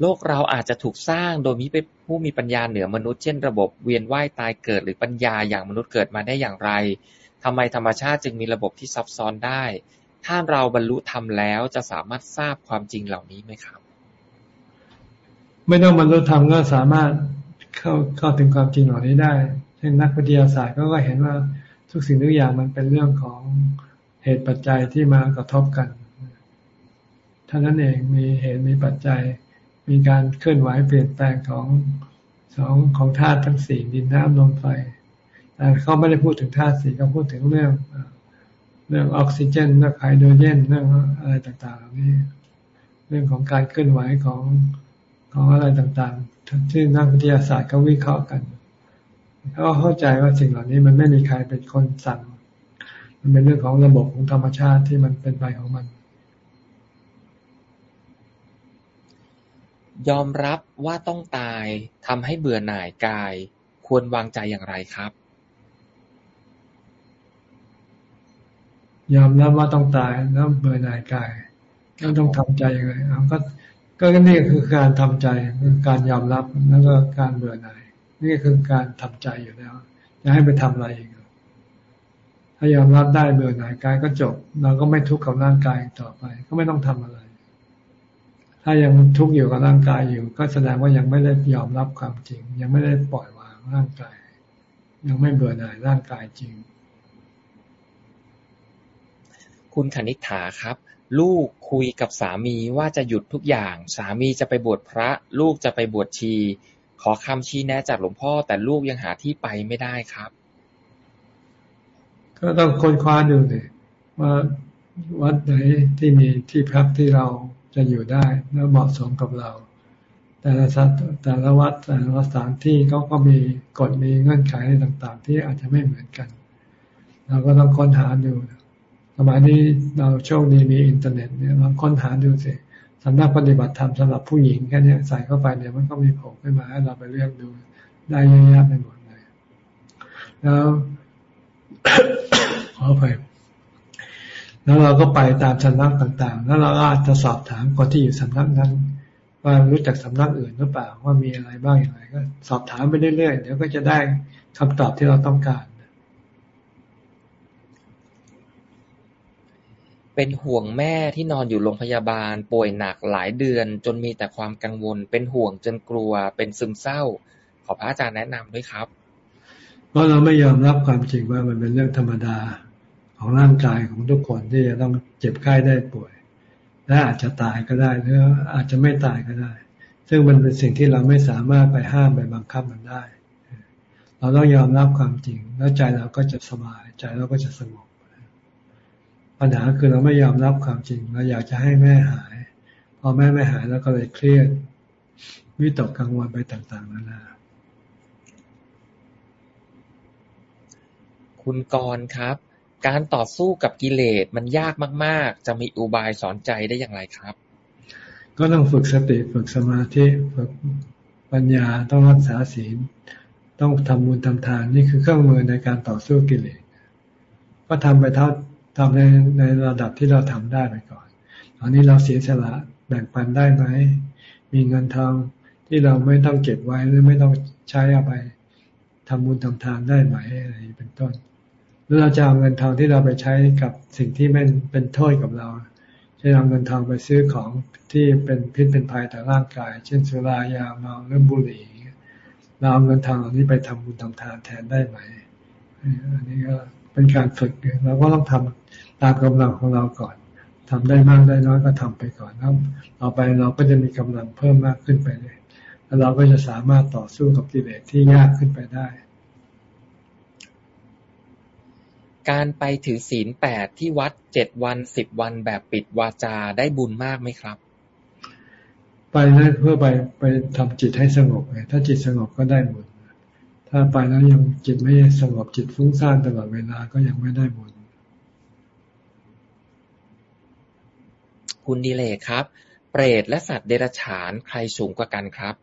โลกเราอาจจะถูกสร้างโดยมี ผู้มีปัญญาเหนือมนุษย์เช่นระบบเวียนว่ายตายเกิดหรือปัญญาอย่างมนุษย์เกิดมาได้อย่างไรทำไมธรรมชาติจึงมีระบบที่ซับซ้อนได้ ถ้าเราบรรลุธรรมแล้วจะสามารถทราบความจริงเหล่านี้ไหมครับ ไม่ต้องบรรลุธรรมก็สามารถเข้าเข้าถึงความจริงเหล่านี้ได้ เช่นนักวิทยาศาสตร์ก็ก็เห็นว่าทุกสิ่งทุกอย่างมันเป็นเรื่องของเหตุปัจจัยที่มากระทบกันท่านั้นเองมีเหตุมีปัจจัย มีการเคลื่อนไหวเปลี่ยนแปลงของสองของธาตุทั้งสี่ดินน้ำลมไฟแต่เขาไม่ได้พูดถึงธาตุสี่เขาพูดถึงเรื่องเรื่องออกซิเจนเรื่องไฮโดรเจนเรื่องอะไรต่างๆนี่เรื่องของการเคลื่อนไหวของของอะไรต่างๆ ที่นักวิทยาศาสตร์เขาวิเคราะห์กันเขาเข้าใจว่าสิ่งเหล่านี้มันไม่มีใครเป็นคนสั่ง มันเป็นเรื่องของระบบของธรรมชาติที่มันเป็นไปของมัน ยอมรับว่าต้องตาย ทำให้เบื่อหน่ายกาย ควรวางใจอย่างไรครับ ยอมรับว่าต้องตายแล้วเบื่อหน่ายกายแล้วต้องทำใจยังไงก็ก็นี่คือการทำใจคือการยอมรับแล้วก็การเบื่อหน่ายนี่คือการทำใจอยู่แล้วจะให้ไปทำอะไรอีกถ้ายอมรับได้เบื่อหน่ายกายก็จบ เราก็ไม่ทุกข์กับร่างกายต่อไป ก็ไม่ต้องทำอะไร ถ้ายังทุกข์อยู่กับร่างกายอยู่ ก็แสดงว่ายังไม่ได้ยอมรับความจริง ยังไม่ได้ปล่อยวางร่างกาย ยังไม่เบื่อหน่ายร่างกายจริง คุณคณิษฐาครับ ลูกคุยกับสามีว่าจะหยุดทุกอย่าง สามีจะไปบวชพระ ลูกจะไปบวชชี ขอคำชี้แนะจากหลวงพ่อ แต่ลูกยังหาที่ไปไม่ได้ครับ ก็ต้องค้นคว้าดูเลยว่าวัดไหนที่มีที่พักที่เรา จะอยู่ได้และเหมาะสมกับเรา แต่ละสัตแต่ละวัดแต่ละสถานที่เขาก็มีกฎมีเงื่อนไขต่างๆ ที่อาจจะไม่เหมือนกัน เราก็ต้องค้นหาดูสมัยนี้เราโชคดีมีอินเทอร์เน็ตเนี่ยลองค้นหาดูสิสำนักปฏิบัติธรรมสำหรับผู้หญิงแค่นี้ใส่เข้าไปเนี่ยมันก็มีโผล่ขึ้นมาให้เราไปเลือกดูได้เยอะแยะไปหมดเลย แล้วขอไป แล้วเราก็ไปตามสำนักต่างๆ แล้วเราอาจจะสอบถามคนที่อยู่สำนักนั้น ว่ารู้จักสำนักอื่นหรือเปล่าว่ามีอะไรบ้างอย่างไรก็ สอบถามไปเรื่อยๆเดี๋ยวก็จะได้คำตอบที่เราต้องการไปเป็นห่วงแม่ที่นอนอยู่โรงพยาบาล ป่วยหนักหลายเดือน จนมีแต่ความกังวล เป็นห่วงจนกลัว เป็นซึมเศร้า ขอพระอาจารย์แนะนำด้วยครับ เพราะเราไม่ยอมรับความจริงว่ามันเป็นเรื่องธรรมดา ของร่างกายของทุกคนที่จะต้องเจ็บไข้ได้ป่วย และอาจจะตายก็ได้หรืออาจจะไม่ตายก็ได้ ซึ่งมันเป็นสิ่งที่เราไม่สามารถไปห้ามไปบังคับมันได้ เราต้องยอมรับความจริง แล้วใจเราก็จะสบายใจเราก็จะสงบปัญหาคือเราไม่ยอมรับความจริงเราอยากจะให้แม่หาย พอแม่ไม่หายแล้วก็เลยเครียดวิตกกังวลไปต่างๆนานาคุณกรครับ การต่อสู้กับกิเลสมันยากมาก ๆ จะมีอุบายสอนใจได้อย่างไรครับ ก็ต้องฝึกสติฝึกสมาธิฝึกปัญญาต้องรักษาศีล ต้องทำบุญทำทานนี่คือเครื่องมือในการต่อสู้กิเลสก็ทำไปเท่าทำในในระดับที่เราทำได้ไปก่อน ตอนนี้เราเสียสละแบ่งปันได้ไหมมีเงินทองที่เราไม่ต้องเก็บไว้หรือไม่ต้องใช้เอาไปทำบุญทำทานได้ไหมอะไรเป็นต้น หรือเราจะเอาเงินทองที่เราไปใช้กับสิ่งที่ไม่เป็นโทษกับเราเช่นเอาเงินทองไปซื้อของที่เป็นพิษเป็นภัยต่อร่างกาย เช่นสุรายาเมาเรื่องบุหรี่เราเอาเงินทองเหล่านี้ไปทำบุญทำทานแทนได้ไหมอันนี้ก็เป็นการฝึกเราก็ต้องทำตามกำลังของเราก่อนทำได้มากได้น้อยก็ทำไปก่อนแล้วต่อไปเราก็จะมีกำลังเพิ่มมากขึ้นไปเลยแล้วเราก็จะสามารถต่อสู้กับกิเลสที่ยากขึ้นไปได้ การไปถือศีลแปดที่วัดเจ็ดวันสิบวันแบบปิดวาจาได้บุญมากไหมครับ ไปนั้นเพื่อไปไปทำจิตให้สงบไงถ้าจิตสงบก็ได้บุญถ้าไปแล้วยังจิตไม่สงบจิตฟุ้งซ่านตลอดเวลาก็ยังไม่ได้บุญคุณดีเลกครับ เปรตและสัตว์เดรัจฉานใครสูงกว่ากันครับ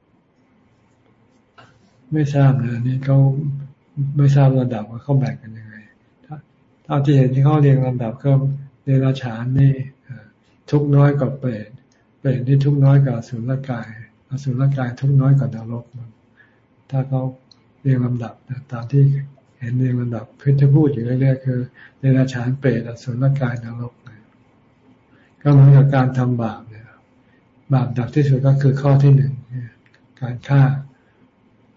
ไม่ทราบนะนี่เขาไม่ทราบระดับว่าเขาแบ่งกันยังไง เท่าที่เห็นที่เขาเรียงลำดับก็เดรัจฉานนี่ทุกน้อยกว่าเปรตเปรตนี่ทุกน้อยกว่าสุรกายอสุรกายทุกน้อยกว่านรกถ้าเขาเรียงลำดับนะตามที่เห็นเรียงลำดับพื่อพูดอยู่เรื่อยๆคือเดรัจฉานเปรตอสุรกายนรกก็เหมือนกับการทำบาปเนี่ยบาปดับที่สุดก็คือข้อที่หนึ่งการฆ่า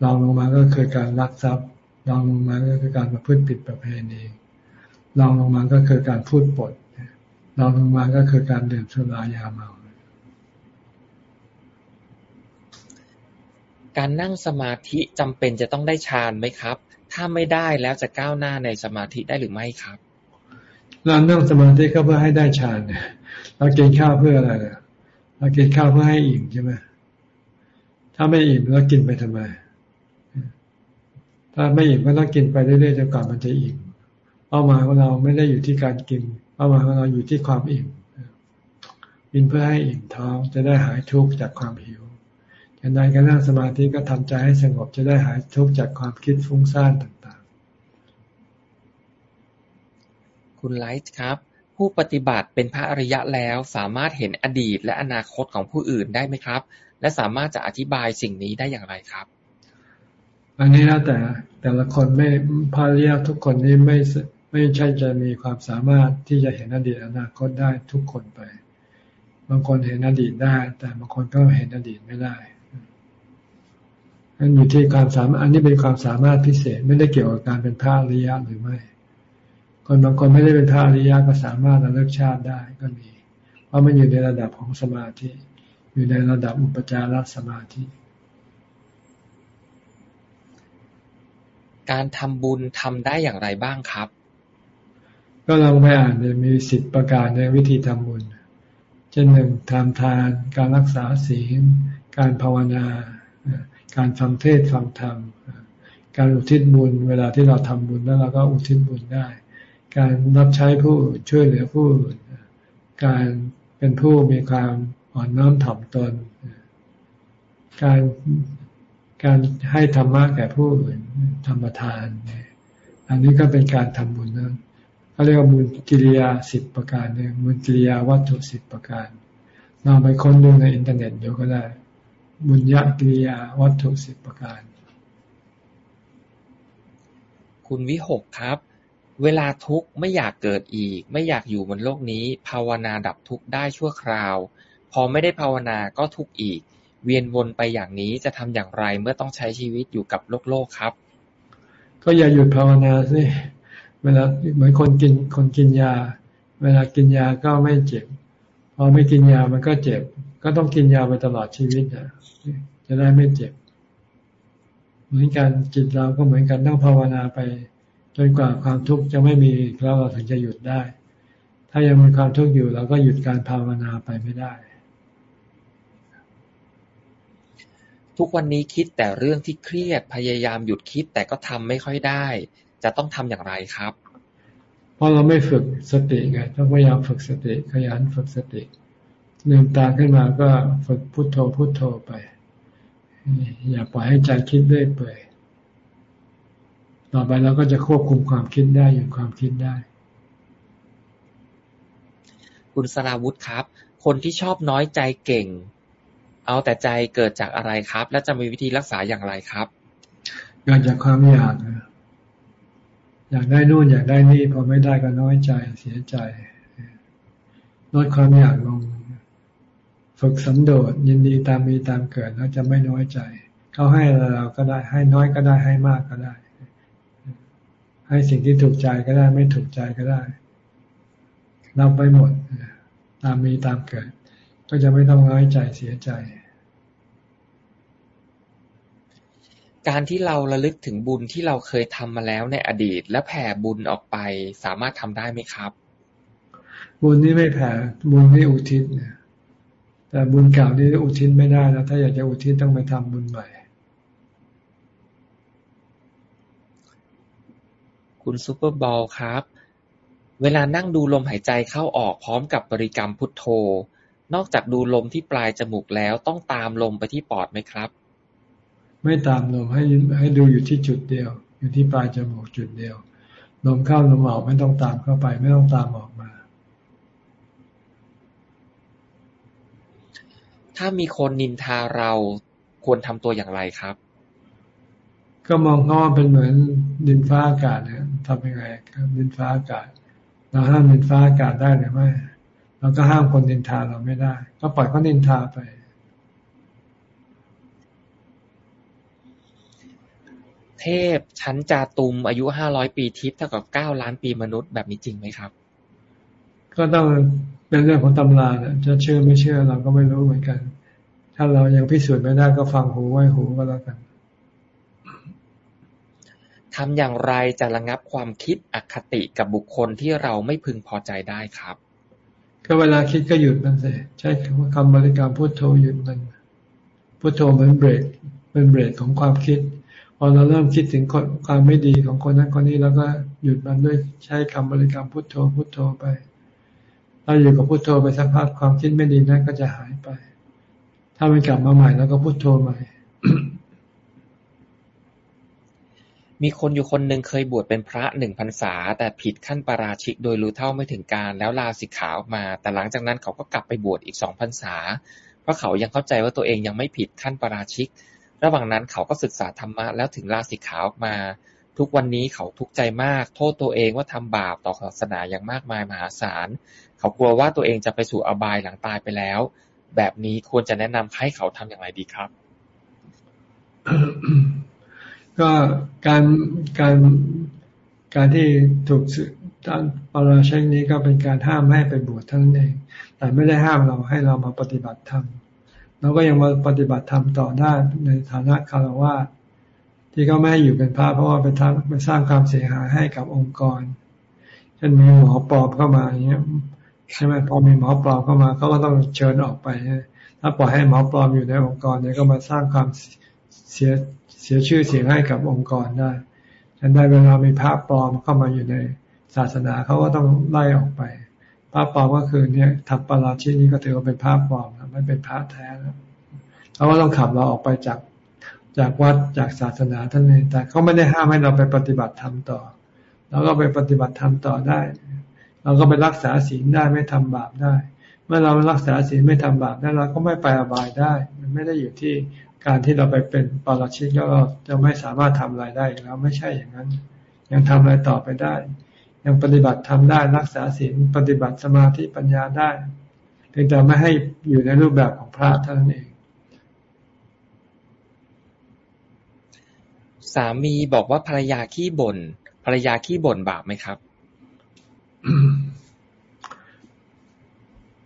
ลองลงมาก็คือการลักทรัพย์ลองลงมาก็คือการประพฤติผิดประเพณี ลองลงมาก็คือการพูดปดลองลงมาก็คือการดื่มสุรายาเมาการนั่งสมาธิจำเป็นจะต้องได้ฌานไหมครับ ถ้าไม่ได้แล้วจะก้าวหน้าในสมาธิได้หรือไม่ครับเรานั่งสมาธิก็เพื่อให้ได้ฌานเนี่ยเรากินข้าวเพื่ออะไรเนี่ยเรากินข้าวเพื่อให้อิ่มใช่ไหมถ้าไม่อิ่มเรากินไปทำไม ถ้าไม่อิ่มก็ต้องกินไปเรื่อยๆจนกว่ามันจะอิ่ม เป้าหมายของเราไม่ได้อยู่ที่การกิน เป้าหมายของเราอยู่ที่ความอิ่มกินเพื่อให้อิ่มท้องจะได้หายทุกข์จากความหิวอย่างใดการนั่งสมาธิก็ทำใจให้สงบจะได้หายทุกข์จากความคิดฟุ้งซ่านต่างๆ คุณไลท์ครับ ผู้ปฏิบัติเป็นพระอริยะแล้วสามารถเห็นอดีตและอนาคตของผู้อื่นได้ไหมครับ และสามารถจะอธิบายสิ่งนี้ได้อย่างไรครับ อันนี้แล้วแต่แต่ละคนไม่พระอริยะทุกคนนี้ไม่ ไม่ใช่จะมีความสามารถที่จะเห็นอดีตอนาคตได้ทุกคนไป บางคนเห็นอดีตได้ แต่บางคนก็เห็นอดีตไม่ได้อันอยู่ที่ความสามารถอันนี้เป็นความสามารถพิเศษไม่ได้เกี่ยวกับการเป็นพระอริยะหรือไม่ คนบางคนไม่ได้เป็นพระอริยะก็สามารถระลึกชาติได้ก็มี เพราะมันอยู่ในระดับของสมาธิ อยู่ในระดับอุปจารสมาธิ การทำบุญทำได้อย่างไรบ้างครับ ก็ลองไปอ่านเลยมีสิบประการในวิธีทำบุญ เช่นหนึ่งทำทานการรักษาศีล การภาวนา การฟังเทศฟังธรรม การอุทิศบุญ เวลาที่เราทำบุญแล้วเราก็อุทิศบุญได้ การรับใช้ผู้ช่วยเหลือผู้การเป็นผู้มีความอ่อนน้อมถ่อมตน การการให้ธรรมะแก่ผู้อื่นธรรมทาน อันนี้ก็เป็นการทำบุญนะ เขาเรียกว่าบุญกิริยาสิบประการเนี่ยบุญกิริยาวัตถุสิบประการเราไปค้นดูในอินเทอร์เน็ตเดี๋ยวก็ได้ บุญญากิริยาวัตถุสิบประการ คุณวิหกครับ เวลาทุกข์ไม่อยากเกิดอีก ไม่อยากอยู่บนโลกนี้ ภาวนาดับทุกข์ได้ชั่วคราว พอไม่ได้ภาวนาก็ทุกข์อีก เวียนวนไปอย่างนี้จะทำอย่างไรเมื่อต้องใช้ชีวิตอยู่กับโลกโลกครับ ก็อย่าหยุดภาวนาสิ เวลาเหมือนคนกินคนกินยา เวลากินยาก็ไม่เจ็บ พอไม่กินยามันก็เจ็บ ก็ต้องกินยาไปตลอดชีวิตนะจะได้ไม่เจ็บ เหมือนกันจิตเราก็เหมือนกันต้องภาวนาไป จนกว่าความทุกข์จะไม่มีแล้วเราถึงจะหยุดได้ ถ้ายังมีความทุกข์อยู่เราก็หยุดการภาวนาไปไม่ได้ทุกวันนี้คิดแต่เรื่องที่เครียดพยายามหยุดคิดแต่ก็ทำไม่ค่อยได้ จะต้องทำอย่างไรครับ เพราะเราไม่ฝึกสติไงต้องพยายามฝึกสติ ขยันฝึกสติลืมตาขึ้นมาก็ฝึกพุโทโธพุโทโธไป อย่าปล่อยให้ใจคิดเรื่อยเปื่อยต่อไปเราก็จะควบคุมความคิดได้หยุดความคิดได้ คุณสราวุธครับ คนที่ชอบน้อยใจเก่ง เอาแต่ใจเกิดจากอะไรครับ และจะมีวิธีรักษาอย่างไรครับเกิดจากความอยาก อยากได้นู่นอยากได้นี่พอไม่ได้ก็น้อยใจเสียใจ ลดความอยากลง ฝึกสันโดษยินดีตามมีตามเกิดแล้วจะไม่น้อยใจเขาให้เราก็ได้ให้น้อยก็ได้ให้มากก็ได้ ให้สิ่งที่ถูกใจก็ได้ไม่ถูกใจก็ได้รับไปหมดตามมีตามเกิด ก็จะไม่ต้องร้อยใจเสียใจ การที่เราระลึกถึงบุญที่เราเคยทำมาแล้วในอดีต และแผ่บุญออกไปสามารถทำได้ไหมครับ บุญนี้ไม่แผ่บุญนี้อุทิศเนี่ยแต่บุญเก่านี้อุทิศไม่ได้แล้ว ถ้าอยากจะอุทิศต้องไปทำบุญใหม่ คุณซูเปอร์บอลครับ เวลานั่งดูลมหายใจเข้าออกพร้อมกับบริกรรมพุทโธ นอกจากดูลมที่ปลายจมูกแล้วต้องตามลมไปที่ปอดไหมครับ ไม่ตามลมให้ให้ดูอยู่ที่จุดเดียว อยู่ที่ปลายจมูกจุดเดียว ลมเข้าลมออกไม่ต้องตามเข้าไป ไม่ต้องตามออกมา ถ้ามีคนนินทาเราควรทำตัวอย่างไรครับ ก็มองเขาว่าเป็นเหมือนดินฟ้าอากาศเนี่ยทำยังไงดินฟ้าอากาศเราห้ามดินฟ้าอากาศได้หรือไม่เราก็ห้ามคนดินทาเราไม่ได้ ก็ปล่อยเขาดินทาไป เทพชั้นจาตุมอายุห้าร้อยปีทิพย์เท่ากับเก้าล้านปีมนุษย์แบบนี้จริงไหมครับ ก็ต้องเป็นเรื่องของตำราเนี่ยจะเชื่อไม่เชื่อเราก็ไม่รู้เหมือนกัน ถ้าเรายังพิสูจน์ไม่ได้ก็ฟังหูไว้หูก็แล้วกันทำอย่างไรจะระงับความคิดอคติกับบุคคลที่เราไม่พึงพอใจได้ครับ ก็เวลาคิดก็หยุดมันสิใช้คำบริกรรมพุทโธหยุดมันพุทโธเหมือนเบรกเป็นเบรกของความคิด พอเราเริ่มคิดถึงความไม่ดีของคนนั้นคนนี้แล้วก็หยุดมันด้วยใช้คำบริกรรมพุทโธพุทโธไปเราอยู่กับพุทโธไปสักพักความคิดไม่ดีนั้นก็จะหายไป ถ้ามันกลับมาใหม่แล้วก็พุทโธใหม่ มีคนอยู่คนหนึ่งเคยบวชเป็นพระหนึ่งพรรษา แต่ผิดขั้นปาราชิกโดยรู้เท่าไม่ถึงการ แล้วลาสิกขาออกมา แต่หลังจากนั้นเขาก็กลับไปบวชอีกสองพรรษา เพราะเขายังเข้าใจว่าตัวเองยังไม่ผิดขั้นปาราชิก ระหว่างนั้นเขาก็ศึกษาธรรมะ แล้วถึงลาสิกขาออกมา ทุกวันนี้เขาทุกข์ใจมาก โทษตัวเองว่าทำบาปต่อศาสนาอย่างมากมายมหาศาล เขากลัวว่าตัวเองจะไปสู่อบายหลังตายไปแล้ว แบบนี้ควรจะแนะนำให้เขาทำอย่างไรดีครับ ก็การการการที่ถูกท่านปราชิกนี้ก็เป็นการห้ามให้ไปบวชทั้งนั้นเอง แต่ไม่ได้ห้ามเราให้เรามาปฏิบัติธรรมเเราก็ยังมาปฏิบัติธรรมต่อได้ในฐานะคารวะที่เขาไม่ให้อยู่เป็นพระเพราะว่าไปทำไปสร้างความเสียหายให้กับองค์กรเช่นมีหมอปลอมเข้ามาอย่างเงี้ยใช่ไหมพอมีหมอปลอมเข้ามาเขาก็ต้องเชิญออกไปถ้าปล่อยให้หมอปลอมอยู่ในองค์กรเนี่ยก็มาสร้างความเสียเสียชื่อเสียงให้กับองค์กรได้ฉันได้เวลามีพระปลอมเข้ามาอยู่ในศาสนาเขาก็ต้องไล่ออกไปพระปลอมก็คือเนี่ยทับปราชินี้ก็ถือว่าเป็นพระปลอม ไม่เป็นพระแท้แล้วเขาก็ต้องขับเราออกไปจากจากวัดจากศาสนาท่านเองแต่เขาไม่ได้ห้ามให้เราไปปฏิบัติธรรมต่อเราก็ไปปฏิบัติธรรมต่อได้ เราก็ไปรักษาศีลได้ไม่ทำบาปได้ เมื่อเรารักษาศีลไม่ทำบาปได้เราก็ไม่ไปอบายได้ มันไม่ได้อยู่ที่การที่เราไปเป็นปรชิกแล้วเราจะไม่สามารถทำอะไรได้แล้วไม่ใช่อย่างนั้น ยังทำอะไรต่อไปได้ ยังปฏิบัติทำได้รักษาศีลปฏิบัติสมาธิปัญญาได้ พียงแต่ไม่ให้อยู่ในรูปแบบของพระเท่านั้นเอง สามีบอกว่าภรรยาขี้บ่นภรรยาขี้บ่นบาปไหมครับ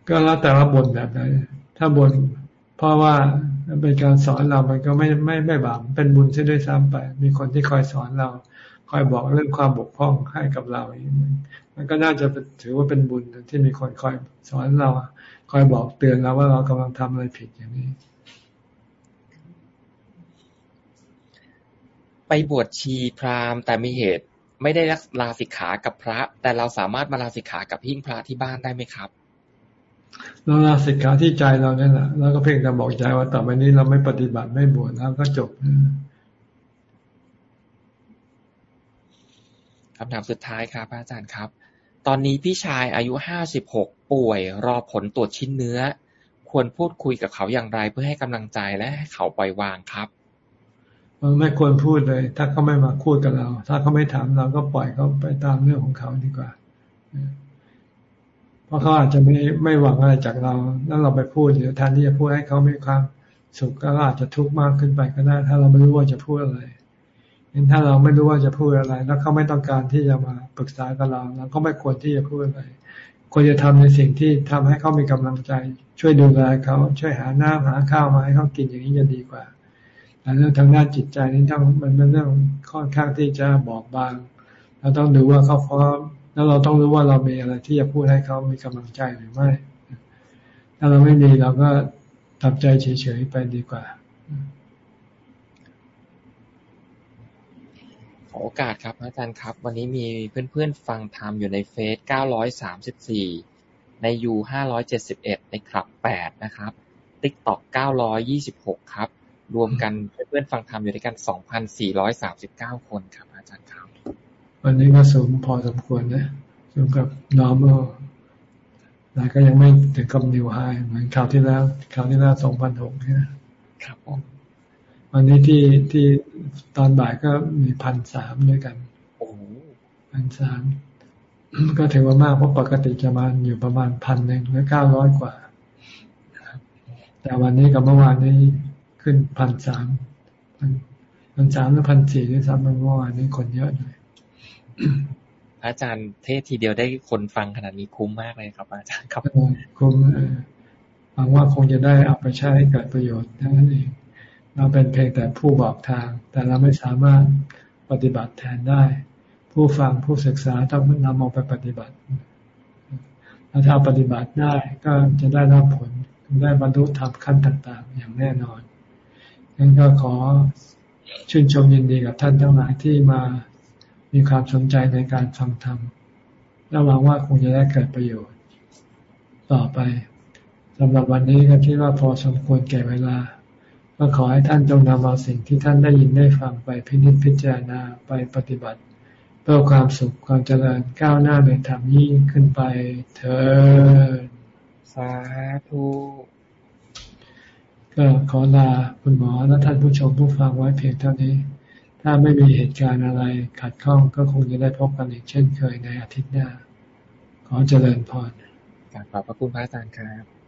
ก็แล้วแต่ว่าบ่นแบบไหนถ้าบ่นเพราะว่าเป็นการสอนเรามันก็ไม่ไม่ไม่บาปเป็นบุญเช่นด้วยซ้ำไป มีคนที่คอยสอนเรา คอยบอกเรื่องความบกพร่องให้กับเราอย่างนี้มันก็น่าจะถือว่าเป็นบุญที่มีคนคอยสอนเรา คอยบอกเตือนเราว่าเรากำลังทำอะไรผิดอย่างนี้ ไปบวชชีพราหมณ์แต่มีเหตุไม่ได้ลาสิกขากับพระ แต่เราสามารถมาลาสิกขากับหิ้งพระที่บ้านได้ไหมครับเราลาสิกขาที่ใจเราเนี่ยแหละแล้วก็เพียงแต่บอกใจว่าต่อไปนี้เราไม่ปฏิบัติไม่บวชแล้วก็จบคำถามสุดท้ายครับอาจารย์ครับ ตอนนี้พี่ชายอายุห้าสิบหกป่วย รอผลตรวจชิ้นเนื้อ ควรพูดคุยกับเขาอย่างไรเพื่อให้กำลังใจและให้เขาปล่อยวางครับไม่ควรพูดเลย ถ้าเขาไม่มาพูดกับเรา ถ้าเขาไม่ถามเราก็ปล่อยเขาไปตามเรื่องของเขาดีกว่า เพราะเขาอาจจะไม่ไม่หวังอะไรจากเรา แล้วเราไปพูดเดี๋ยวแทนที่จะพูดให้เขามีความสุขก็อาจจะทุกข์มากขึ้นไปก็ได้ ถ้าเราไม่รู้ว่าจะพูดอะไร เห็นถ้าเราไม่รู้ว่าจะพูดอะไร แล้วเขาไม่ต้องการที่จะมาปรึกษากับเราเราก็ไม่ควรที่จะพูดอะไรควรจะทำในสิ่งที่ทำให้เขามีกำลังใจ ช่วยดูแลเขาช่วยหาน้ำหาข้าวมาให้เขากินอย่างนี้จะดีกว่าแต่เรื่องทางด้านจิตใจนี่ต้องมันเป็นเรื่องค่อนข้างที่จะบอบบางเราต้องดูว่าเขาพร้อมแล้วเราต้องรู้ว่าเรามีอะไรที่จะพูดให้เขามีกำลังใจหรือไม่ ถ้าเราไม่มีเราก็ทำใจเฉยๆไปดีกว่า ขอโอกาสครับอาจารย์ครับ วันนี้มีเพื่อนๆฟังธรรมอยู่ในเฟซ934 ในยู571 ในคลับ 8 นะครับติ๊กต็อก926 ครับ รวมกันเพื่อนๆฟังธรรมอยู่ด้วยกัน 2,439 คนครับ อาจารย์ครับ วันนี้ก็สูงพอสมควรนะสูงกับ normal แต่ก็ยังไม่ถึงกับ new high เหมือนคราวที่แล้วคราวที่แล้วสองพันหกนะครับผมวันนี้ที่ที่ ตอนบ่ายก็มีพันสามด้วยกันโอ้พันสามก็ถือว่ามากเพราะปกติจะมาอยู่ประมาณพันหนึ่งหรือเก้าร้อยกว่า แต่วันนี้กับเมื่อวานนี้ขึ้นพันสามพันสามหรือพันสี่ด้วยซ้ำเมื่อวานนี้คนเยอะหน่อยอาจารย์เทศทีเดียวได้คนฟังขนาดนี้คุ้มมากเลยครับ อาจารย์ครับคุ้มหวังว่าคงจะได้เอาไปใช้ให้เกิดประโยชน์นั่นเอง เราเป็นเพียงแต่ผู้บอกทาง แต่เราไม่สามารถปฏิบัติแทนได้ ผู้ฟังผู้ศึกษาต้องนำเอาไปปฏิบัติแล้วถ้าปฏิบัติได้ก็จะได้รับผลได้บรรลุธรรมขั้นต่าง ๆ อย่างแน่นอนงั้นก็ขอชื่นชมยินดีกับท่านทั้งหลายที่มามีความสนใจในการฟังธรรมและหวังว่าคงจะได้เกิดประโยชน์ ต่อไปสำหรับวันนี้ก็คิดว่าพอสมควรแก่เวลา ก็ขอให้ท่านจงนำเอาสิ่งที่ท่านได้ยินได้ฟังไปพิจิตพิจารณาไปปฏิบัติ เพื่อความสุขความเจริญก้าวหน้าในธรรมยิ่งขึ้นไปเถิดสาธุก็ขอลาคุณหมอและท่านผู้ชมผู้ฟังไว้เพียงเท่านี้ ถ้าไม่มีเหตุการณ์อะไรขัดข้องก็คงจะได้พบกันอีกเช่นเคยในอาทิตย์หน้า ขอเจริญพรขอบพระคุณพระอาจารย์ครับ